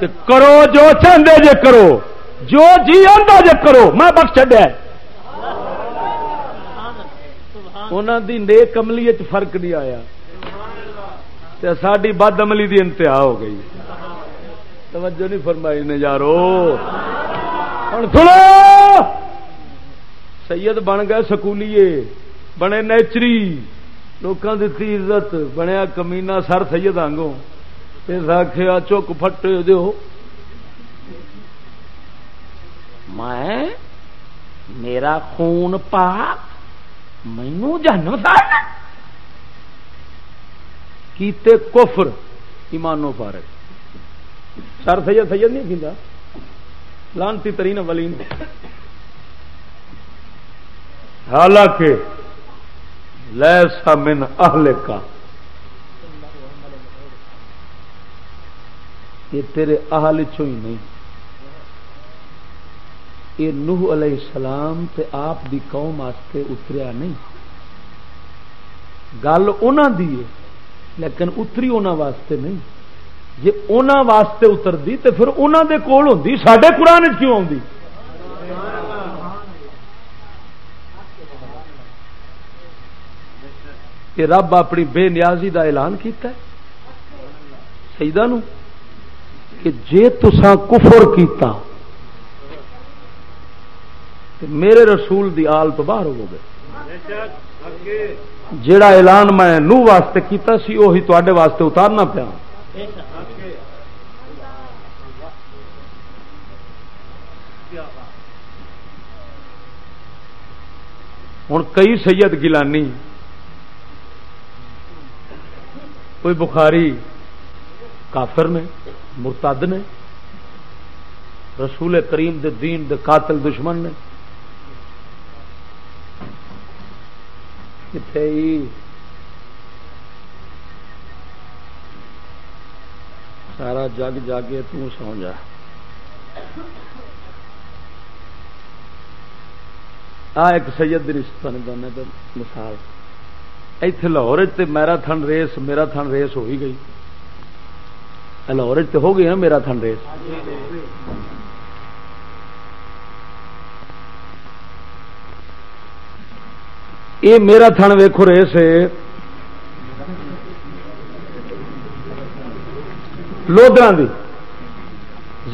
کہ کرو جو چاہتے جے کرو۔ جو جی آتا جے کرو۔ میں بخش چڈیا انہوں دی نیک عملی فرق نہیں آیا۔ ساری بد عملی دی انتہا ہو گئی۔ توجہ نہیں فرمائی نے یارو۔ ہوں سنو۔ سید بن گئے سکولیے بنے نیچری۔ لوگوں دیتی عزت بنیا کمینا سر سید آگوں اس آخیا چک فٹ دو میں میرا خون پاک مینو جنم کیتے کفر ایمانو پارک سر سید سید نہیں کھیندا لانتی ترین ولین حالانکہ لیسا من اہل کا یہ تیرے اہل چو ہی نہیں۔ یہ نوح علیہ السلام تے آپ دی قوم واسطے اتریا نہیں۔ گل انہوں دی لیکن اتری انہوں واسطے نہیں۔ جی ان واسطے اترتی تو پھر انہوں دے کول ہوں سڈے قرآن کیوں آتی کہ رب اپنی بے نیازی دا اعلان کیتا ہے۔ سیدہ نو، کہ جے تسا کفر کیتا تو میرے رسول دی آل تو باہر ہو گئے۔ جیڑا اعلان میں نو واسطے کیتا سی وہی تے واسطے اتارنا پیا۔ ہوں کئی سید گیلانی، کوئی بخاری کافر نے، مرتد نے، رسول کریم دے دین دے قاتل دشمن نے۔ کتنے سارا جگ جاگے سو جا۔ آ ایک سید رشتہ نے دونوں مثال۔ اتنے لاہور میرا تھن ریس میرا تھن ریس ہو ہی گئی لاہور ہو گئی نا میرا تھن ریس؟ یہ میرا تھن ویخو ریس لودرا دی۔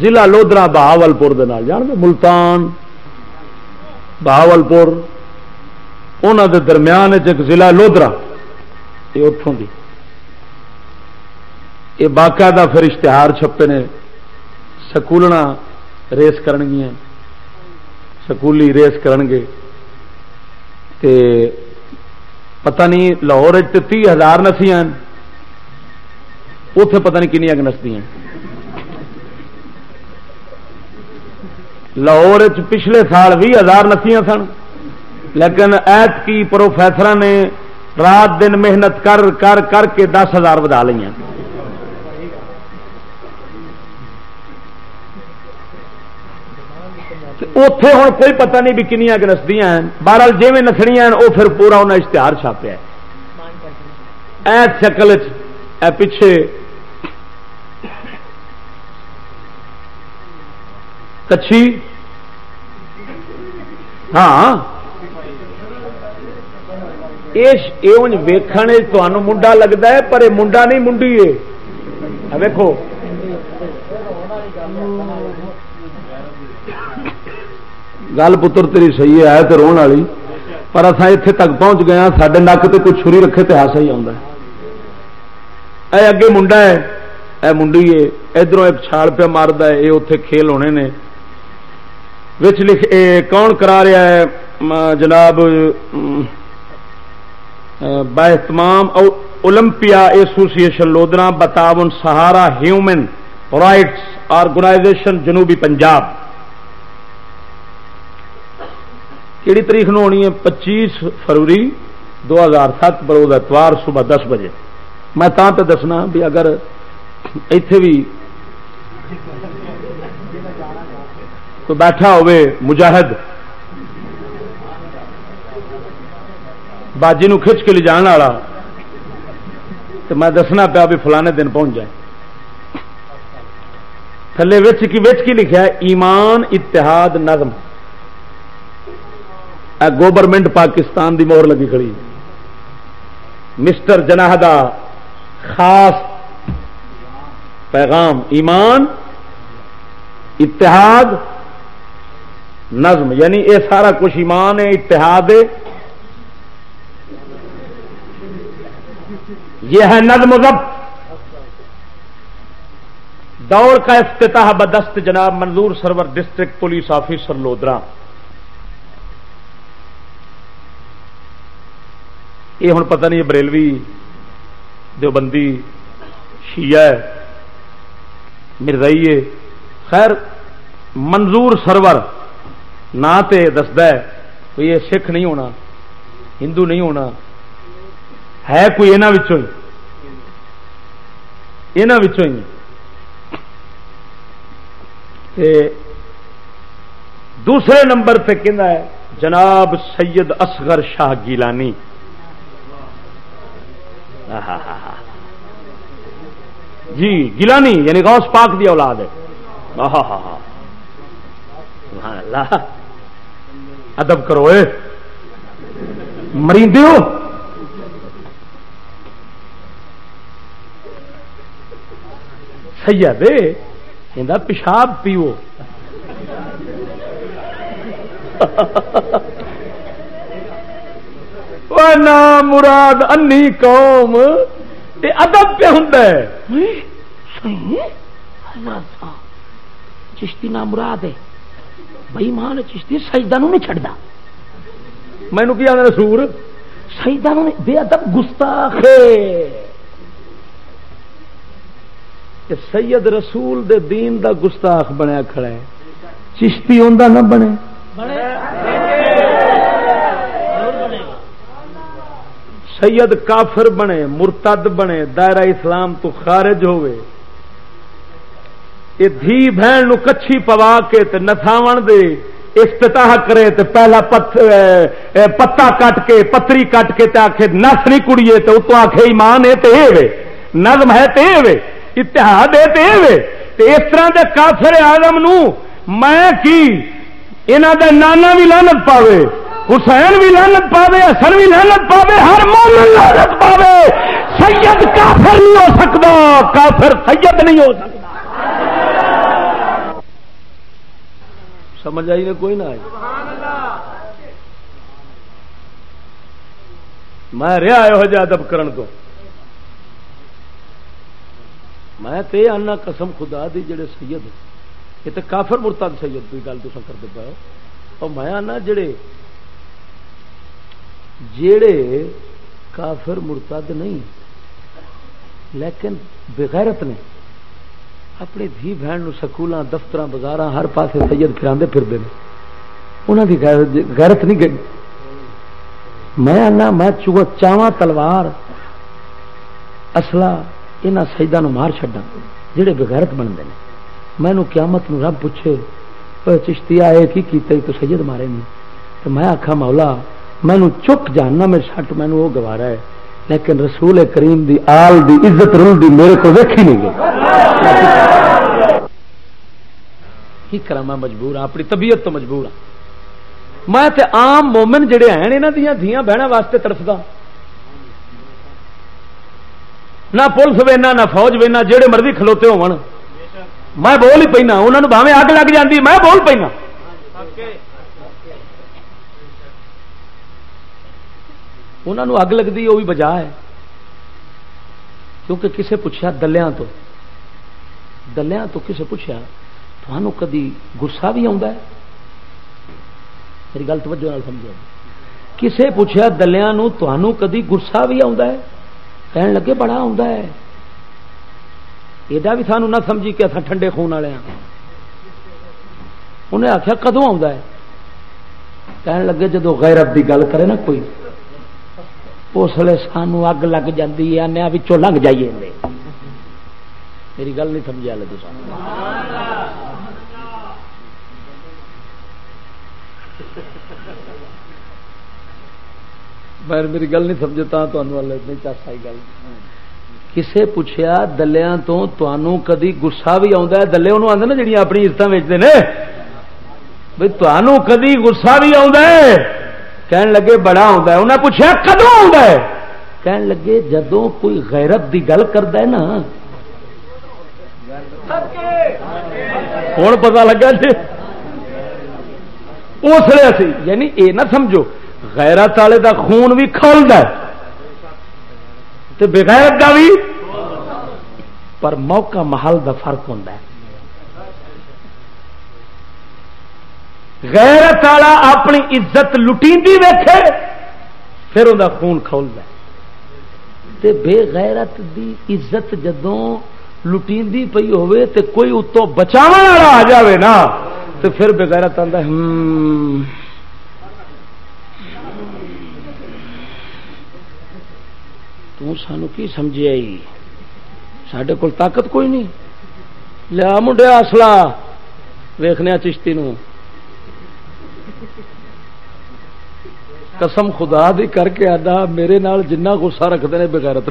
ضلع لودرا بہاول پور جان دے ملتان بہاول پور انہوں دے درمیان ایک ضلع لودرا یہ اتوں دی۔ یہ باقاعدہ پھر اشتہار چھپے نے، سکولنا ریس کرن گیا سکولی ریس کرن گے تے پتہ نہیں، لاہور تی ہزار نسیاں اتے پتہ نہیں کنیا نسدیاں لاہور پچھلے سال بھی ہزار نسیاں سن، لیکن ایت کی پروفیسر نے رات دن محنت کر کر کر کے دس ہزار بدا لی اتے ہوں کوئی پتہ نہیں بھی کنیا کہ نسدیاں بہرحال جی میں نسنیا وہ پھر پورا انہیں اشتہار چھاپیا ایت شکل پچھے کچھی؟ ہاں۔ ویخنے منڈا لگتا ہے، پر یہ منڈا نہیں، منڈی ہے ویکو گل پتر تیری صحیح ہے تو روح والی۔ پر اصا اتنے تک پہنچ گیا ہاں، سڈے نک تو کچھ چھری رکھے تو ہاسا ہی آتا ہے۔ اگے منڈا ہے، اے منڈی ہے ادھر ایک چھال پہ مارد ہے یہ اتے کھیل ہونے نے۔ لکھ اے کون کرا رہا ہے؟ جناب باہتمام اولمپیا ایسوسیشن لودرا بتاون، سہارا، ہیومن رائٹس، آرگنائزیشن، جنوبی پنجاب۔ کہڑی تاریخ نو ہونی ہے؟ پچیس فروری دو ہزار سات بروز اتوار صبح دس بجے۔ میں تا تو دسنا بھی اگر اتے بھی کوئی بیٹھا ہوئے مجاہد۔ باجی نو کھچ کے لے جان والا۔ تو میں دسنا پیا بھی فلانے دن پہنچ جائے۔ تھلے وچ کی وچ کی لکھا ہے، ایمان، اتحاد، نظم۔ گورنمنٹ پاکستان دی مہر لگی کھڑی۔ مسٹر جناحدہ خاص پیغام، ایمان، اتحاد نظم یعنی یہ سارا کچھ ایمان ہے، اتحاد ہے۔ یہ ہے نظم ضبط۔ دوڑ کا افتتاح بدست جناب Manzoor Sarwar district police officer Lodhran. یہ ہوں پتہ نہیں بریلوی دیوبندی شیعہ مرزائی خیر، منظور سرور نہ دستا ہے کوئی یہ سکھ نہیں ہونا، ہندو نہیں ہونا، ہے کوئی یہاں دوسرے نمبر پہ کہنا ہے، جناب سید اصغر شاہ گیلانی۔ جی گیلانی یعنی غوث پاک دی اولاد ہے۔ ہاں ہاں ہاں ادب کرو مریندے ہو سید یہ پیشاب پیو۔ نام مراد انی قوم یہ ادب پہ ہوں چشتی نام مراد ہے۔ بئی مان چشتی سجدہ نہیں چڑھتا مینو کی آدھا سور؟ سجدہ بے ادب گستاخ سید رسول دے دین دا گستاخ بنیا کھڑا ہے۔ چشتی آدھا نہ بنے۔ سید کافر بنے مرتد بنے دائرہ اسلام تو خارج ہوئے۔ یہ دھی بہن نو کچھی پوا کے تے نساو دے، افتتاح کرے تے پہلا پت پتا کٹ کے، پتری کٹ کے تے آخے نس نہیں کڑیے تے اتو آخے ایمان ہے تے وے، نظم ہے تے وے، اتحاد ہے تے وے۔ تے اس طرح دے کافر آدم نو میں کی؟ انہوں دے نانا بھی لانت پاوے، حسین بھی لانت پاوے، حسن بھی لانت پاوے، ہر مومن لانت پاوے۔ سید کافر نہیں ہو سکتا، کافر سید نہیں ہو سکتا۔ سمجھ آئی نے کوئی نہ آئی۔ میں رہا ہو ادب کرن کو۔ میں تے آنا قسم خدا دی جڑے سید، یہ تو کافر مرتد سید کی گل تو کرتے پاؤ اور میں آنا جڑے جڑے کافر مرتد نہیں، لیکن بغیرت نے۔ اپنی دھی بہن سکول دفتر بازار ہر پاس سید پھر پھرتے ہیں انہوں کی غیرت نہیں گئی۔ میں آنا، میں چاواں تلوار اصلا یہاں سجدہ مار چڈا جہے بغیرت بنتے ہیں میں قیامت نو رب پوچھے چشتی آئے کی کیتا تو سید مارے نہیں تو میں آخا مولا مینو چک جاننا میں سٹ مینو وہ گوارا ہے۔ لیکن رسول کریم دی آل دی عزت رول دی میرے کو ویکھی نہیں گئی۔ کی کرا میں مجبور ہوں اپنی طبیعت تو مجبور ہوں میں تے عام مومن جڑے ہیں یہاں دیا دیا بہن واسطے تڑفتا نہ پولیس وینا، نہ فوج وینا جہے مرضی کھلوتے ہو میں بول ہی پینا انہوں نے باہیں اگ لگ جاتی میں بول پینا انہوں اگ لگتی وہ بھی بجا ہے۔ کیونکہ کسے پوچھا دلیاں تو دلیاں تو کسے پوچھا تمہوں کدی گسا بھی آ میری گل توجہ سمجھو۔ کسے پوچھا دلیا کدی گسا بھی کہن لگے بڑا ہے۔ ایڈا بھی سانو نہ سمجھی کہ اصل ٹھنڈے خون والے ہاں۔ انہیں آخیا کدو کہن لگے جدو غیرت کی گل کرے نا کوئی اس لیے سانو اگ لگ جاتی ہے آنے لنگ جائیے میری گل نہیں سمجھا لگے میں میری گل نہیں سمجھتا نہیں چاس آئی گل۔ کسے پوچھا دلیا تو کدی گسا بھی آتا ہے؟ دلے انہوں آتے نا جی اپنی عزت ویچتے ہیں بھائی تمہوں کدی گسا بھی آتا ہے؟ کہن لگے بڑا آتا انہیں پوچھا کدو آ کہن لگے جدو کوئی غیرت دی گل کرتا ہے نا۔ ہوں پتا لگا جی۔ اس لیے یعنی یہ نہ سمجھو، غیرت والے دا خون بھی کھولتا بغیرت کا بھی پر موقع محل دا فرق ہوتا ہے۔ غیرت والا اپنی عزت لٹی ویکھے، پھر وہ خون کھولتا تے بے غیرت دی عزت جدوں لٹی پی ہوے تے کوئی اتوں بچاو والا آ جاوے نا تو پھر بغیرت آتا ہوں سانو کی سمجھے آئی؟ سڈے کول طاقت کوئی نہیں۔ لیا منڈیا اصلا ویخنے چشتی نو قسم خدا دی کر کے آدھا میرے نال جنہ گسا رکھتے ہیں بغیرت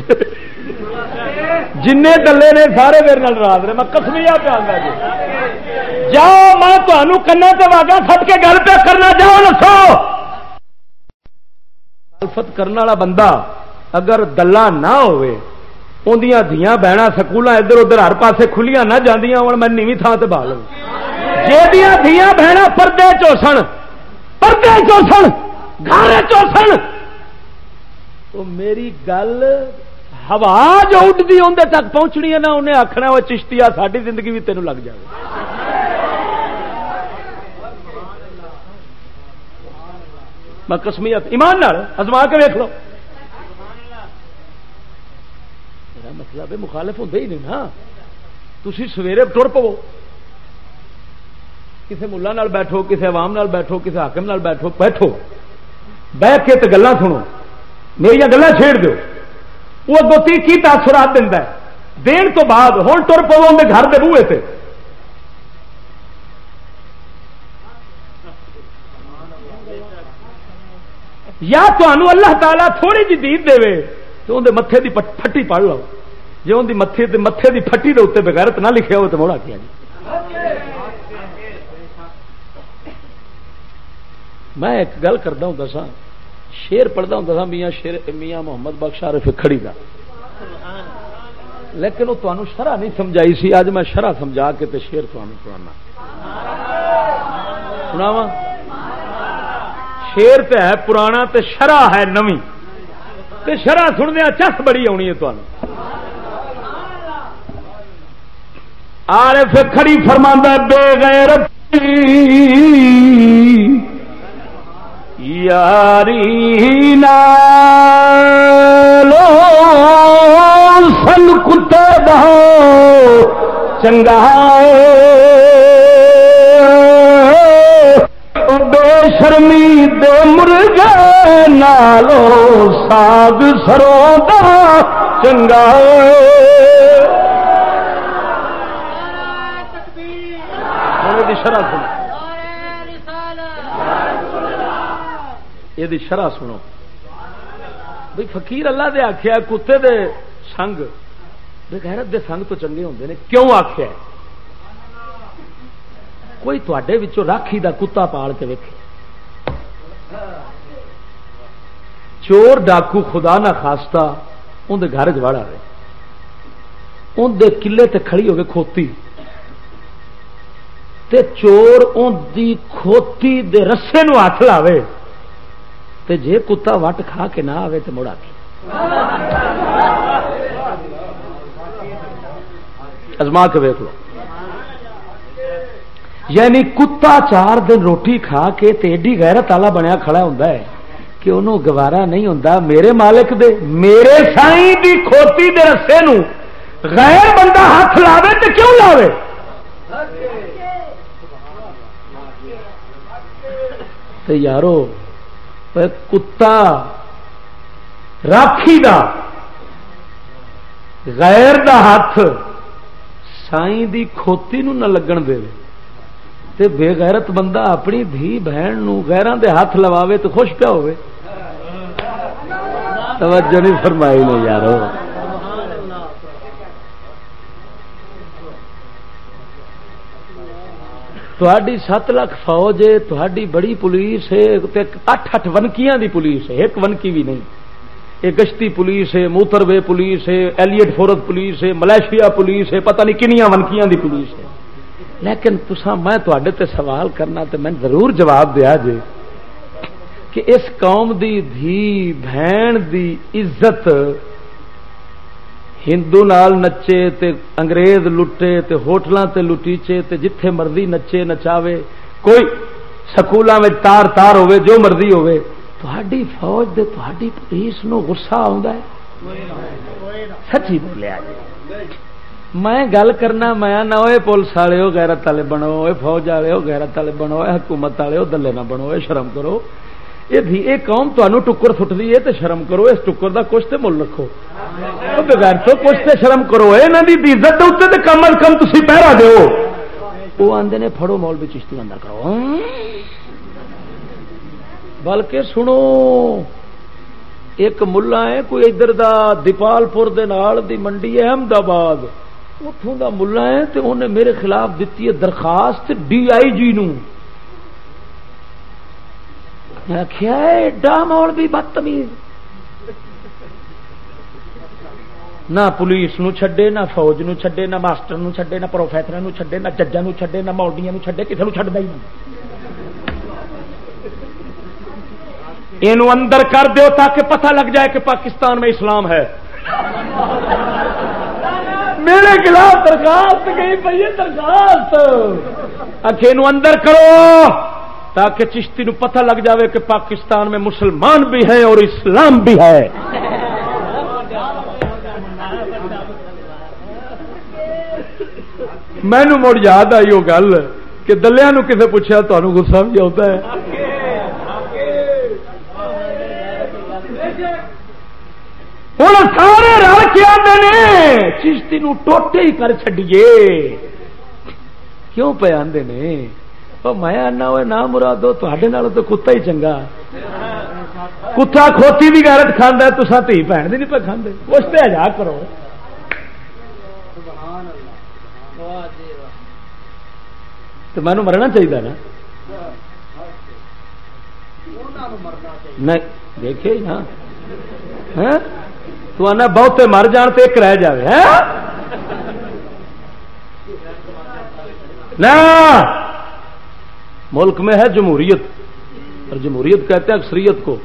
جن گلے نے سارے میرے نال راز نے میں کسمیا پہ آگا جی جاؤ، میں تمہوں کنا سے واگا سٹ کے گل پہ کرنا جاؤ نسو کرنے والا بندہ اگر دلہ نہ ہوئے اندیاں دیا بہنا سکول ادھر ادھر ہر پاسے کھلیاں نہ جاندیاں ہوں میں نیوی تھان سے بال جی دیا بہنا پردے چوسن پردے چوسن گھر چوسن تو میری گل ہوا جو اڈتی اندر تک پہنچنی ہے نا، انہیں آخنا وہ چشتی آ ساری زندگی بھی تینوں لگ جائے میں کسمیت ایمان ازما کے ویک لو۔ میرا مطلب مخالف ہوں ہی نہیں نا۔ تھی سویرے ٹر پو کسی ملا بیٹھو کسی عوام نال بیٹھو کسی حاکم نال بیٹھو بیٹھو۔ بہ کے تو گلا سنو۔ میری گلا چھیڑ دو وہ دو تی کی تاثرات دینا دین تو بعد ہوں ٹر پو گھر کے بوے سے یا تو اللہ تعالیٰ تھوڑی جی دید دے تو اندر متے کی پٹی پڑھ لو۔ جی ان متے متے کی پٹی کے اتنے بغیرت نہ لکھے ہو تو موڑا کیا جی۔ میں ایک گل کرتا ہوں دسا شیر پڑھتا ہوں دسا میاں شیر، میاں محمد بخش عارف کھڑی کا لیکن وہ تمہیں شرح نہیں سمجھائی سی اج میں شرح سمجھا کے تے شیر تمہیں سنانا سناوا شیر تے ہے پرانا تے شرح ہے نوی۔ تے شرح سننے چس بڑی آنی ہے تمہیں عارف کھڑی فرما بے غیرت یاری نالو سن کتے بہو چنگا بے شرمی دے مرغے نالو ساگ سروں دا چنگا شرح سنو یہ شرح سنو۔ بھائی فقیر اللہ دے آخیا کتے دے سنگ۔ غیرت دے سنگ تو چنگے ہوندے نے۔ کیوں آخیا کوئی تے راکھی دا کتا پال کے ویکے چور ڈاکو خدا نہ خاصتا اندر گھر چاڑا رہے۔ اندر کلے تے کھڑی ہوگی کھوتی۔ تے چور ان دی کھوتی دے رسے نو ہاتھ لاوے۔ تے جے کتا وٹ کھا کے نہ آوے تے مڑا کے ازما کے ویک لو۔ یعنی کتا چار دن روٹی کھا کے تے ایڈی غیرت والا بنیا کھڑا ہوں کہ انہوں گوارا نہیں ہوں میرے مالک دے، میرے سائی دی کھوتی دے رسے نو غیر بندہ ہاتھ لاوے تے کیوں لاوے؟ تے یارو کتا راکھی دا غیر دا ہاتھ سائی دی کھوتی نو نہ لگن دے تے بے غیرت بندہ اپنی دھی بہن نو غیران دے ہاتھ لواوے تو خوش پیا ہوئے توجہ نہیں فرمائی نے یارو تھوڑی سات لاکھ فوج ہے تھوڑی بڑی پولیس ہے اٹھ اٹھ ونکیاں دی پولیس ہے ایک ونکی بھی نہیں یہ گشتی پولیس ہے موتر وے پولیس ہے ایلیٹ فورت پولیس ہے ملائشیا پولیس ہے پتہ نہیں کنیاں ونکیاں دی پولیس ہے لیکن تسا میں تے سوال کرنا تے میں ضرور جواب دیا جی کہ اس قوم دی دھی بہن دی عزت ہندو نال نچے تے انگریز لٹے تے ہوٹلاں تے لٹیچے تے جتھے مرضی نچے نچاوے، کوئی سکولوں میں تار تار ہوے جو مرضی ہوے تہاڈی فوج دے تہاڈی پولیس نو غصہ آوندا ہے۔ سچی بولیا جی میں گل کرنا، میں نہ ہوئے پولیس والے ہو غیرت والے بنو ہوئے فوج والے ہو غیرت والے بنو حکومت والے ہو دلے نہ بنو شرم کرو۔ یہ قوم تمہیں ٹکر فٹتی ہے تو شرم کرو، اس ٹکر کا کچھ تو مل رکھو۔ بغیر تو کچھ تو شرم کرو یہاں کی عزت کے اتنے کم از کم تھی پہرا دو وہ آدھے نے فڑو مول بھی چشتی بندہ کرو۔ بلکہ سنو، ایک ملا ہے، کوئی ادھر دا دیپال پور دی منڈی ہے احمد آباد اتوں کا ملا ہے تو انہیں میرے خلاف دیتی ہے درخواست ڈی آئی جی نو۔ آخیا ایڈا مول بھی بدتمیز. نہ پولیس نو چھڈے، نہ فوج نو چھڈے، نہ ماسٹر نو چھڈے، نہ پروفیسر نو چھڈے، نہ ججا نو چھڈے، نہ مولڈیا چھڈے کسی نو چھڈا ہی نہیں۔ یہ اندر کر دو تاکہ پتہ لگ جائے کہ پاکستان میں اسلام ہے۔ میرے خلاف درخواست گئی پی درخواست۔ اکھے اندر کرو۔ تاکہ چشتی نو پتہ لگ جاوے کہ پاکستان میں مسلمان بھی ہے اور اسلام بھی ہے۔ مینو مڑ یاد آئی وہ گل کہ دلیا کسے پوچھا تمہیں گسا بھی آتا ہے۔ ہوں سارے رل کے آتے نے، چشتی نو ٹوٹے ہی کر چڈیے کیوں پہ آدھے نے؟ میں آنا وہ نہ مرادو تے تو کتا ہی چنگا کتا کھوتی بھی گیرت کھانا تو دھی بھن بھی نہیں پہ کھانے اس پہ ہزار کرو تو مینو مرنا چاہیے نا دیکھے نا ہاں؟ تو آنا بہتے مر جان تو ایک رہ جائے نہ ملک میں ہے جمہوریت۔ اور جمہوریت کہتے ہیں اکثریت کو۔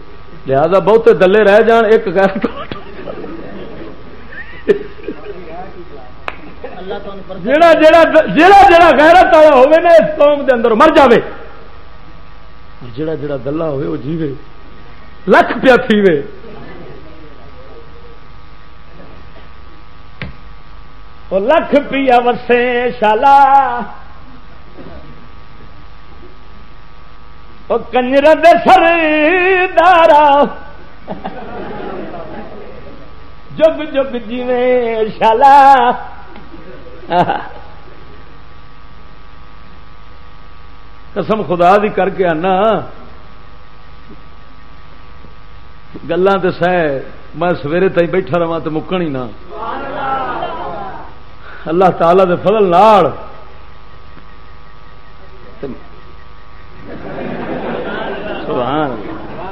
لہذا بہتے دلے رہ جان، ایک غیر جڑا جڑا غیرت والا ہوئے نا، اس قوم دے اندر مر جاوے۔ جڑا جڑا گلا ہوئے وہ جیوے۔ لکھ پیا تھی وے وہ لکھ پیا وسے شالا۔ وہ کنجر سر دارا جگ جگ جیویں شالا۔ قسم خدا دی کر کے آنا گلان تو سہ، میں سویرے تھی بیٹھا رہا تو مکن ہی نہ۔ اللہ تعالی دے فضل نال۔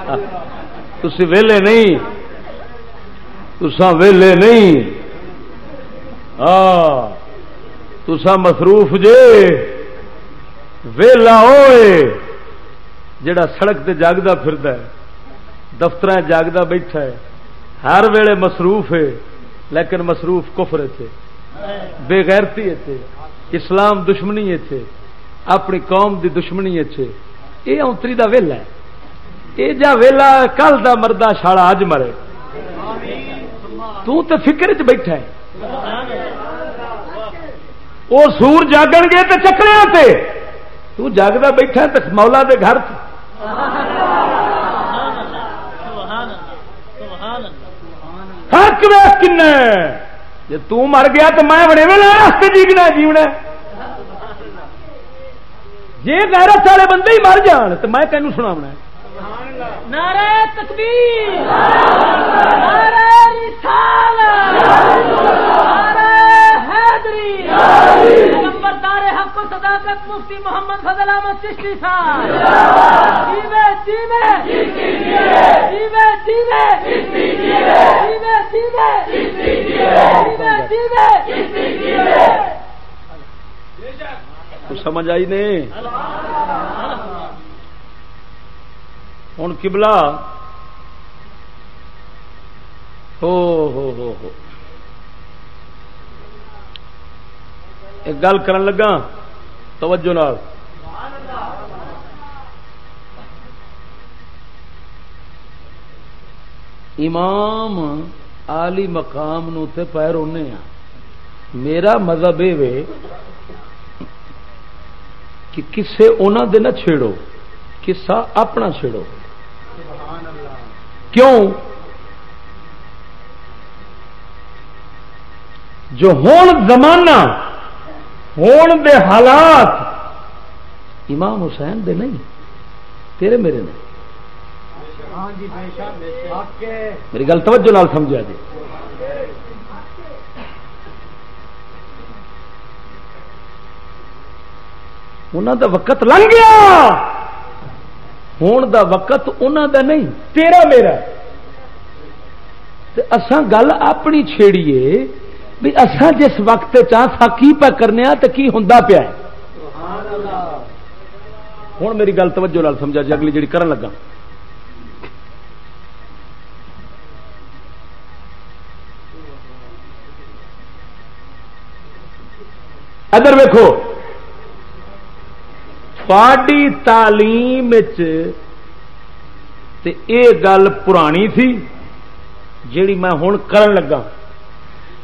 تھی ویلے نہیں تسا ویلے نہیں۔ ہاں تسا مصروف جے۔ ویلا ہوئے جڑا سڑک تے جاگتا پھردا ہے دفتر جاگتا بیٹھا ہے۔ ہر ویلے مصروف ہے، لیکن مصروف کفر تھے۔ بے غیرتی تھے۔ اسلام دشمنی تھے۔ اپنی قوم دی دشمنی تھے۔ یہ اونتری دا ویلا ہے۔ یہ جا ویلا، کل دا مردہ شالا اج مرے۔ تو تے فکر چ بیٹھا ہے۔ وہ سور جاگن گے تو چکریا تے۔ تو جاگتا بیٹھا تو مولا دے گھر حق ویس کن جی تر گیا تو میں بڑے ویلا راستے جیگنا جیونا جی غیرت والے بندے ہی مر جان تو میں تینوں سنا نعرہ تکبیر، نعرہ رسالت، نعرہ حیدری نمبردار حق و صداقت مفتی محمد فضل احمد چشتی صاحب۔ جیوے جیوے جیوے جیوے جیوے جیوے جیوے جیوے۔ جیوے سمجھ آئی نہیں؟ ہوں کبلا ہو ہو ہو ہو ایک گل کر لگا، توجہ نال۔ امام آلی مقام نو تے پیر اونے ہاں۔ میرا مذہب یہ کہ کسے انہوں دے نہ چھیڑو کسا اپنا چھیڑو۔ کیوں؟ جو ہون زمانہ ہون دے حالات امام حسین دے نہیں تیرے میرے نہیں۔ میری گل توجہ نال سمجھا جی۔ انہوں دا وقت لنگ گیا۔ ہون دا وقت انہوں دا نہیں، تیرا میرا۔ اسان گل اپنی چھیڑیے بھی اسان جس وقت چاہ کی پہ کرنے تو کی ہوں پیا ہوں میری گل توجہ لال سمجھا جی اگلی جی کرن لگا ادھر ویکو تھوڑی تعلیم یہ گل پرانی تھی جیڑی میں ہوں کرن لگا۔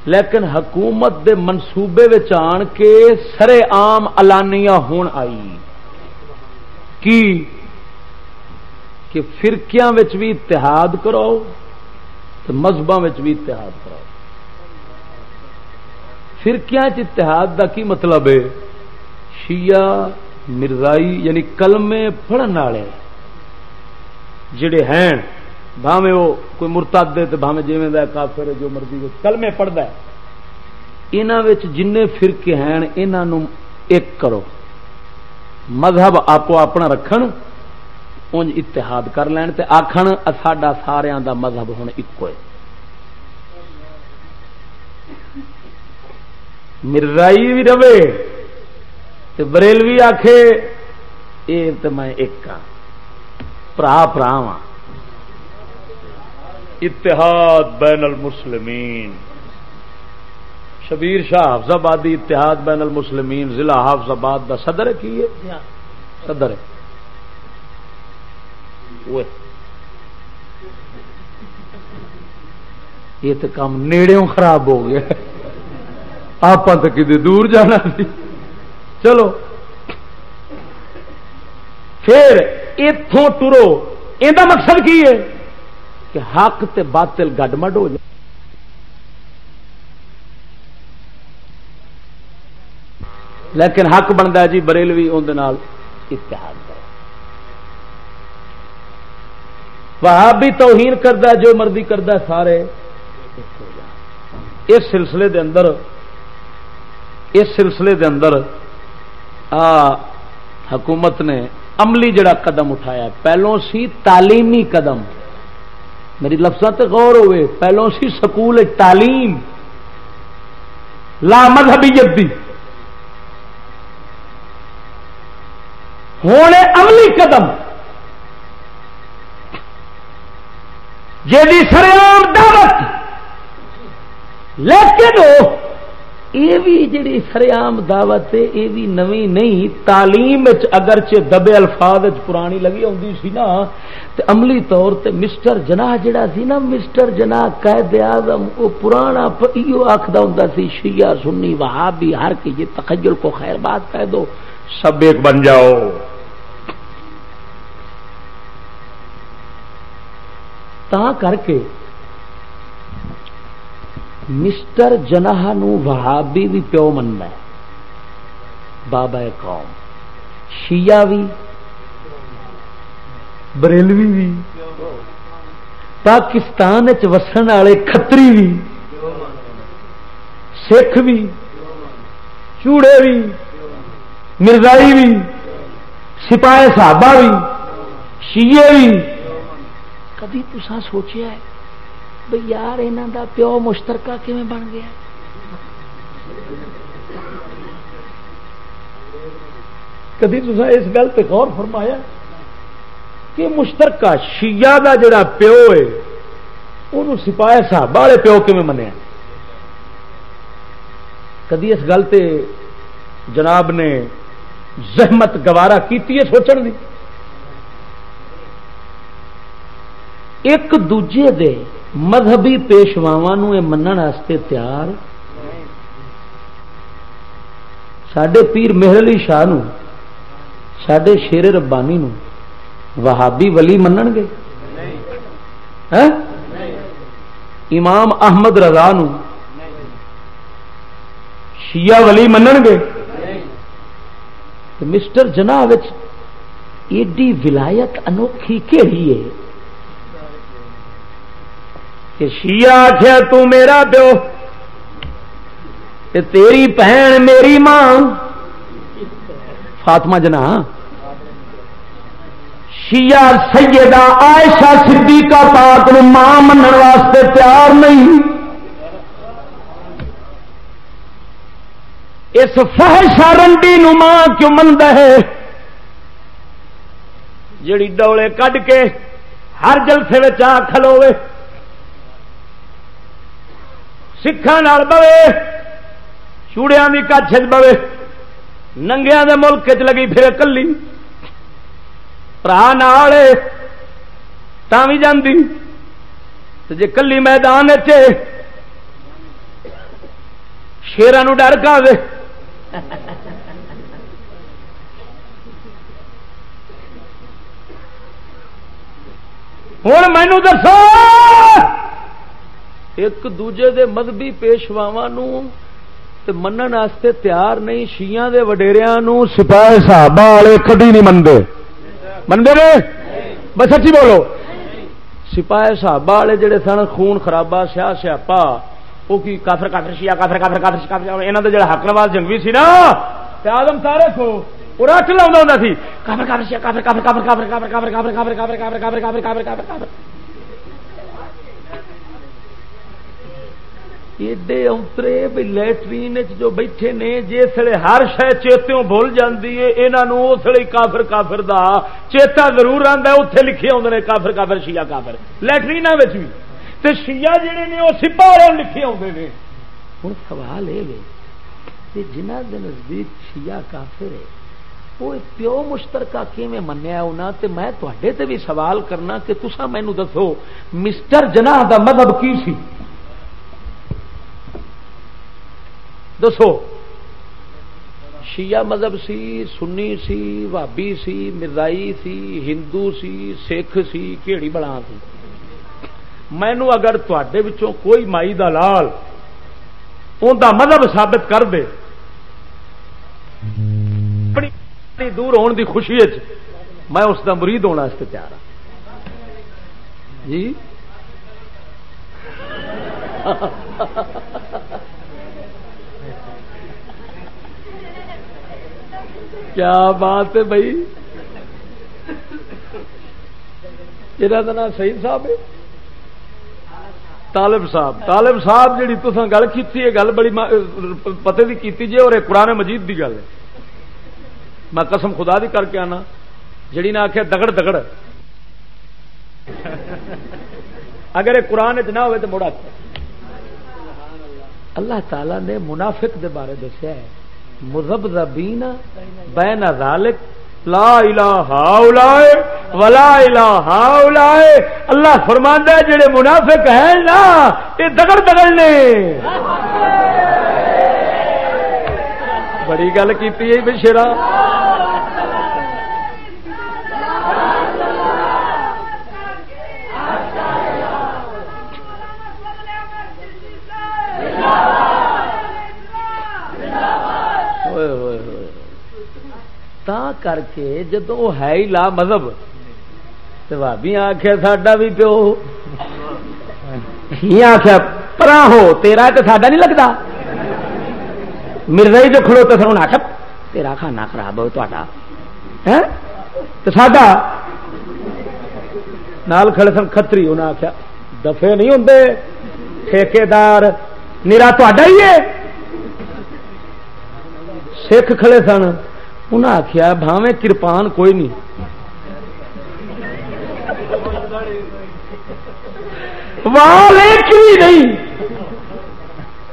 لیکن حکومت دے منصوبے آن کے سرے عام الانیا ہون آئی۔ کی؟ کہ فرقیاں بھی اتحاد کراؤ تو مذہبوں بھی اتحاد کراؤ۔ فرقیاں اتحاد دا کی مطلب ہے؟ شیعہ مرزائی یعنی کلمے پڑھن والے جڑے ہیں بھاوے وہ کوئی مرتاد دے تو بھاوے جی کافر ہے، جو مرضی کلمے پڑھتا ہے۔ یہاں جن فرقے ہیں انہوں ایک کرو۔ مذہب آپ اپنا رکھن انج اتحاد کر لین تے آخر ساڈا سارا دا مذہب ہوں ایک ہے۔ مرزائی بھی رہے۔ تے بریلوی آخے یہ تو میں ایک ہاں برا برا ہاں۔ اتحاد بین المسلمین۔ شبیر شاہ حافظ آبادی اتحاد بین المسلمین، ضلع حافظ آباد کا صدر کی ہے؟ صدر ہے۔ یہ تو کام نیڑوں خراب ہو گیا۔ آپ تو کتنے دور جانا سی چلو۔ پھر اتوں ٹرو۔ یہ مقصد کی ہے؟ کہ حق تے باطل گڈ مڈ ہو جائے۔ لیکن حق بنتا جی بریلوی اندر اتحاد کرے وہ بھی توہین کرتا جو مرضی کرتا سارے اس سلسلے دے اندر، اس سلسلے دے اندر حکومت نے عملی جڑا قدم اٹھایا، پہلوں سی تعلیمی قدم۔ میری لفظ تے غور ہوئے، پہلوں سی سکول تعلیم۔ لا مذہبیت دی۔ ہونے عملی قدم۔ جی سرعام دعوت۔ لیکن یہ بھی جڑی سریام دعوت ہے یہ بھی نوی نہیں، تعلیم اگرچہ دبے الفاظ پرانی لگی آتی سی نا، تے عملی طور تے مسٹر جناح جڑا سی نا، مسٹر جناح قید اعظم، وہ پرانا آخر ہوں سی، شیعہ، سنی وہاں بھی ہر کے یہ جی تخجل کو خیر بات کہہ دو، سب ایک بن جاؤ۔ تا کر کے مسٹر جناح وہابی بھی پیو مننا ہے بابا قوم شیعہ بھی بریلوی بھی پاکستان وسن والے کتری بھی سکھ بھی چوڑے بھی مرزائی بھی سپاہی صحابہ بھی شیے بھی کدی تسا سوچیا ہے بھائی یار یہاں دا پیو مشترکہ کیون بن گیا کدی تسا اس گل پہ غور فرمایا کہ مشترکہ شیعہ دا جڑا پیو ہے وہ سپاہی صاحب والے پیو کیون منیا کدی اس گل تے جناب نے زحمت گوارا کی سوچن دی ایک دوجے دے مذہبی پیشواوا واسطے تیار۔ سڈے پیر مہر علی شاہ سڈے شیر ربانی نو وہابی ولی من گے۔ ہاں؟ امام احمد رضا نو شیعہ ولی من گے۔ مسٹر جناح ایڈی ولایت انوکھی کہڑی ہے؟ کہ شیعہ آخیا تو میرا پیو تیری بہن میری ماں. فاطمہ جنا شیعہ سیدہ عائشہ صدیقہ پاک نو ماں من واسطے تیار نہیں۔ اس فہشا رنڈی نو ماں کیوں مند ہے؟ جڑی ڈولے کڈ کے ہر جلسے آ کھلوے سکھان بوے چوڑیا بھی کچھ بوے ننگیا دے ملک چ لگی پھر کلی برا بھی جاندی۔ جی کلی میدان شیران ڈر کا دے ہوں مینو دسو ایک دوجے دے مذہبی پیشواوا منن واسطے تیار نہیں شیاں دے وڈیریا سپاہی صاحب والے کدی نہیں منگے منگے بس سچی بولو سپاہی صاحب والے جڑے سن خون خرابا سیا سیاپا وہ کی کافر کافر شیا کافر کافر کافر کافر یہاں کا جڑا حق نواز جنگوی سی نا آدم سارے کو وہ رٹ لا کافر کافر شیا کافر کافر کافر کافر کافر کافر کافر کافر کافر کافر کافر کافر کافر کافر کافر ایڈے اترے بھی لٹرین جو بیٹھے نے جسے ہر شہ چیتوں بھول جاتی ہے یہاں اس لیے کافر کافر دا چیتا ضرور آتا ہے اتنے لکھے آتے ہیں کافر کافر شیا کافر۔ لٹرین بھی تو شیا جہے نے وہ سپا لکھے آتے ہیں ہوں سوال یہ جنہ کے نزدیک شیا کافر ہے وہ پیو مشترکہ کیویں منیا انہاں؟ تے میں تے بھی سوال کرنا کہ تسا مینو دسو، مسٹر جناح دا مذہب کی سی؟ دسو۔ شیعہ مذہب سی، سنی سی بھابی سی، مرزائی سی، ہندو سی، سکھ سی کہڑی بڑا سی مینو اگر تے کوئی مائی دا لال ان دا مذہب ثابت کر دے دور ہونے دی خوشی میں اس دا مرید ہونا اس تیار ہوں جی؟ کیا بات ہے بھائی؟ یہ نام سعید صاحب ہے۔ طالب صاحب طالب صاحب جی تصا گل کی گل بڑی پتے کی کی جی اور قرآن مجید کی گل ہے۔ میں قسم خدا دی کر کے آنا جڑی نے آخیا دگڑ دگڑ۔ اگر یہ قرآن چ نہ ہوئے تو مڑا اللہ تعالی نے منافق دے بارے دسیا ہے۔ مذہب زبین بین ذالک، لا الہ اولائے ولا الہ اولائے اللہ فرماندا ہے جڑے منافق ہیں نا، یہ دگڑ دگڑ نے۔ بڑی گل کیتی ہے بشرا تا کر کے جدو ہے ہی لا مذہب تو بھابی آخیا ساڈا بھی پیو آخیا پرا ہو تیرا تو ساڈا نہیں لگتا مرزا جو کھڑو تو سر آخ تیرا کھانا خراب ہو تا تو ساڈا نال کھڑے سن کتری انہیں آخیا دفے نہیں ہوں ٹھیکار نیرا تا ہی ہے سکھ کھڑے سن انہیں آخیا بھاوے کرپان کوئی نہیں۔ وال ایک بھی نہیں۔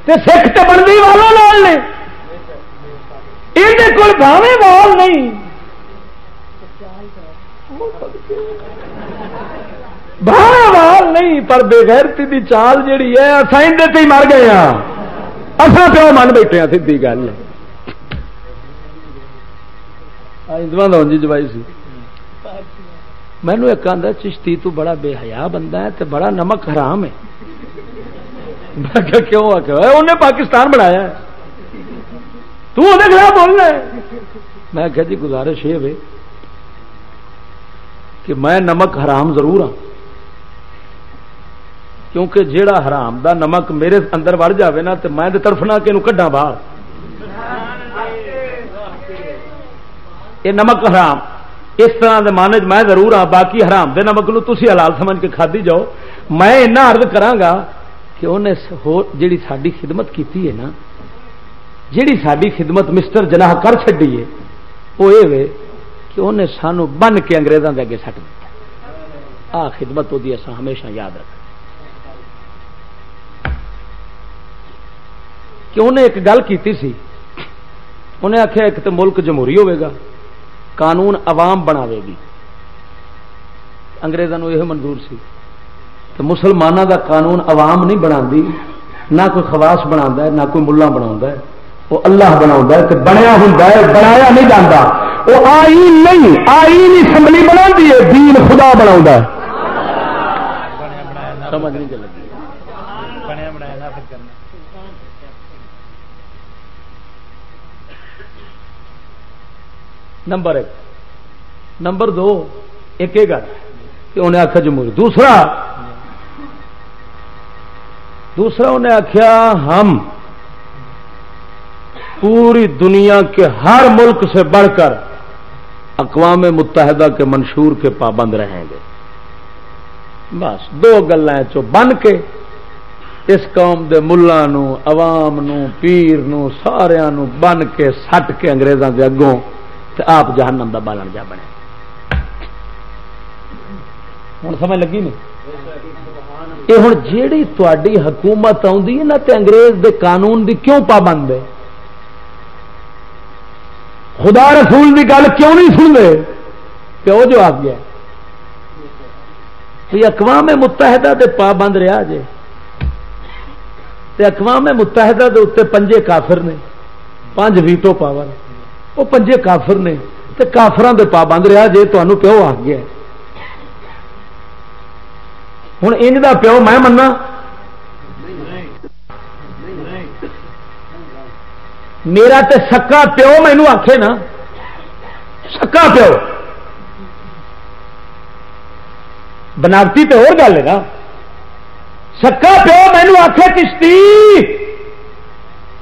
سکھ تو بنتی والا لال نے۔ یہ کوئی بھاوے وال نہیں۔ بھاوے وال نہیں، پر بےغیرتی دی چال جیڑی ہے اصل ہی مر گئے ہاں۔ اصل پیو من بیٹھے ہیں سی گل ہے۔ جی جوائی سی۔ مینو ایک آدھا چشتی تو بڑا بے حیا بندہ ہے بڑا نمک حرام ہے۔ کیوں؟ انہیں پاکستان بنایا تو خلاف بولنا میں کہ جی گزارش یہ کہ میں نمک حرام ضرور ہوں کیونکہ جیڑا حرام دا نمک میرے اندر وڑ جاوے نا تو میں طرف نہ کہ کڈا باہر۔ یہ نمک حرام۔ اس طرح کے مان میں ضرور ہاں باقی حرام۔ دے نمک نو تھی حلال سمجھ کے کھدی جاؤ۔ میں ارد کرا کہ انہیں جیڑی ساری خدمت کی ہے نا، جیڑی ساری خدمت مسٹر جناح کر چڈی ہے وہ یہ کہ انہیں سانو بن کے انگریزوں کے اگے سٹ دیا آ خدمت وہ ہمیشہ یاد رکھ کہ انہیں ایک گل کی انہیں آخیا ایک تو ملک جمہوری ہوئے گا۔ قانون عوام بناوے گی۔ اگریزوں یہ منظور سی تو مسلمانوں دا قانون عوام نہیں بنا نہ کوئی خواس بنا نہ کوئی ملا بنا وہ اللہ بنا بنیا ہوں بنایا نہیں جانا وہ آئین نہیں آئین اسمبلی بنا ہے دین خدا بنا سمجھ نہیں چل نمبر ایک۔ نمبر دو، ایک گل کہ انہیں آخیا جمہوری دوسرا دوسرا انہیں آخیا ہم پوری دنیا کے ہر ملک سے بڑھ کر اقوام متحدہ کے منشور کے پابند رہیں گے۔ بس دو گلیں چو بن کے اس قوم دے ملا عوام نو پیر نو سارا بن کے سٹ کے انگریزوں کے اگوں آپ جہنم دا بالن جا بنے۔ ہوں سمجھ لگی نہیں؟ یہ ہوں جیڑی تاری حکومت آنگریز دے قانون دی کیوں پابند ہے؟ خدا رسول کی گل کیوں نہیں سنتے پیو جو آ گیا۔ اقوام متحدہ دے پابند رہا جے۔ تے اقوام متحدہ دے اتنے پنجے کافر نے۔ پانچ ویٹو پاور۔ وہ پنجے کافر نے تے کافران دے پابند رہا جے تمہوں پیو آ گیا ہوں ان دا پیو میں منا میرا تے سکا پیو مینو آخے نا۔ سکا پیو۔ بناوٹی تو اور گل ہے نا۔ سکا پیو مینو آخے کشتی۔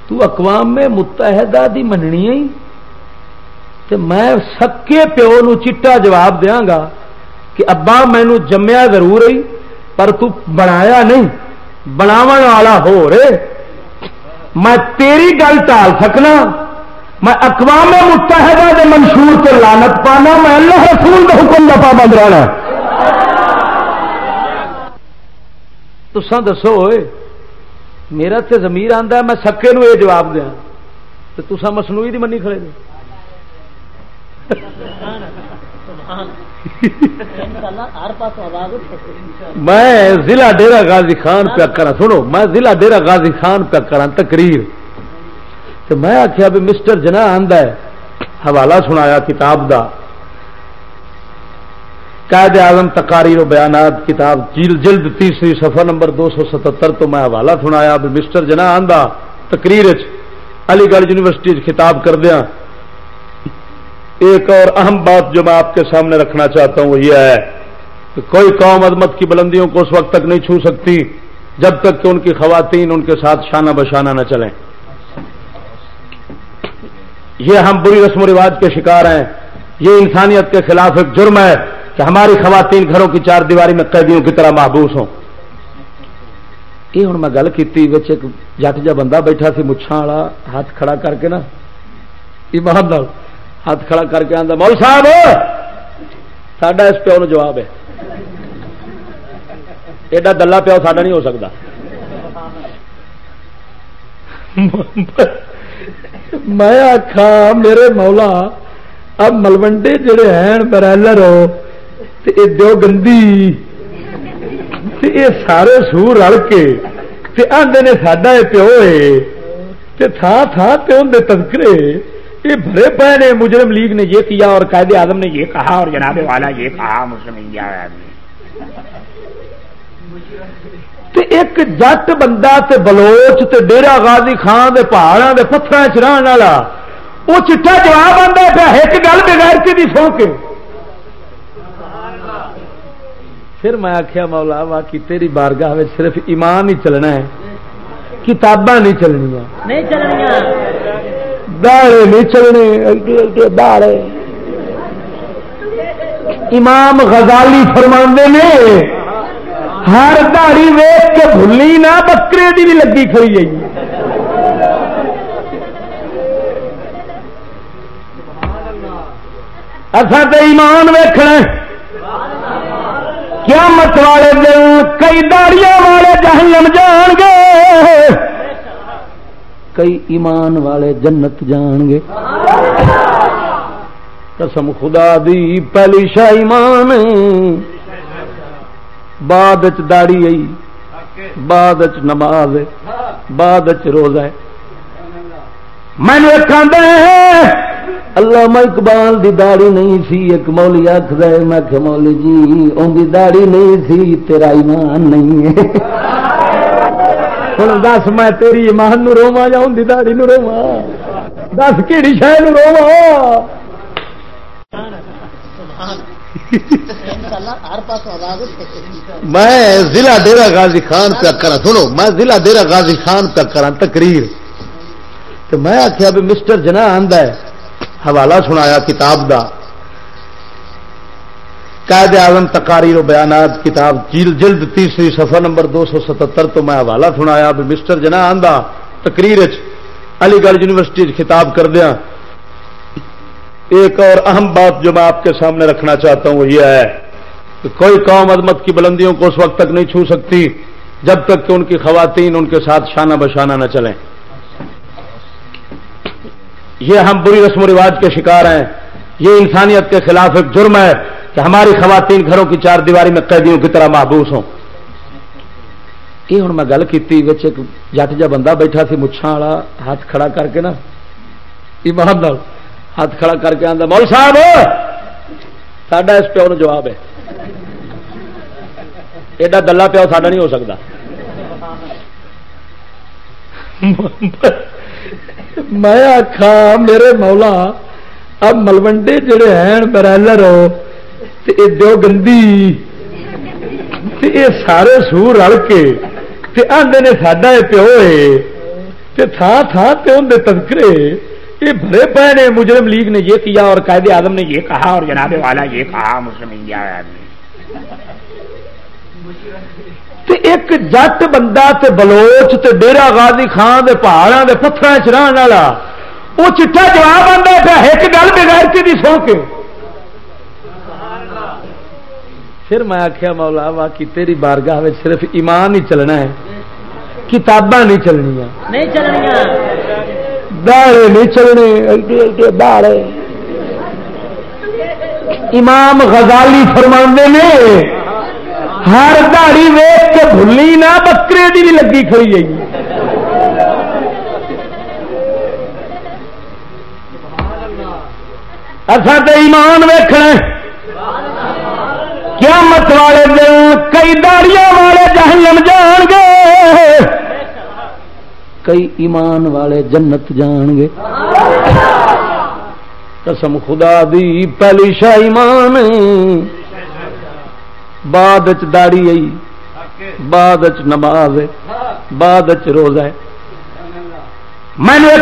تو اقوام متحدہ دی مننی ہے۔ تو میں سکے پیو نو چٹا جواب دیاں گا کہ ابا مینو جمیا ضرور ہی پر تو بنایا نہیں بناو والا ہو رہے۔ میں تیری گل ٹال سکنا، میں اقوام متحدہ دے منشور سے لانت پانا، میں اللہ رسول کے حکم کا پابند رہنا۔ تو دسو ہوئے میرا تے زمیر آتا ہے، میں سکے نو یہ جواب دیا تو تسا مسنوئی دی منی کھڑے دے۔ میں ضلع ڈیرا غازی خان پیا کرا سنو میں ضلع ڈیرا غازی خان پیا کرا تقریر۔ تو میں آخیا بھی مسٹر جنا آندا ہے حوالہ سنایا کتاب دا۔ قائد اعظم تقاریر و بیانات کتاب جلد تیسری سفر نمبر دو سو ستر تو میں حوالہ سنایا بھی مسٹر جنا آندا تقریر علی گڑھ یونیورسٹی خطاب کر دیا ایک اور اہم بات جو میں آپ کے سامنے رکھنا چاہتا ہوں وہ یہ ہے کہ کوئی قوم عظمت کی بلندیوں کو اس وقت تک نہیں چھو سکتی جب تک کہ ان کی خواتین ان کے ساتھ شانہ بشانہ نہ چلیں۔ یہ ہم بری رسم و رواج کے شکار ہیں۔ یہ انسانیت کے خلاف ایک جرم ہے کہ ہماری خواتین گھروں کی چار دیواری میں قیدیوں کی طرح محبوس ہوں۔ یہ ہوں میں گل کی ایک جٹ جا بندہ بیٹھا سی مچھا والا ہاتھ کھڑا کر کے نا، ایمان ہاتھ کھڑا کر کے آتا مول صاحب! ساڈا اس پیو جواب ہے۔ ایڈا دلہ پیو ساڈا نہیں ہو سکتا میں آخا میرے مولا، اب ملوڈے جڑے ہیں برائلر دو گندی یہ سارے سور رل کے آدھے نے ساڈا یہ پیو ہے تھان تھان پیو دے تذکرے۔ یہ بھرے پے نے مجرم لیگ نے یہ کیا اور قائد اعظم نے یہ کہا اور جناب والا یہ کہا، مسلم انڈیا ایک جٹ بندہ تے بلوچ تے ڈیرا غازی خان دے پہاڑوں کے پتھر چران والا وہ چٹا جواب آتا پیا ایک گل بغیر کی سو کے۔ پھر میں آخیا مولا باقی تیری بارگاہ میں صرف ایمان ہی چلنا ہے، کتاباں نہیں چلنیا نہیں چلنیا داڑے نہیں چلنے داڑے۔ امام غزالی فرما نے، ہر داڑی ویچ کے بھلی نہ، بکرے کی بھی لگی کھڑی جائیے اصا تو ایمان ویخنا کیا مت والے دن کئی داڑیاں والے جہنم جان گے۔ کئی ایمان والے جنت جان گے۔ قسم خدا دی، پہلی شاہ ایمان۔ بعد داڑی آئی، بعد نماز بعد روزہ میں نے اللہ اقبال دی داڑی نہیں سی، ایک مولی آخر میں مولی جی ان کی داڑی نہیں سی، تیرا ایمان نہیں ہے۔ ہوں دس میں تیری ایمان نو روا یا ان داڑی نو روا دس کہڑی شہ روا میں ضلع ڈیرا غازی خان پہ کرا سنو میں ضلع ڈیرا غازی خان پہ کرا تقریر تو میں آخیا بھی مسٹر جنا آندا ہے حوالہ سنایا کتاب دا قائد اعظم تقاریر و بیانات کتاب جلد تیسری سفر نمبر دو سو ستر تو میں حوالہ سنایا بھی مسٹر جنا آندا تقریر علی گڑھ یونیورسٹی خطاب کر دیا۔ ایک اور اہم بات جو میں آپ کے سامنے رکھنا چاہتا ہوں وہ یہ ہے کہ کوئی قوم عظمت کی بلندیوں کو اس وقت تک نہیں چھو سکتی جب تک کہ ان کی خواتین ان کے ساتھ شانہ بشانہ نہ چلیں۔ یہ ہم بری رسم و رواج کے شکار ہیں۔ یہ انسانیت کے خلاف ایک جرم ہے کہ ہماری خواتین گھروں کی چار دیواری میں قیدیوں کی طرح محبوس ہوں۔ یہ ہوں میں گل کی ایک جٹ جا بندہ بیٹھا سی مچھا والا، ہاتھ کھڑا کر کے نا، ایمان ہاتھ کھڑا کر کے آتا مول صاحب! ساڈا اس پیو جواب ہے۔ ایڈا گلا پیو ساڈا نہیں ہو سکتا میں آخا میرے مولا اب ملوڈے جڑے ہیں برائلر دو گندی یہ سارے سور رل کے آدھے نے ساڈا یہ پیو ہے تھان تھان پہ اندر تذکرے یہ بڑے پے نے مجرم لیگ نے یہ کیا اور قائد اعظم نے یہ کہا اور جناب والا یہ کہا مسلم انڈیا ایک جٹ بندہ تے بلوچ تے ڈیرا غازی خان دے پہاڑوں دے پتھر چران والا وہ چٹا جواب آتا پیا ایک گل بغیر کے دی سو کے؟ پھر میں آخیا مولا باقی تیری بارگاہ میں صرف ایمان ہی چلنا ہے کتاباں نہیں چلنیا نہیں چلنیا داڑے نہیں چلنے داڑے امام غزالی فرما نے ہر داڑی ویچ کے بھلی نہ بکرے کی بھی لگی کھڑی جائے گی اصا تو ایمان ویخنا کیا مت والے دن کئی داڑیاں والے جہنم جان گے۔ کئی ایمان والے جنت جان گے۔ قسم خدا دی، پہلی شاہ ایمان۔ بعد داڑی آئی، بعد نماز بعد روزہ میں نے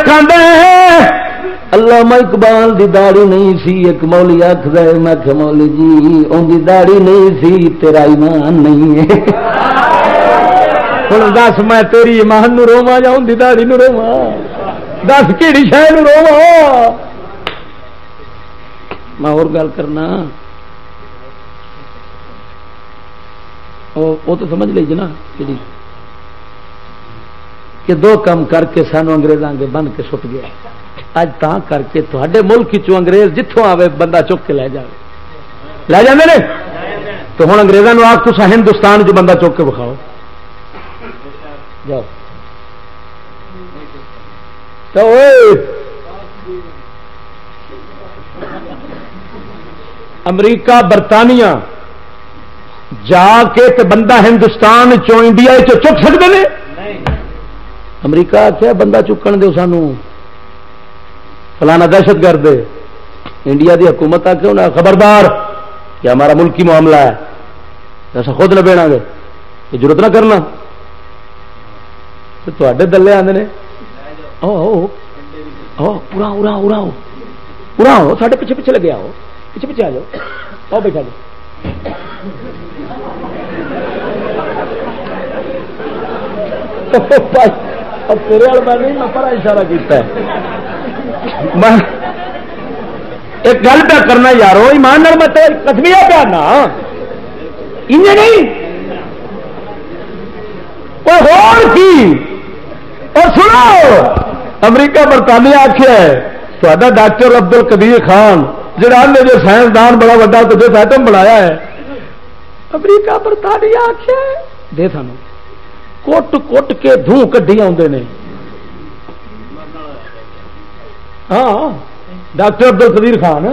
اللہ اقبال دی داڑی نہیں سی، ایک مولی آخر میں کہ مولی جی ان دی داڑی نہیں سی، تیرا ایمان نہیں ہے۔ ہوں دس، میں تیری ایمان نو روا یا ان دی دہڑی نو روا دس کہڑی شہ روا میں اور گل کرنا۔ وہ تو سمجھ لی جی نا کہڑی کہ دو کام کر کے سانو انگریزاں کے بن کے سٹ گیا۔ اج تا کر کے تے ملک انگریز جتوں آئے بندہ چک کے لے جائے لے جاندے تو ہوں اگریزوں آخ تو ہندوستان چ بندہ چک کے بکھاؤ جاؤ۔ تو امریکہ برطانیہ جا کے تے بندہ ہندوستان چو انڈیا چک سکتے ہیں امریکہ کیا بندہ چکن دو سانو۔ فلانا دہشت گرد انڈیا دی حکومت آ کے انہیں خبردار کہ ہمارا ملکی معاملہ ہے۔ ایسا خود نہ بینا گے۔ یہ ضرورت نہ کرنا۔ تے دلے آدھے پورا ارا ارا پورا ہو سارے پیچھے پیچھے لگے آؤ۔ پیچھے پیچھے آ جاؤ۔ آؤ بیٹھا جاؤ۔ تیرے میں نہیں میں اشارہ کیتا ہے۔ میں ایک گل پہ کرنا یارو، ایمان نال میں تو کسمیا پیا نا نہیں۔ کی؟ اور سنو۔ امریکہ برطانیہ آخیا ہے تا ڈاکٹر ابدل کبیر خان جہاں نے جو سائنسدان بڑا وا تو ایٹم بنایا ہے۔ امریکہ برطانیہ آخیا دے سان کٹ کٹ کے دھو کڈی آدھے نے۔ ہاں،, ہاں ڈاکٹر ابدل کبیر خان۔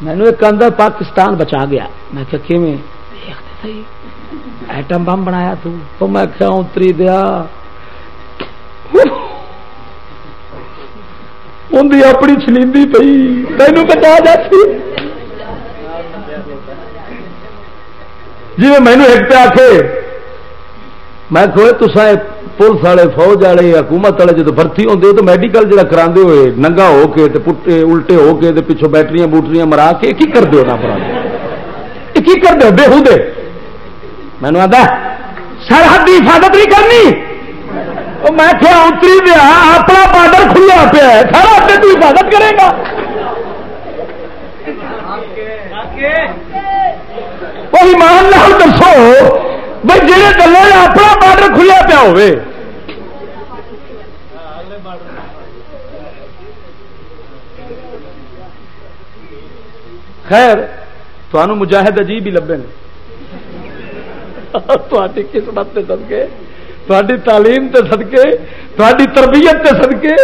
مینو ایک آدھا پاکستان بچا گیا۔ میں کہ میں ایٹم بم بنایا تو۔ تو میں کیا اتری دیا۔ اندی اپنی چلیندی پی تینوں بتا جاتی جی میں مینو ایک پہ آ میں کھوئے تسا پولیس والے فوج والے حکومت والے جب بھرتی ہوتے تو میڈیکل جہاں کرا ہوئے ننگا ہو کے پٹے الٹے ہو کے پچھوں بیٹریاں بوٹریاں مرا کے کی کر دو نہ کی کر دو بے ہوں مینو آتا سرحد کی حفاظت نہیں کرنی۔ میں کیا اتری دیا اپنا بارڈر کھلا پیا سارا اپنے تو حفاظت کرے گا۔ وہی مان لال دسو بھائی جی گلے اپنا بارڈر کھلیا پیا ہو خیر تمہوں مجاہد عجیب ہی لبے تھی قسمت کے سدکے تھی تعلیم سے سدکے تھی تربیت سے سدکے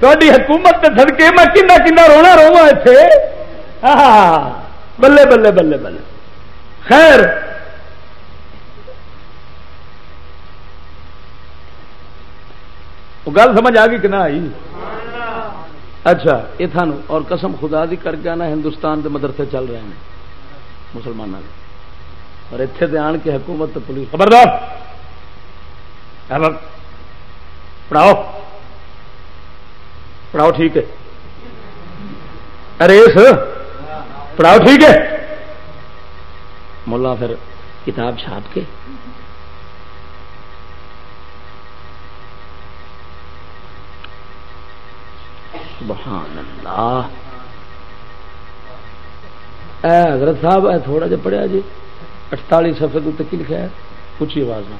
تھی حکومت سے سدکے میں کنا کنا رونا رہا اتنے بلے بلے بلے بلے۔ خیر وہ گل سمجھ آ گئی کہ نہ آئی؟ اچھا۔ یہ تھانو اور قسم خدا دی کر کے نا ہندوستان دے مدرسے چل رہے ہیں۔ مسلمانوں کے اور اتنے دے آن کے حکومت پولیس۔ خبردار۔ پڑھاؤ۔ پڑھاؤ ٹھیک ہے۔ ریس پڑھاؤ ٹھیک ہے۔ ملا پھر کتاب چھاپ کے سبحان اللہ اے حضرت صاحب، اے تھوڑا جا پڑھیا جی۔ اٹتالی سفے تو کی لکھا ہے۔ اچھی آواز میں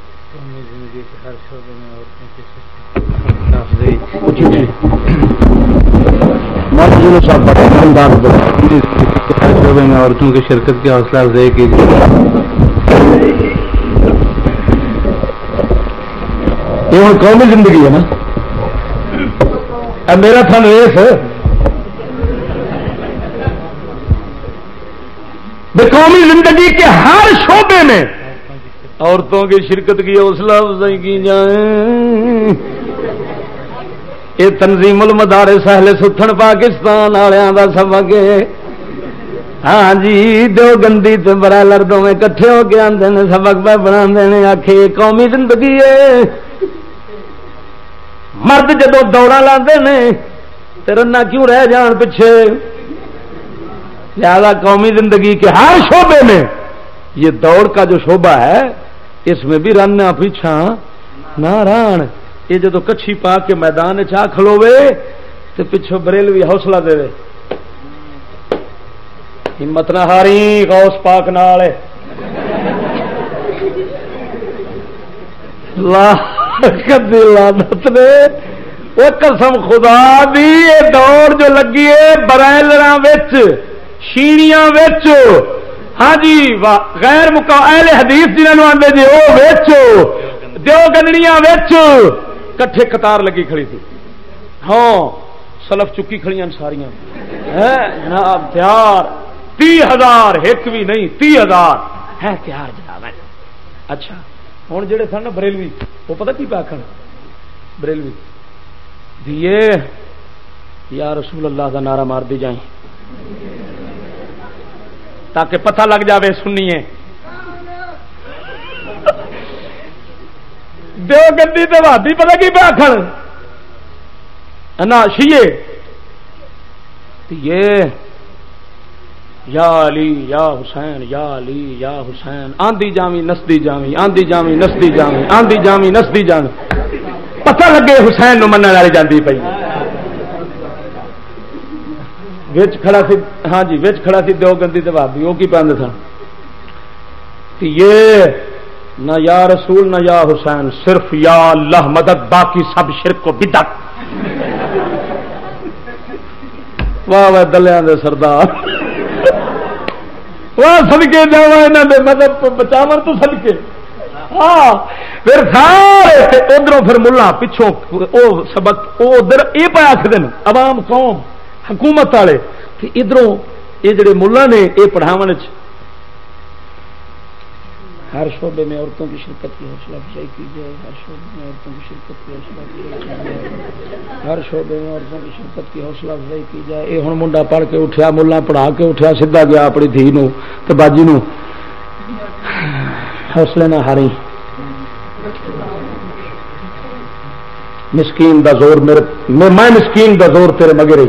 عورتوں کی شرکت کی حوصلہ افزائی کی جی۔ یہ ہوں قومی زندگی ہے نا۔ میرا تھن ریس قومی زندگی کے ہر شعبے میں عورتوں کی شرکت کی حوصلہ افزائی کی جائے۔ یہ تنظیم المدار سہل ستھن پاکستان والوں کا سبق ہے۔ ہاں جی دو گندی برائلر دونیں کٹھے ہو کے آتے ہیں سبق پہ بنا آخے قومی زندگی ہے۔ مرد جدو دوڑا لاتے تو رنا کیوں رہ جان پیچھے؟ لہذا قومی زندگی کے ہر شعبے میں یہ دوڑ کا جو شعبہ ہے، اس میں بھی رن پیچھا نہ ران یہ جدو کچھی پا کے میدان چاہ کھلوے تو پچھو بریل بھی حوصلہ دے۔ ہمت نہ ہاری، غوث پاک نال کدی لانت نے۔ وہ قسم خدا دی، یہ دوڑ جو لگی ہے برائلر شیڑیاں ہاں جی غیر مکا اہل حدیث جنہوں آتے جی وہ ویچو دو گنڑیاں کٹھے قطار لگی کھڑی تھی۔ ہاں سلف چکی کھڑی ساریاں۔ جناب، تیار۔ تی ہزار، ایک بھی نہیں، تی ہزار۔ ہے، تیار جناب اچھا۔ ہوں جڑے سن بریلوی وہ پتا کی پاکھن بریلوی دیے یا رسول اللہ کا نعرہ مار دی جائیں تاکہ پتہ لگ جاوے سنیے دو گی تو وادی پتا کی پاکھن نہ شیے یہ یا علی، یا حسین، یا علی، یا حسین آندی جامی نسدی جامی آندی جامی نسدی جامی آندی جامی نسدی جامی۔ پتہ لگے حسین نو من والی جاندی پی وچ کھڑا سی ہاں جی وچ کھڑا سی دو گندی تو بھابی وہ کی پہنتے سن؟ یہ نہ یا رسول، نہ یا حسین، صرف یا اللہ مدد، باقی سب شرک کو بدت واہ واہ دلیا دے سردار۔ سدکے جا مطلب بچاو تو سدکے ہاں پھر سارے ادھر پھر ملا، پچھوں سبق ادھر یہ پایا آخر عوام قوم، حکومت والے ادھر یہ جڑے ملا نے یہ پڑھاو ہر شعبے میں عورتوں کی شرکت کی حوصلہ افزائی کی جائے، ہر شعبے میں عورتوں کی شرکت کی حوصلہ افزائی کی جائے، ہر شعبے میں عورتوں کی شرکت کی حوصلہ افزائی کی جائے۔ یہ ہوں منڈا پڑھ کے اٹھیا، ملا پڑھا کے اٹھیا سیدا گیا اپنی دھی نو تو باجی نو۔ حوصلے نہ ہاری۔ مسکین دا زور میرے میں مسکین دا زور تیرے مگے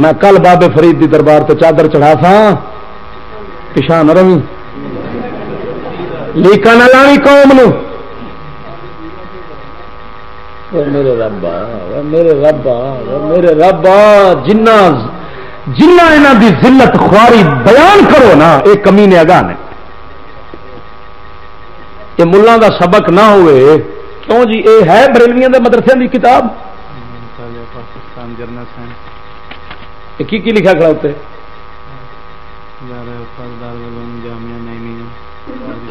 میں کل بابے فرید دی دربار تے چادر چڑھا سا پچھا نہ روی۔ لیکا نہ لانی قوم نو۔ میرے ربا میرے ربا میرے ربا جنا جنا یہاں دی ذلت خواری بیان کرو نا یہ کمی نے اگا نے۔ یہ ملوں کا سبق نہ ہوئے کیوں جی؟ یہ ہے بریلویاں دے مدرسے کی کتاب؟ کی کی لکھا کھڑا ہوتے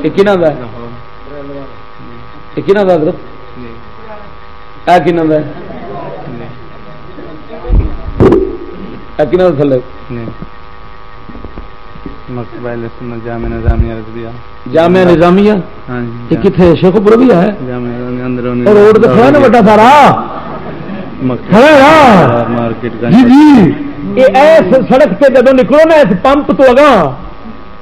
یہ دا ہے دا حضرت اے دا ہے اے دا تھلے؟ جامعہ نظامیہ؟ کتنے شیخ پور ہے؟ روڈ تو کھڑا نا بڑا سارا؟ مارکیٹ کا جی جی۔ یہ ایس سڑک نکلو نا اس پمپ تو اگاں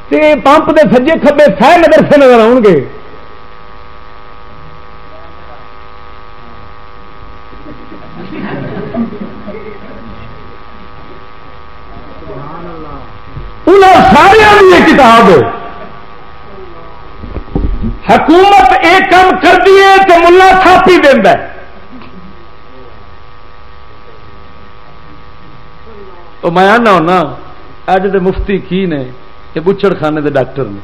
تے پمپ دے سجے کھبے سہ مدرسے نظر آؤ گے۔ سارا یہ کتاب حکومت ایک کام کر دیے تو ملا تھاپی دینا تو میں آنا ہونا، اج دے مفتی کی نے؟ یہ بچڑ خانے دے ڈاکٹر نے۔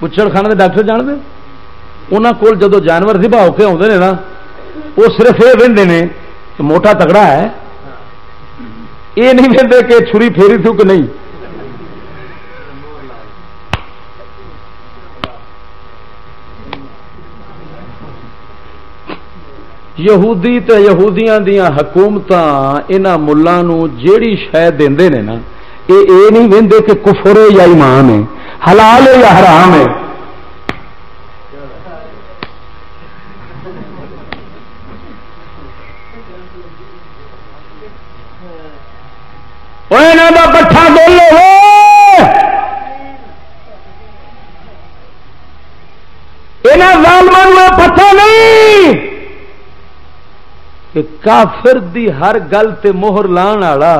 بچڑ خانے دے ڈاکٹر جان دے؟ انہوں کول جدو جانور دبا ہو کے آتے ہیں نا، وہ صرف یہ وہدے نے کہ موٹا تگڑا ہے۔ یہ نہیں وہدے کہ چھری پھیری تھی کہ نہیں۔ یہودی تے یہودیاں دیاں حکومتاں انہاں ملان نو جیڑی شے دیندے نے نا، اے اے نہیں ویندے کہ کفر ہے یا ایمان ہے، حلال ہے یا حرام ہے۔ اوے انہاں دا پٹھا بولو انہاں ظالماں نو پتہ نہیں کہ کافر دی ہر گل تے مہر لان والا،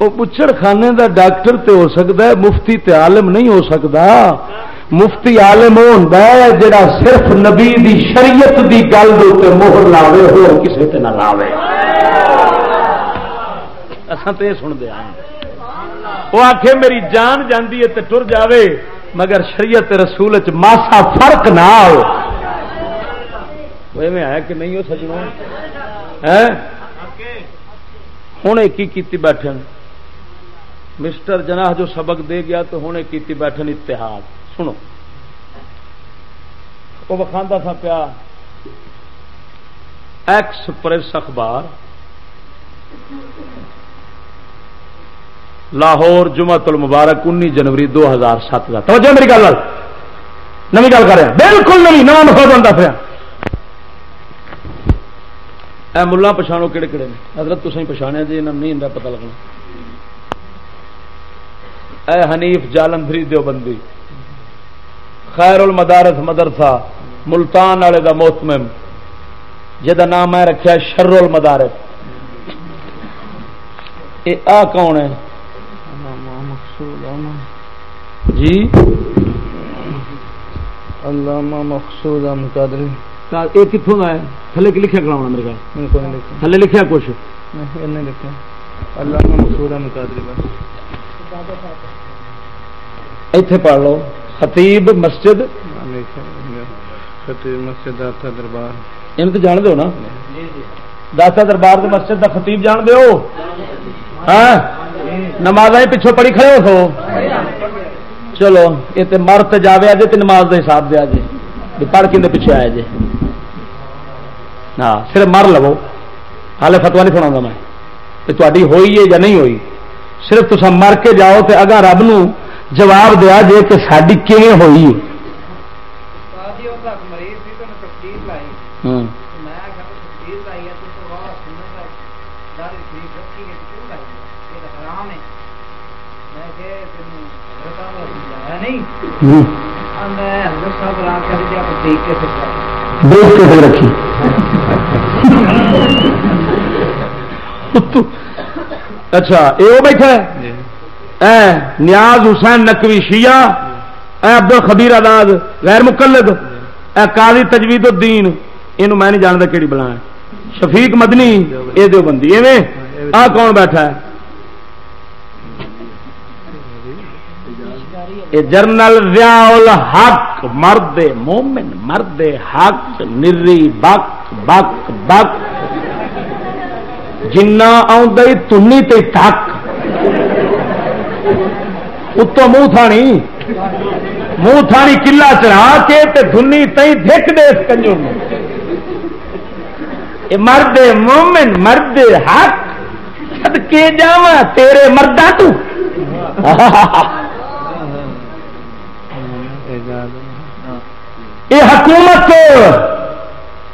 وہ پچھڑ خانے دا ڈاکٹر تے ہو سکتا ہے، مفتی تے عالم نہیں ہو سکتا۔ مفتی عالم وہ ہوتا ہے جڑا صرف نبی دی شریعت دی گل دے تے مہر لاوے ہو کسی تے نہ لاوے۔ اصل تو یہ سنتے آئے وہ آخے میری جان جاندی ہے تے ٹر جاوے، مگر شریعت رسول چ ماسا فرق نہ ہو وہ ہے کہ نہیں ہو سجنا ہوں کی بیٹھن۔ مسٹر جناح جو سبق دے گیا تو ہوں کی بیٹھن اتحاد۔ سنو۔ وہ وکھانا تھا پیا۔ ایکسپریس اخبار۔ لاہور جمعت المبارک انی جنوری دو ہزار سات کا۔ توجہ میری گل نو گل کر رہا بالکل نہیں نواں مفاد بنتا پیا۔ اے ملا پچھاڑو کہڑے کہڑے نے۔ حضرت تھی پچھاڑیا جی انہوں نہیں پتا لگنا۔ اے حنیف جالندری دیوبندی خیر المدارس مدرسہ ملتان والے دا محتمم جہاں نام میں رکھا شر المدارس یہ آ کون ہے؟ جی؟ علامہ مقصود قادری یہ کتوں کا ہے؟ تھلے لکھا کراؤنا میرے خیال۔ تھلے لکھا کچھ۔ اتے پڑھ لو۔ خطیب مسجد۔ خطیب مسجد داتا دربار۔ ان تو جان دو نا؟ داتا دربار مسجد دا خطیب جان دو ہاں؟ نماز پچھوں پڑھی کھڑے ہو سو؟ چلو یہ تو مرت جاوے آجے نماز کا حساب دیا جی پڑھ کے پیچھے آیا جی ہاں صرف مر لو ہال فتوا نہیں سنا میں کہ تاری ہوئی ہے یا نہیں ہوئی صرف تصا مر کے جاؤ تو اگا رب نو جواب دیا جے کہ ساری کیون ہوئی ہے دیکھ کے رکھی اچھا یہ بیٹھا ہے نیاز حسین نقوی شیعہ اے عبد الخبیر آزاد غیر مقلد اے قاضی تجوید الدین یہ میں نہیں جانتا کہڑی بلا ہے شفیق مدنی یہ دو بندی ایویں آ کون بیٹھا ہے جرنل ضیاء حق مرد مومن مرد حق نری بک بک بک جنا تنی تے تک اتو منہ تھانی۔ منہ تھانی کلا چڑھا کے تے دھنی تئی دھک دے اس کنجر مرد مومن مرد حق۔ کے جا تیرے مردا تو۔ یہ حکومت۔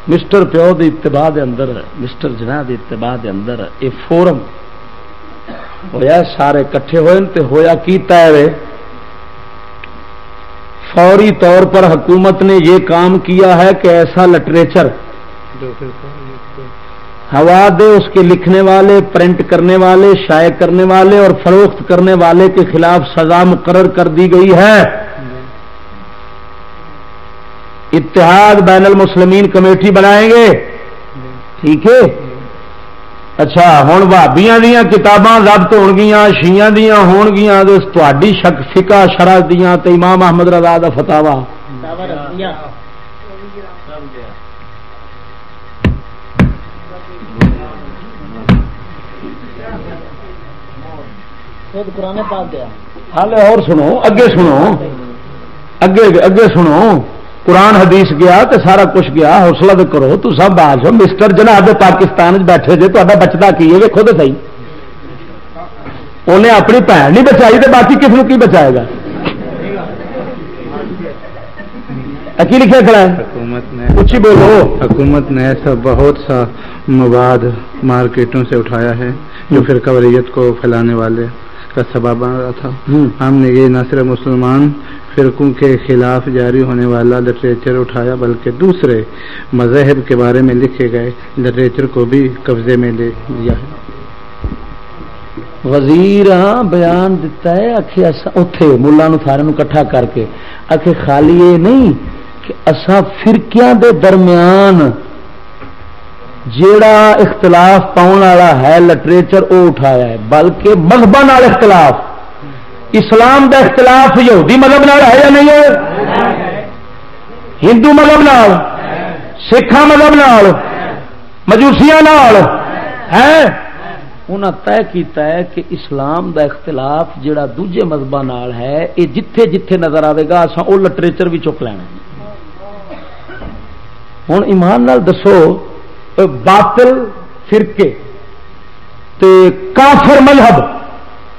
مسٹر پیو دی اتباع دے اندر مسٹر جناح دی اتباع دے اندر یہ فورم ہویا سارے کٹھے ہوئے تے ہویا کیتا ہے فوری طور پر حکومت نے یہ کام کیا ہے کہ ایسا لٹریچر ہوا دے اس کے لکھنے والے پرنٹ کرنے والے شائع کرنے والے اور فروخت کرنے والے کے خلاف سزا مقرر کر دی گئی ہے۔ اتحاد بین المسلمین کمیٹی بنائیں گے۔ ٹھیک ہے؟ اچھا ہوں بھابیا دیا کتاباں ضبط ہو گیا شیاں دیا ہون گیا شک فکا شرح دیا امام احمد رضا کا فتوا ہال اور سنو اگے سنو۔ اگے اگے سنو۔ قرآن حدیث گیا تو سارا کچھ گیا حوصلہ تو کرو تو سب آج مسٹر جناب پاکستان بیٹھے جی تا بچتا کی ہے؟ ویکو تو صحیح۔ انہیں اپنی بھن نہیں بچائی تو باقی کس کی بچائے گا؟ کی لکھا کھڑا ہے؟ حکومت نے کچھ بولو۔ حکومت نے ایسا بہت سا مواد مارکیٹوں سے اٹھایا ہے جو پھر قوریت کو پھیلانے والے کا سبب بن رہا تھا۔ ہم نے یہ نہ صرف مسلمان فرقوں کے خلاف جاری ہونے والا لٹریچر اٹھایا، بلکہ دوسرے مذہب کے بارے میں لکھے گئے لٹریچر کو بھی قبضے میں لے لیا ہے۔ وزیر ہاں بیان دیتا ہے اتے ملا سارے کٹھا کر کے۔ آخ خالی یہ نہیں کہ اصا فرقیاں دے درمیان جیڑا اختلاف پاؤن والا ہے لٹریچر وہ اٹھایا ہے، بلکہ مذہب اختلاف۔ اسلام دا اختلاف یہودی مذہب نال ہے یا نہیں ہے؟ ہندو مذہب نال سکھا مذہب نال مجوسیا ہے انہوں طے کیتا ہے کہ اسلام دا اختلاف جڑا دوجے مذہب نال ہے یہ جتھے جتھے نظر آئے گا اصا وہ لٹریچر بھی چک لینا۔ ہوں ایمان نال دسو باطل، فرقے، تے کافر مذہب۔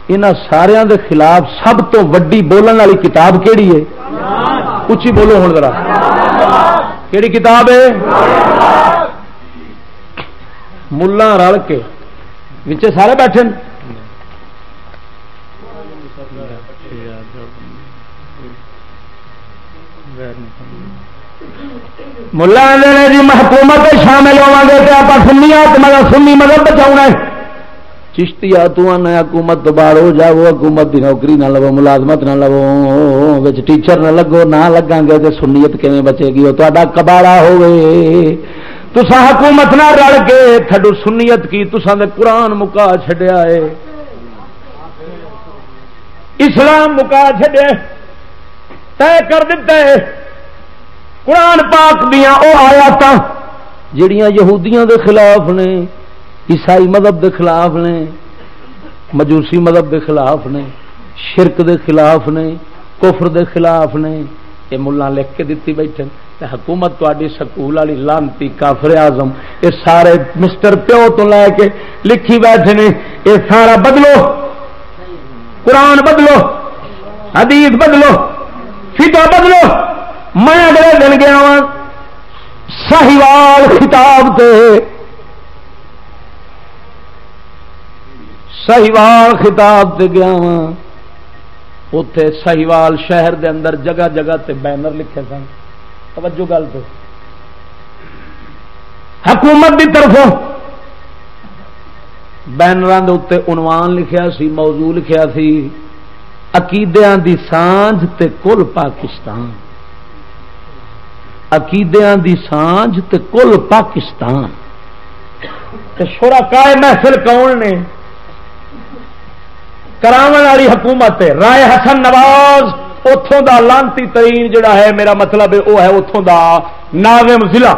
یہاں سارا دے خلاف سب تو وڈی بولن والی کتاب کیڑی ہے؟ اچھی بولو ہوں ذرا۔ کیڑی کتاب ہے؟ ملا رل کے۔ سارے بیٹھے ملا جی محکومت شامل ہوا گے آپ سنی مگر سنی مذہب بچاؤ چشتی تو آنا حکومت دوبارہ ہو جاؤ، حکومت کی نوکری نہ لو، ملازمت نہ لو ٹیچر نہ لگو، نہ لگا گے تو سنیت کیں بچے گی؟ وہ تا کباڑا ہوئے تسا حکومت نہ رل کے تھڈو سنیت کی تسا دے قرآن مکا چڈیا ہے۔ اسلام مکا چڈیا طے کر دیتا ہے۔ قرآن پاک دیا وہ آیات جڑیاں یہودیاں دے خلاف نے عیسائی مذہب دے خلاف نے، مجوسی مذہب دے خلاف نے، شرک دے خلاف نے، کفر دے خلاف نے، یہ ملا لکھ کے دیتی بیٹھے حکومت تاری سکول والی لانتی کافر آزم یہ سارے مسٹر پیو تو لے کے لکھی بیٹھے نے یہ سارا بدلو۔ قرآن بدلو، حدیث بدلو فیتا بدلو۔ میں اگلے دن گیا ساہیوال خطاب تے سہیوال خطاب سے گیا اتے سہیوال شہر دے اندر جگہ جگہ تے بینر لکھے سن۔ توجہ گل تو۔ حکومت کی طرفوں بینر اتنے عنوان لکھیا سی، موضوع لکھیا سی، عقیدیاں دی سانج تے کل پاکستان۔ عقیدیاں دی سانج تے کل پاکستان۔ شورا کائے محفل کون نے؟ کرا والی حکومت رائے حسن نواز اتوں دا لانتی ترین جڑا ہے، میرا مطلب وہ ہے اتوں دا ناظم ضلع۔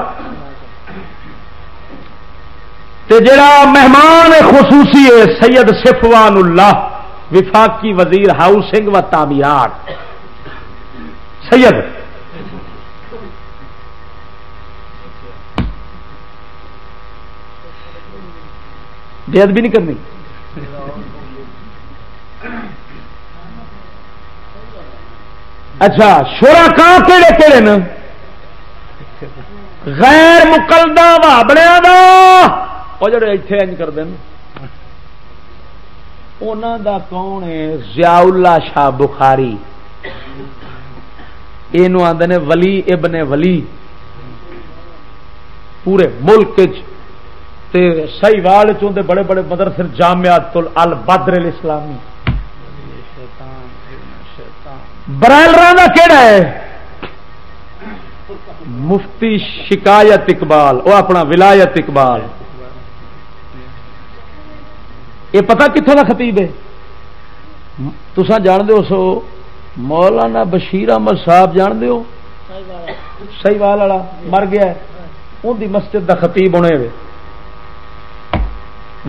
تے جڑا مہمان خصوصی ہے، سید صفوان اللہ، وفاقی وزیر ہاؤسنگ و تعمیرات۔ سید۔ بے ادبی نہیں کرنی۔ اچھا شورا کہاں کہڑے کہڑے نا غیر مکلدہ بابڑیا دا۔ وہ جڑے اتنے انج کر دین انہوں دا کون ہے؟ ضیاء اللہ شاہ بخاری۔ یہ آدھے ولی ابن ولی۔ پورے ملک سی وال چاہتے بڑے بڑے مدرسے جامعات البدر الاسلامی۔ برائلر کا کہڑا ہے؟ مفتی شکایت اقبال وہ اپنا ولایت اقبال۔ یہ پتا کتوں کا خطیب ہے؟ تسا جان دو سو مولانا بشیر احمد صاحب جان دو سی والا مر گیا ان دی مسجد دا خطیب ہونے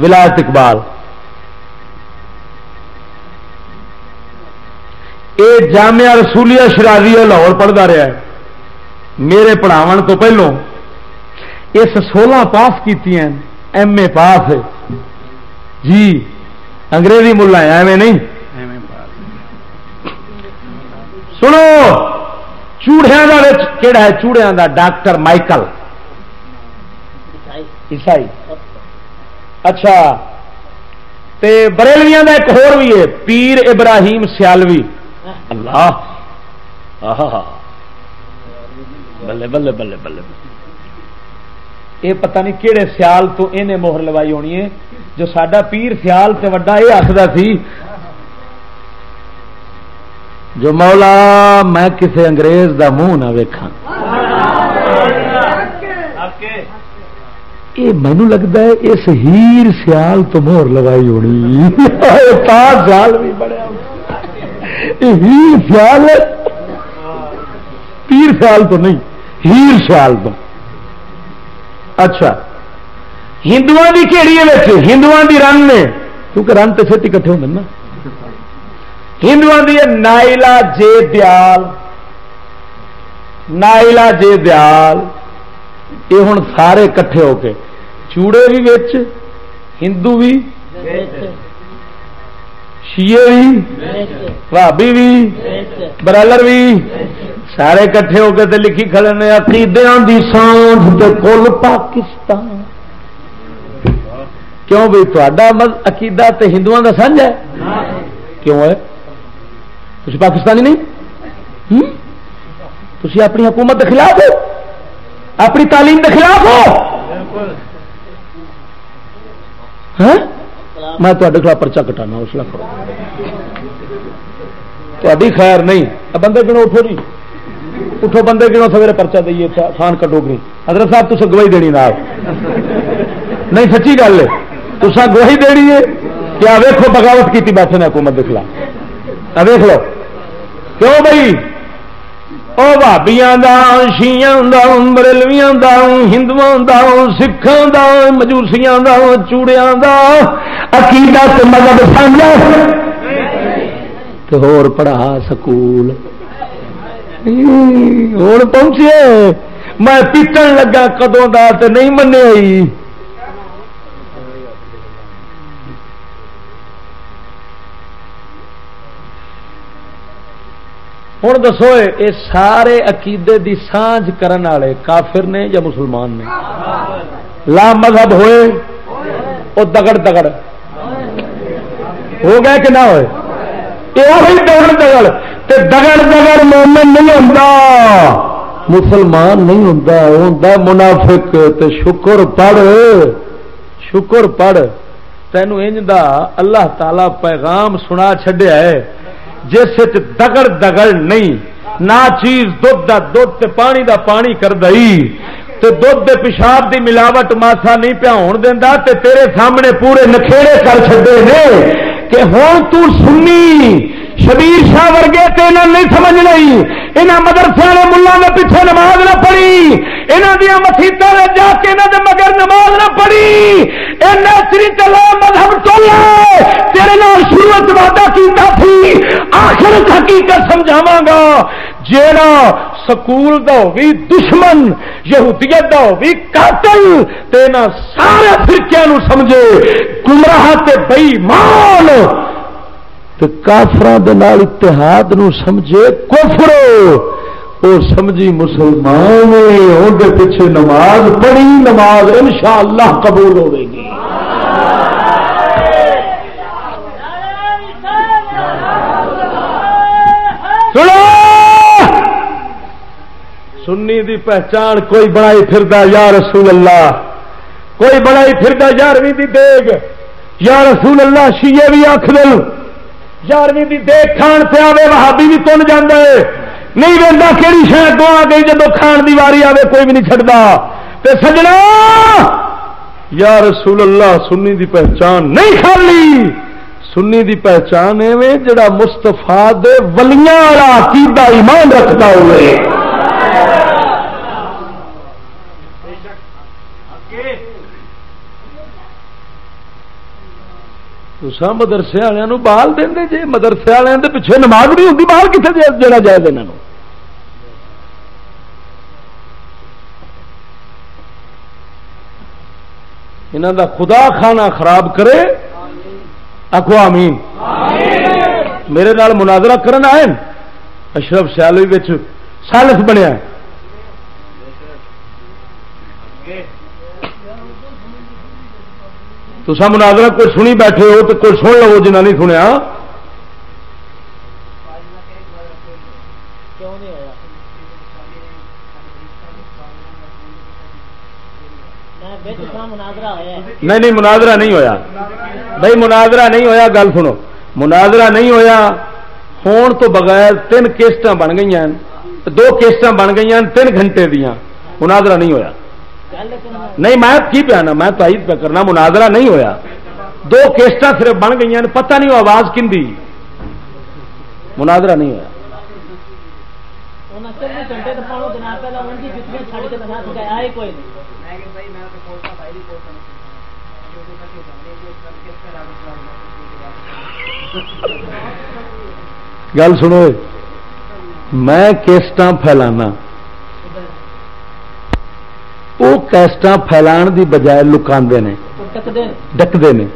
ولایت اقبال۔ یہ جامعہ رسولیہ شرازی لاہور پڑھتا رہا ہے۔ میرے پڑھاو تو پہلو اس سولہ پاس کی ایم اے پاس جی انگریزی ملا ایویں نہیں۔ سنو چوڑیا کہڑا ہے؟ چوڑیا کا ڈاکٹر مائکل عیسائی۔ اچھا تے بریلویاں کا ایک ہور بھی ہے پیر ابراہیم سیالوی۔ اللہ! بلے بلے بلے بلے یہ پتہ نہیں کہڑے سیال تو انہیں موہر لوائی ہونی ہے، جو سڈا پیر سیال سے وڈا یہ آخر سی۔ جو مولا میں کسی انگریز دا منہ نہ ویکھا یہ مینو لگتا ہے اس ہیر سیال تو مہر لگائی ہونی۔ سیال بھی بڑا ہیر سیال پیر سیال تو نہیں، ہیر سیال تو۔ اچھا ہندو کی کہڑی ہے ہندو کی رن نے کیونکہ رن تو چھتی کٹھے ہوتے نا۔ ہندو کی نائلا جے دیال۔ نائلا جے دیال۔ یہ ہوں سارے کٹھے ہو کے۔ چوڑے بھی ہندو بھی۔ شیے بھی بھابی بھی برالر بھی سارے کٹھے ہو کے لکھی کھڑے نے عقیدے دی سانج کل پاکستان کیوں بھائی تا عقیدہ تے ہندو کا سنج ہے کیوں ہے تھی پاکستانی نہیں تھی اپنی حکومت کے خلاف ہو اپنی تعلیم کے خلاف ہو ہاں؟ میں تے خلاف پرچا کٹانا، اس لیے تاری خیر نہیں۔ بندے گنو اٹھو جی۔ اٹھو بندے گنو، سویرے پرچا دئیے خان کٹو گی حضرت صاحب تصے گواہی دینی نال۔ نہیں، سچی گل ہے۔ تصا گواہی دینی ہے کیا ویکو بغاوت کی بیٹھے نے حکومت کے خلاف۔ ویخ لو۔ کیوں بھائی؟ وہ بھابیاں شیاں برلویاں ہندو سکھان مجوسیاں چوڑیاں عقیدت مذہب سمجھا ہور پڑھا سکول ہوں پہنچے میں پیٹن لگا کدوں کا نہیں منیا ہوں دسو یہ سارے عقیدے دی سانج کرن والے کافر نے یا مسلمان نے؟ لا مذہب ہوئے وہ دگڑ دگڑ۔ ہو گئے کہ نہ ہوئے؟ یہ دگڑ دگڑ۔ دگڑ دگڑ مومن نہیں ہوتا مسلمان نہیں ہوتا ہوتا منافق۔ تے شکر پڑھ شکر پڑھ۔ تینوں انج دا اللہ تعالی پیغام سنا چڈیا ہے۔ جس دگڑ دگڑ نہیں، نہ چیز دھد دھد پانی دا پانی کر دئی۔ تو دھد دے پیشاب دی ملاوٹ ماسا نہیں پیا ہون دینا تے تیرے سامنے پورے نکھےڑے کر چڑے نے کہ ہوں تو سنی شبیر شاہ ورگے تین نہیں سمجھ نہیں۔ یہاں مدرسے والے ملا نے پیچھے نماز نہ پڑھی۔ یہاں دیا مسیطوں نے جا کے یہاں مگر نماز نہ پڑھی۔ سری چلا مذہب چلا تیرے نال شروعت وعدہ کیتا تھی آخر حقیقت سمجھاوا گا۔ جیڑا سکول دا ہوگی دشمن، یہودیت دا ہوگی قاتل تینا سارے فرقے نو سمجھے۔ گمراہ تے بے ایمان۔ بئی مان کافر اتحاد نو سمجھے کفر وہ سمجھی مسلمان اندر پیچھے نماز پڑھی، نماز انشاءاللہ قبول ہوے گی۔ سنی دی پہچان کوئی بڑائی پھردا یا رسول اللہ، کوئی بڑائی پھردا یارویں دی دیگ۔ یا رسول اللہ شیے بھی آخ دل یارویں دی دیکھ کھان پہ آئے وہابی بھی تن جانا ہے نہیں وہدا کہڑی شاید دو آ گئی جب کھان دی واری آئے کوئی بھی نہیں چڑھتا تے سجنا، یا رسول اللہ، سنی دی پہچان نہیں خالی۔ سنی دی پہچان ایویں جڑا مستفا دے ولیاں والا عقیدہ ایمان رکھتا ہوئے۔ تو مدرسے والوں بال دیں جی مدرسے والوں کے پیچھے نماز نہیں ہوتی بال کتنے جڑا جائے یہاں یہاں دا خدا کھانا خراب کرے آخو امین میرے نال مناظرہ کرن آئے اشرف سیالوی سالس بنیا تو مناظرہ کوئی سنی بیٹھے ہو تو کوئی سن لو جنہ نہیں سنیا۔ نہیں نہیں، مناظرہ نہیں ہویا۔ بھائی، مناظرہ نہیں ہویا، گل سنو۔ مناظرہ نہیں ہویا فون تو بغیر تین کیسٹ بن گئی دو کیسٹ بن گئی تین گھنٹے دیا مناظرہ نہیں ہویا۔ نہیں، میں کی پیانا میں تعید پہ کرنا، مناظرہ نہیں ہویا۔ دو کیسٹ صرف بن گئی پتہ نہیں آواز کن دی۔ مناظرہ نہیں ہوا گل سنو، میں کیسٹ پھیلانا۔ وہ کیسٹ پھیلان دی بجائے لکا ڈکتے ہیں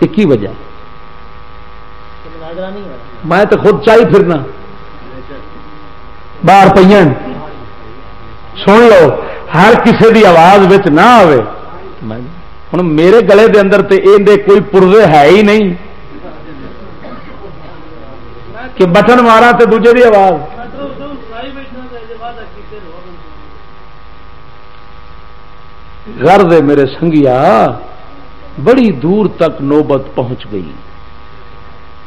ایک وجہ میں تو خود چاہی پھرنا باہر پہ سن لو ہر کسی دی آواز نہ آئے ہوں میرے گلے دے اندر تے اندر کوئی پورے ہے ہی نہیں کہ بٹن مارا تے دوجے دی آواز گھر دے میرے سنگیا، بڑی دور تک نوبت پہنچ گئی۔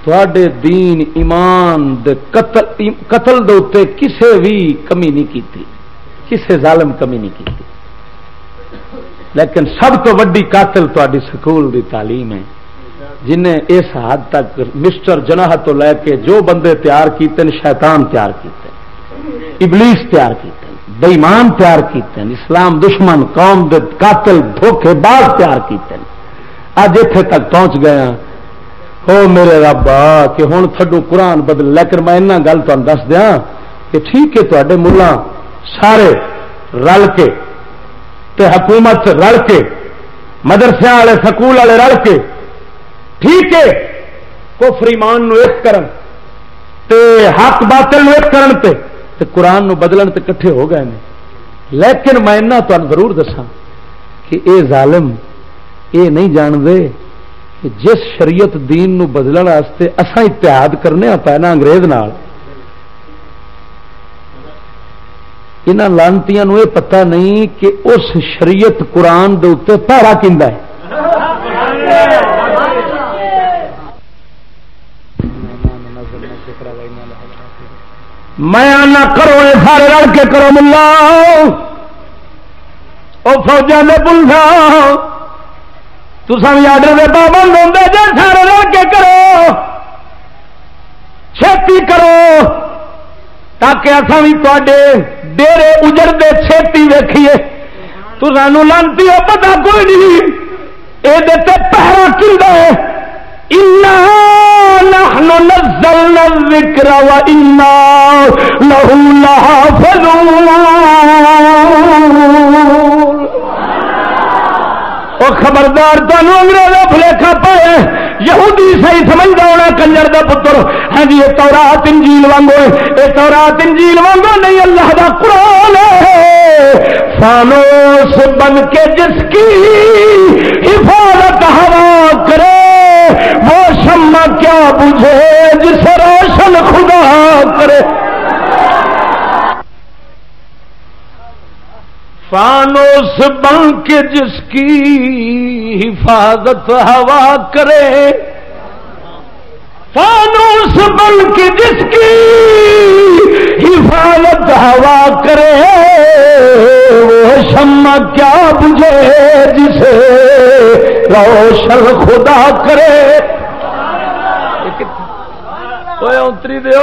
تھوڑے دین، ایمان دے قتل قتل دے کسے بھی کمی نہیں کی کسے ظالم کمی نہیں کی لیکن سب تو وڈی قاتل تاری سکول دی تعلیم ہے، جنہیں اس حد تک مسٹر جناح تو لے کے جو بندے تیار کیتے شیطان تیار کیتے ابلیس تیار کیتے بےمان تیار کیتے ہیں، اسلام دشمن، قوم دے قاتل، دھوکے باز تیار کیتے ہیں۔ اج اتے تک پہنچ گیا ہاں۔ ہو میرے رب کہ ہوں تھڈو قرآن بدل، لیکن میں ایسا گل تمہیں دس دیا کہ ٹھیک ہے تے ملا سارے رل کے تے حکومت رل کے مدرسے والے، سکول والے رل کے، ٹھیک ہے، کفر ایمان نو ایک کرن تے، حق باطل نو ایک کرن تے۔ تے قرآن نو بدلن تے کٹھے ہو گئے لیکن میں تمہیں ضرور دسا کہ اے ظالم اے نہیں جان دے کہ جس شریعت دین نو بدلن واسطے اساں اتحاد کرنے پینا انگریز نال۔ یہاں لانتی یہ پتا نہیں کہ اس شریعت قرآن دے اتنے پہرا کھا میں آنا کرو سارے رل کے کرو ملا۔ وہ فوجا نے پولیس تو آڈر دے پابند ہوں جی سارے رل کے کرو۔ چھتی کرو۔ تاکہ اصا بھی تے ڈیرے اجڑتے چھتی ویکھیے۔ تو سانو لانتی ہو پتا کوئی نہیں۔ یہ پہرا کھلتا ہے۔ نحن نزلنا الذكر وإنا له لحافظون۔ خبردار تمہیں انگریزوں بھلیکھا پایا یہودی صحیح سمجھتا ہونا کنجر دا پتر۔ ہاں جی یہ تورات، انجیل وانگو ہے۔ یہ تورات، انجیل وانگو نہیں، اللہ دا قرآن ہے۔ فانوس بن کے جس کی حفاظت ہوا کرے۔ شمع کیا بجھے جس روشن خدا کرے؟ فانوس بن کے جس کی حفاظت ہوا کرے۔ فانوس بن کے جس کی حفاظت ہوا کرے۔ وہ شمع کیا بجھے جسے روشن خدا کرے۔ ہوئے دے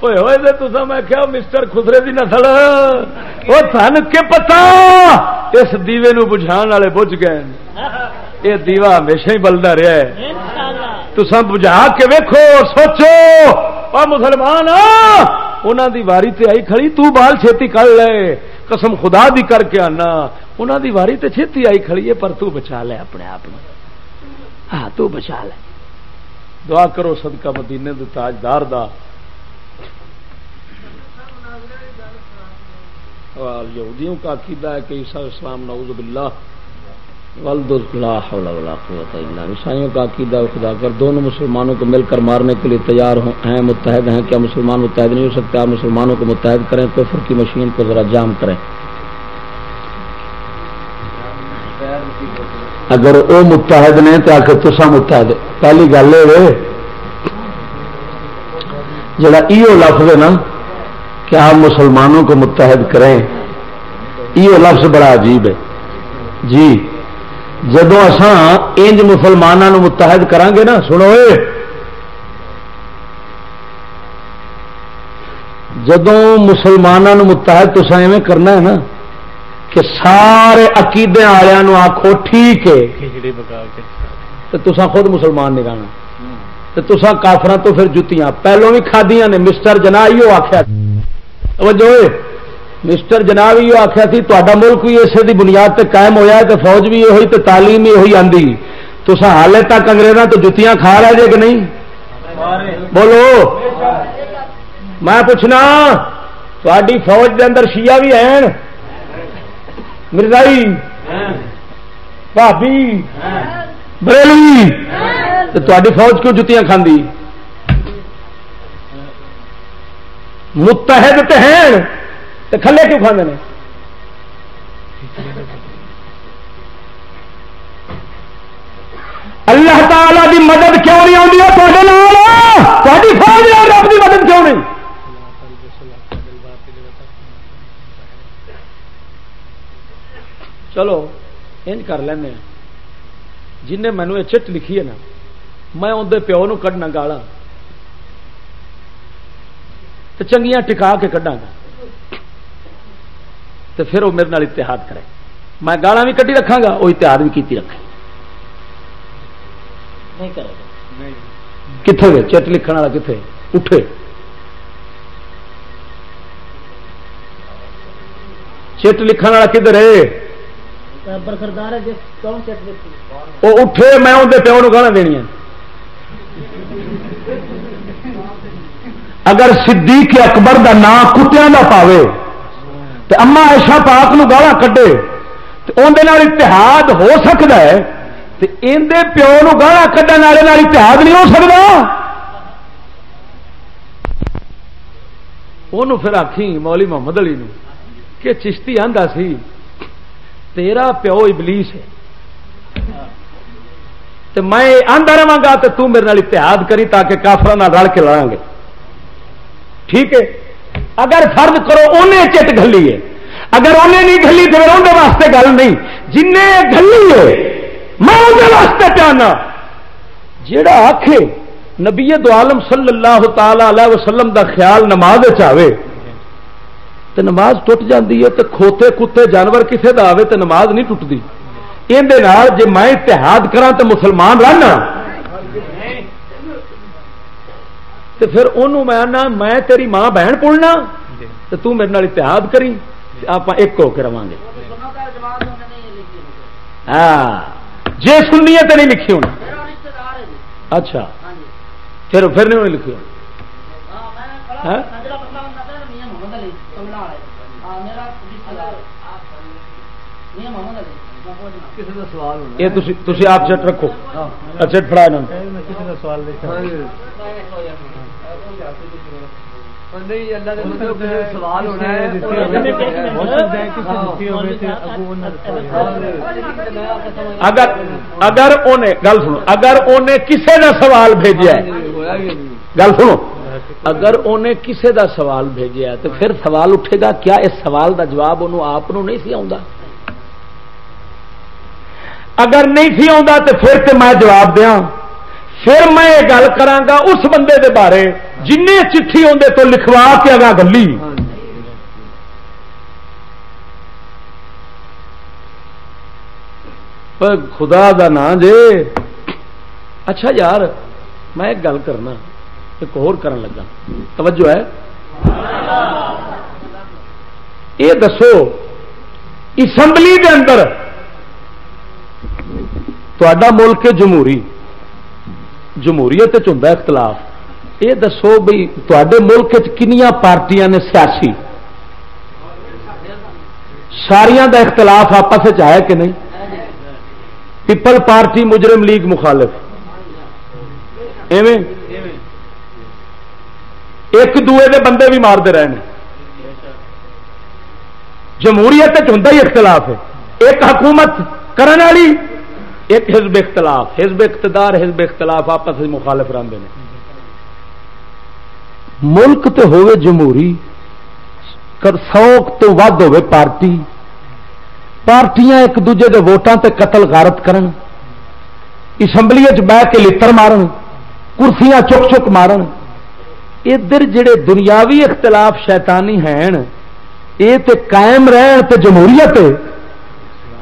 میں مسٹر خسرے دی نسل وہ تھن کے پتا اس دیوے نو بجھان والے بجھ گئے یہ دیوا ہمیشہ ہی بلدا رہا ہے تو سب بجھا کے ویکھو سوچو اور مسلمان انہوں دی واری تے آئی کھڑی تو بال چھتی کر لے قسم خدا دی کر کے آنا انہوں دی واری تے چھتی آئی کھڑی ہے پر تو بچا لے اپنے آپ ہاں تو بچا لے دعا کرو صدقہ مدینے دے تاجدار دا۔ یہودیوں کا عقیدہ ہے کہ عیسیٰ اسلام نعوذ باللہ، ولد لا حول ولا قوت الا عیسائیوں کا عقیدہ خدا کر، دونوں مسلمانوں کو مل کر مارنے کے لیے تیار ہیں، متحد ہیں کیا مسلمان متحد نہیں ہو سکتے؟ آپ مسلمانوں کو متحد کریں کفر کی مشین کو ذرا جام کریں۔ اگر وہ متحد نے تو آخر تسا متحد، پہلی گل یہ جڑا ایو لفظ ہے نا کہ آپ مسلمانوں کو متحد کریں یہ لفظ بڑا عجیب ہے۔ جی جدو انج مسلمانوں متحد کریں گے نا، سنو جدو مسلمانوں متحد تو ایویں کرنا ہے نا کہ سارے عقیدے والوں آخو ٹھیک ہے۔ تسا خود مسلمان نہیں رہنا۔ تسا کافر تو پھر جتیاں۔ پہلو بھی کھادیا نے۔ مسٹر جنا آخیا مسٹر جناب یہ آخیا سی تا ملک بھی اسے دی بنیاد تے قائم ہویا ہے تو فوج بھی یہ تے تعلیم بھی یہ آدھی تو حالے تک انگریزوں تو جتیاں کھا رہے جے کہ نہیں؟ بولو۔ میں پوچھنا تاری فوج دے اندر شیعہ بھی ہیں؟ مرزائی. بھابی بریلوی. تو تاری فوج کیوں جتیاں کھاندی؟ متحد تو ہیں. تو کھلے کیوں کھانے اللہ تعالی دی مدد کیوں نہیں آتی فوج رب کی مدد کیوں نہیں؟ چلو انج کر لینا جن مینو یہ چٹ لکھی ہے نا میں اندر پیو نو کڈنا گالا۔ تو چنگیاں ٹکا کے کھا گا۔ تو پھر وہ میرے اتحاد کرے۔ میں گالا بھی کٹی رکھا گا وہ اتحاد بھی کی رکھے۔ کتنے چٹ لکھن والا کتنے اٹھے۔ چٹ لکھن والا کدھر ہے؟ وہ اٹھے، میں اندر پیو نو گالا دنیا اگر صدیق اکبر دا نام کتیا کا پاوے تو اما ایشا پاک نو گالا کڈے تو اندر اتحاد ہو سکتا ہے تو اندر پیو نو گالا کھڈن والے اتحاد نہیں ہو سکتا وہ پھر آخی مولی محمد علی نو کہ چشتی آندا سی تیرا پیو ابلیس ہے۔ تو میں آدھا رہا گا تو تم میرے اتحاد کری تاکہ کافر رل کے لڑا گے۔ ٹھیک ہے؟ اگر فرض کرو انہیں چٹ گلی ہے۔ اگر انہیں نہیں گلی تو پھر اندر واسطے گل نہیں۔ جن گلی ہے، میں اندر واسطے پیانا۔ جڑا آخ نبی دو عالم صلی اللہ تعالی علیہ وسلم دا خیال نماز آئے تو نماز ٹوٹ جاتی ہے تو کھوتے کتے جانور کسے دا آئے تو نماز نہیں ٹوٹتی یہ جی میں اتحاد کرا تو مسلمان رہنا۔ تو پھر انہوں میں آنا، میں تیری ماں بہن پڑنا تو تو میرے نال اتحاد کری آپ ایک ہو کے رہا گے۔ ہاں جی سننی ہے تو نہیں لکھی ہونا اچھا پھر پھر نہیں لکھی ہونا ہاں؟ ہاں؟ یہ آپ چٹ رکھو۔ چٹ فڑا سوال اگر اگر گل سنو، اگر انہیں کسے کا سوال بھیجا گل سنو۔ اگر انہیں کسے دا سوال بھیجا تو پھر سوال اٹھے گا، کیا اس سوال دا جواب انہوں آپ نہیں سی آ اگر نہیں سی آ تو پھر تو میں جواب دیا پھر میں یہ گل کرا اس بندے دے بارے جن چٹھی آدھے تو لکھوا کے اگا گلی۔ خدا دا نا جے۔ اچھا یار، میں ایک گل کرنا۔ ایک کرن لگا۔ توجہ ہے؟ یہ دسو، اسمبلی کے اندر تا ملک جمہوری، جمہوریت ہوں اختلاف۔ یہ دسو بھائی تے ملک کنیا پارٹیاں نے سیاسی؟ ساریا کا اختلاف آپس ہے کہ نہیں؟ پیپل پارٹی مجرم لیگ مخالف۔ ایویں ایک دوے دے بندے بھی مارتے رہے ہیں جمہوریت ہوں ہی اختلاف ہے۔ ایک حکومت کرنے والی، ایک حزب اختلاف۔ حزب اقتدار، حزب اختلاف آپس مخالف رہتے ہیں ملک تو ہوئے جمہوری سو تو ود ہوئے پارٹی۔ پارٹیاں ایک دوجے کے ووٹان تے قتل غارت کرن۔ اسمبلی بہ کے لڑ مارن۔ کرسیاں چک چک مارن۔ ادھر جڑے دنیاوی اختلاف شیطانی ہیں یہ تے قائم رہن تے جمہوریت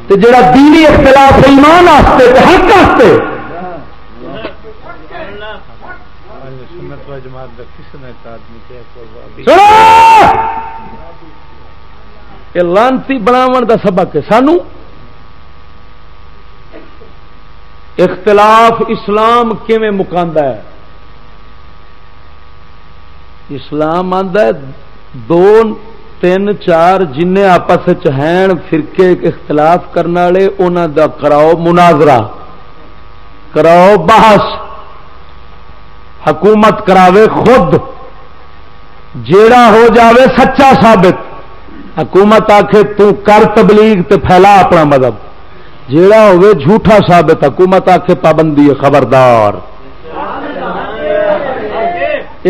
تے جڑا دینی اختلاف ایمان واسطے تے حق واسطے۔ لانتی بناو دا سبق ہے۔ سانو! اختلاف اسلام کیون مکاندہ ہے؟ اسلام آدھا دو، تین، چار جن آپس ہیں، فرقے اختلاف کرنے والے انہوں دا کراؤ مناظرہ، کراؤ بحث، حکومت کراوے خود، جیڑا ہو جاوے سچا ثابت۔ حکومت آخے تو کر تبلیغ تے پھیلا اپنا مذہب۔ جیڑا ہوئے جھوٹا ثابت، حکومت آخے پابندی خبردار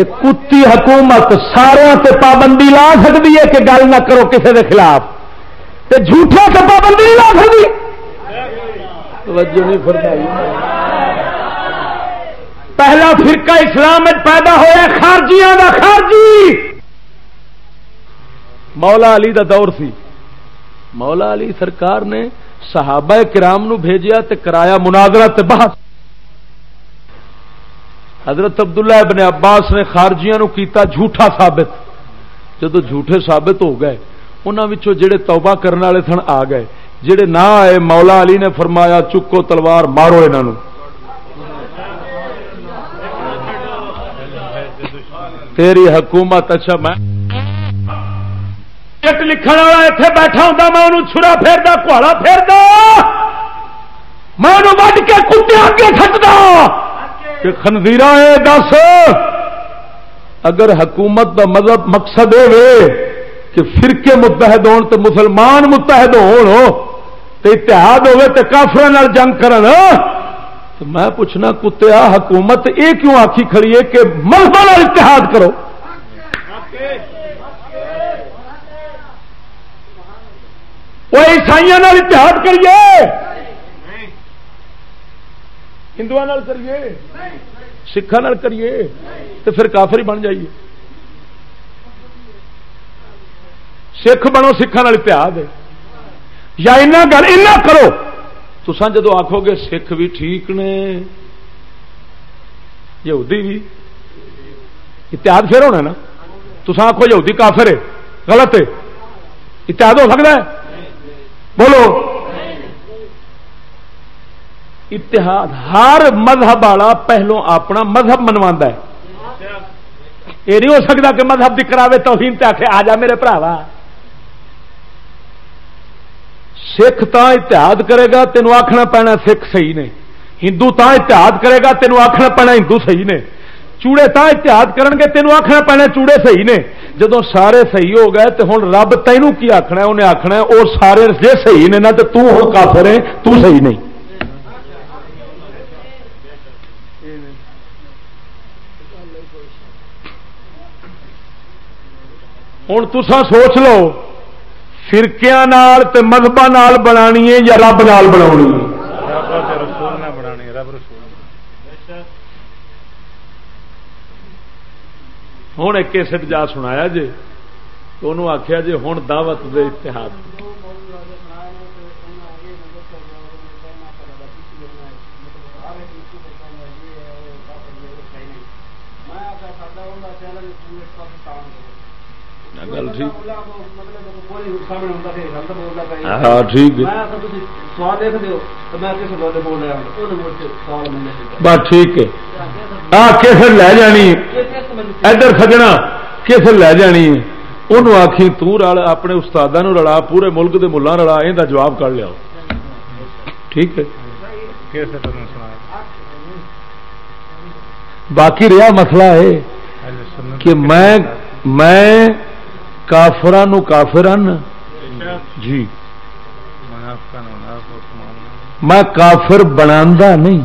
کتی حکومت سارے تے پابندی لا سکتی ہے کہ گل نہ کرو کسی کے خلاف۔ تے جھوٹے سے پابندی لا سکتی پہلا فرقہ اسلام پیدا ہوا خارجیاں دا خارجی۔ مولا علی دا دور سی۔ مولا علی سرکار نے صحابہ کرام نو بھیجیا تے کرایا مناظرہ تے بحث۔ حضرت عبداللہ ابن عباس نے خارجیاں نو کیتا جھوٹا ثابت۔ جدو جھوٹے ثابت ہو گئے انہوں جڑے توبہ کرنے والے سن آ گئے۔ جڑے نہ آئے، مولا علی نے فرمایا، چکو تلوار مارو انہوں تیری حکومت اچھا میں لکھن والا اتنے بیٹھا ہوں میں انہوں چھڑا پھیردا کواڑا پھیردا۔ میں انہوں وڈ کے کتے اگے کھٹدا کہ خنزیرا ہے، دس۔ اگر حکومت کا مذہب مقصد یہ کہ فرقے متحد ہون تو مسلمان متحد ہو اتحاد ہوے تو کافر جنگ کرن، تو میں پوچھنا کتیا حکومت یہ کیوں آخی کھڑی ہے کہ مذہب اتحاد کرو؟ وہ عیسائی اتحاد کریے۔ ہندو کریے۔ سکھان کریے۔ تو پھر کافر ہی بن جائیے۔ سکھ بنو سکھان اتحاد یا گل اینا کرو۔ تو جدو آخو گے سکھ بھی ٹھیک نے۔ یہودی بھی۔ اتحاد پھر ہونا نا۔ تو آخو یہودی کافر ہے۔ غلط ہے۔ اتحاد ہو سکتا ہے۔ بولو۔ اتحاد، ہر مذہب والا پہلو اپنا مذہب منوا ہے۔ یہ نہیں ہو سکتا کہ مذہب کی کراوے توہین تے آخ آ جا میرے پراوا۔ سکھ تا اتحاد کرے گا تینوں آخنا پینا سکھ صحیح نے۔ ہندو تا اتحاد کرے گا تینوں آخنا پینا ہندو صحیح نے۔ چوڑے تا اتحاد کرن گے تینوں آخنا پینا چوڑے صحیح نے۔ جدو سارے صحیح ہو گئے تو ہوں رب تینوں کی آخنا انہیں آخنا وہ سارے جی صحیح نے نا تو توں کافر ہے تو صحیح نہیں۔ ہوں تسا سوچ لو فرقیا مذہب بنا یا رب نال بنا ہوں ایک کیسٹ جا سنایا جی تو آخیا جی ہوں دعوت دے اتحاد گل ٹھیک ہاں ٹھیک بس ٹھیک ہے ہاں کیسر لے جانی ادھر سجنا کیسر لے جانی انہوں آخی تل اپنے استاد رلا پورے ملک کے ملا رلا یہ جواب کر لیا ٹھیک ہے باقی رہا مسئلہ ہے کہ میں میں کافران کافران. جی. میں کافر بنا نہیں.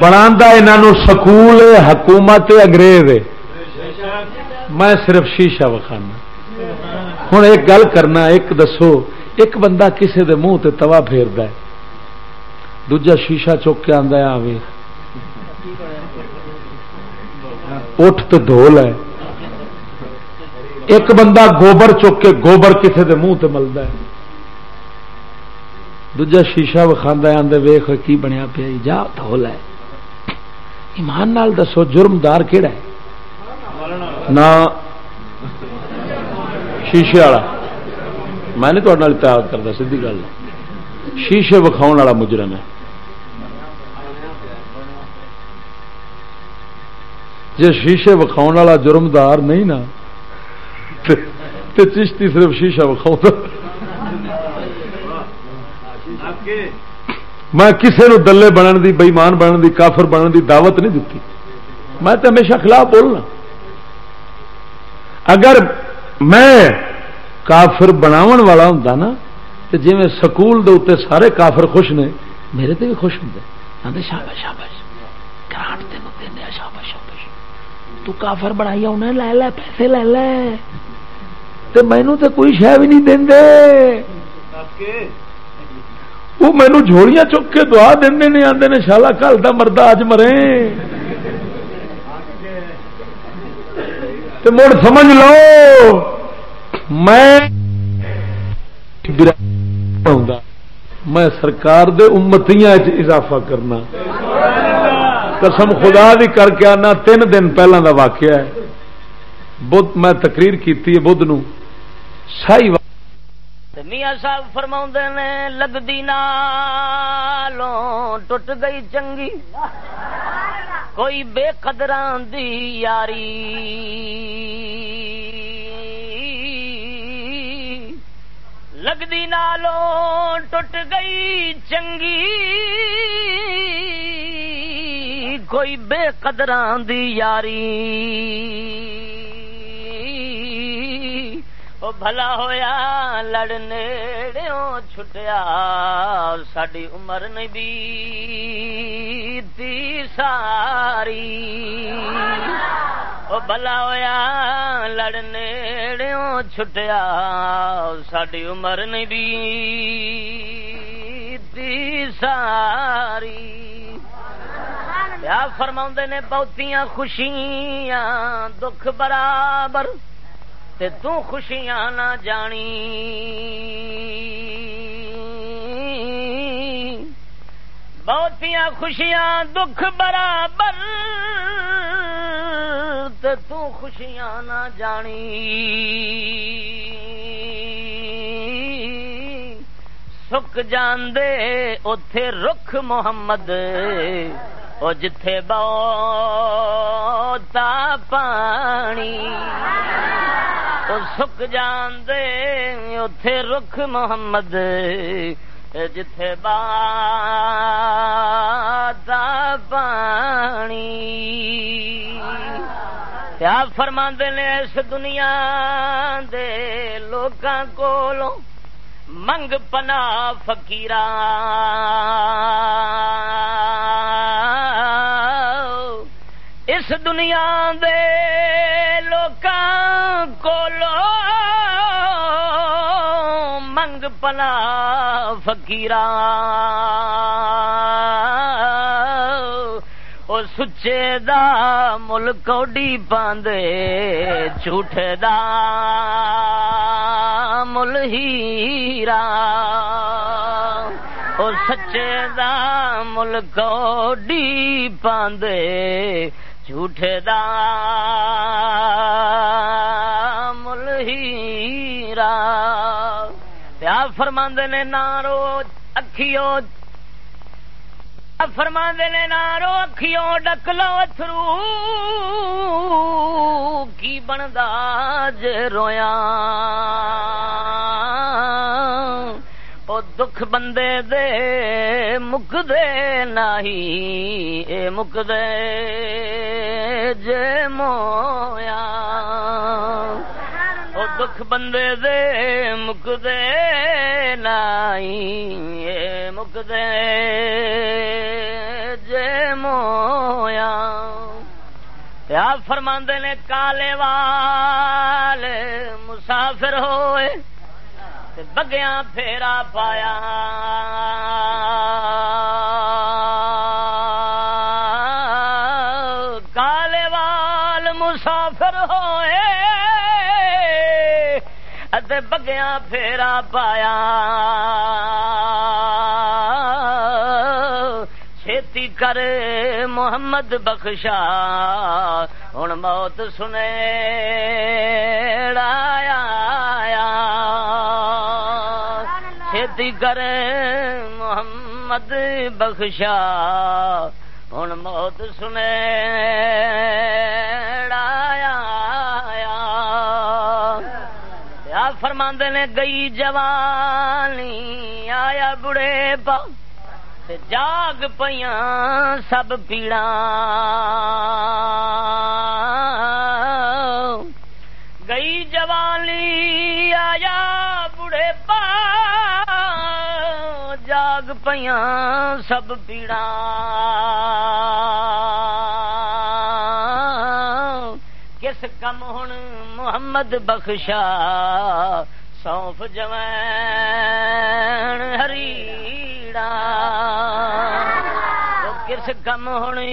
بنا یہ سکول، حکومت انگریز میں صرف شیشہ وکھانا. ہوں ایک گل کرنا، ایک دسو، ایک بندہ کسی دے منہ توا پھیرد دوجا شیشہ چک کے آدھا آئے اٹھ تو دھول ہے۔ ایک بندہ گوبر چک کے گوبر کسی کے منہ ملتا ہے۔ دوجا شیشہ وکھا آدھے ویخ کی بنیا پیا جا، دھول ہے۔ ایمان نال دسو، جرمدار کہڑا ہے؟ نہ شیشے والا۔ میں نہیں اتحاد کرتا سی گل شیشے وکھاؤ والا مجرم ہے۔ جی شیشے وکھاؤ والا جرمدار نہیں نا چشتی صرف شیشہ وکھاؤ میں کسی نو دلے بننے دی بئیمان بننے دی، کافر بننے دی دعوت نہیں دیتی میں تو ہمیشہ خلاف بولنا۔ اگر میں کافر بناو والا ہوں نا تو جی میں سکول دے اتنے سارے کافر خوش نے، میرے تے بھی خوش ہوں شابش شابش گرانٹ تین تو کافر بنائی انہیں لے لے، پیسے لے لے۔ تو مینو تو کوئی شہ بھی نہیں دے وہ مینو جھوڑیاں چک کے دعا دے نہیں آتے نے، شالا کل کا مردہ اج مرے۔ تو مڑ سمجھ لو۔ میں میں سرکار دے امتیاں اضافہ کرنا۔ قسم خدا بھی کر کے آنا، تین دن پہلے کا واقعہ ہے۔ بدھ میں تقریر کی بدھ نو۔ سائی میاں صاحب فرما نے لگتی نالوں ٹوٹ گئی چنگی۔ کوئی بے قدران دی یاری۔ لگتی نالوں ٹوٹ گئی چنگی۔ کوئی بے قدران دی یاری۔ او بھلا ہویا لڑنے چھٹیا ساری عمر نہیں بھی ساری۔ او بھلا ہویا لڑنے چھٹیا ساری عمر نہیں بھی ساری۔ یا فرما نے بہتیاں خوشیاں، دکھ برابر، تے تو خوشیاں نہ جانی۔ بہتیاں خوشیاں، دکھ برابر، تے تو خوشیاں نہ جانی۔ سک جاندے اتے رخ محمد۔ او جتھے بہتا پانی او سک جاندے اتے رخ محمد جتھے بہتا پانی۔ کیا فرما نے اس دنیا دے لوکاں کولوں؟ منگ پنا فکیر اس دنیا دے لوکاں کولو منگ پنا فکیر سچے دا مل کوڈی پاندے، جھوٹے دا مل ہیرا او سچے دا مل کوڈی پاندے جھوٹے دا مل ہیرا پیار فرماندے نے نارو اکھیو فرما نے نارو اکھیوں ڈک لو اترو کی بندا رویا او دکھ بندے دے مک دے نہیں اے مک دے جے مویا۔ او دکھ بندے دے مک دے نہیں اے مک دے جے مویا۔ یا فرماندے نے، کالے والے مسافر ہوئے۔ بگیا پھیرا پایا۔ کالے وال مسافر ہوئے بگیا پھیرا پایا۔ چھتی کر محمد بخشا ہوں موت سنے چھتی کر محمد بخشا۔ ہوں موت سنے فرماندے نے گئی جوانی، آیا بڑے پا۔ جاگ پیاں سب پیڑا۔ گئی جوانی، آیا پیاں سب پیڑا کس کم ہوں محمد بخشا سونف جوین ہریڑا کس کم ہونی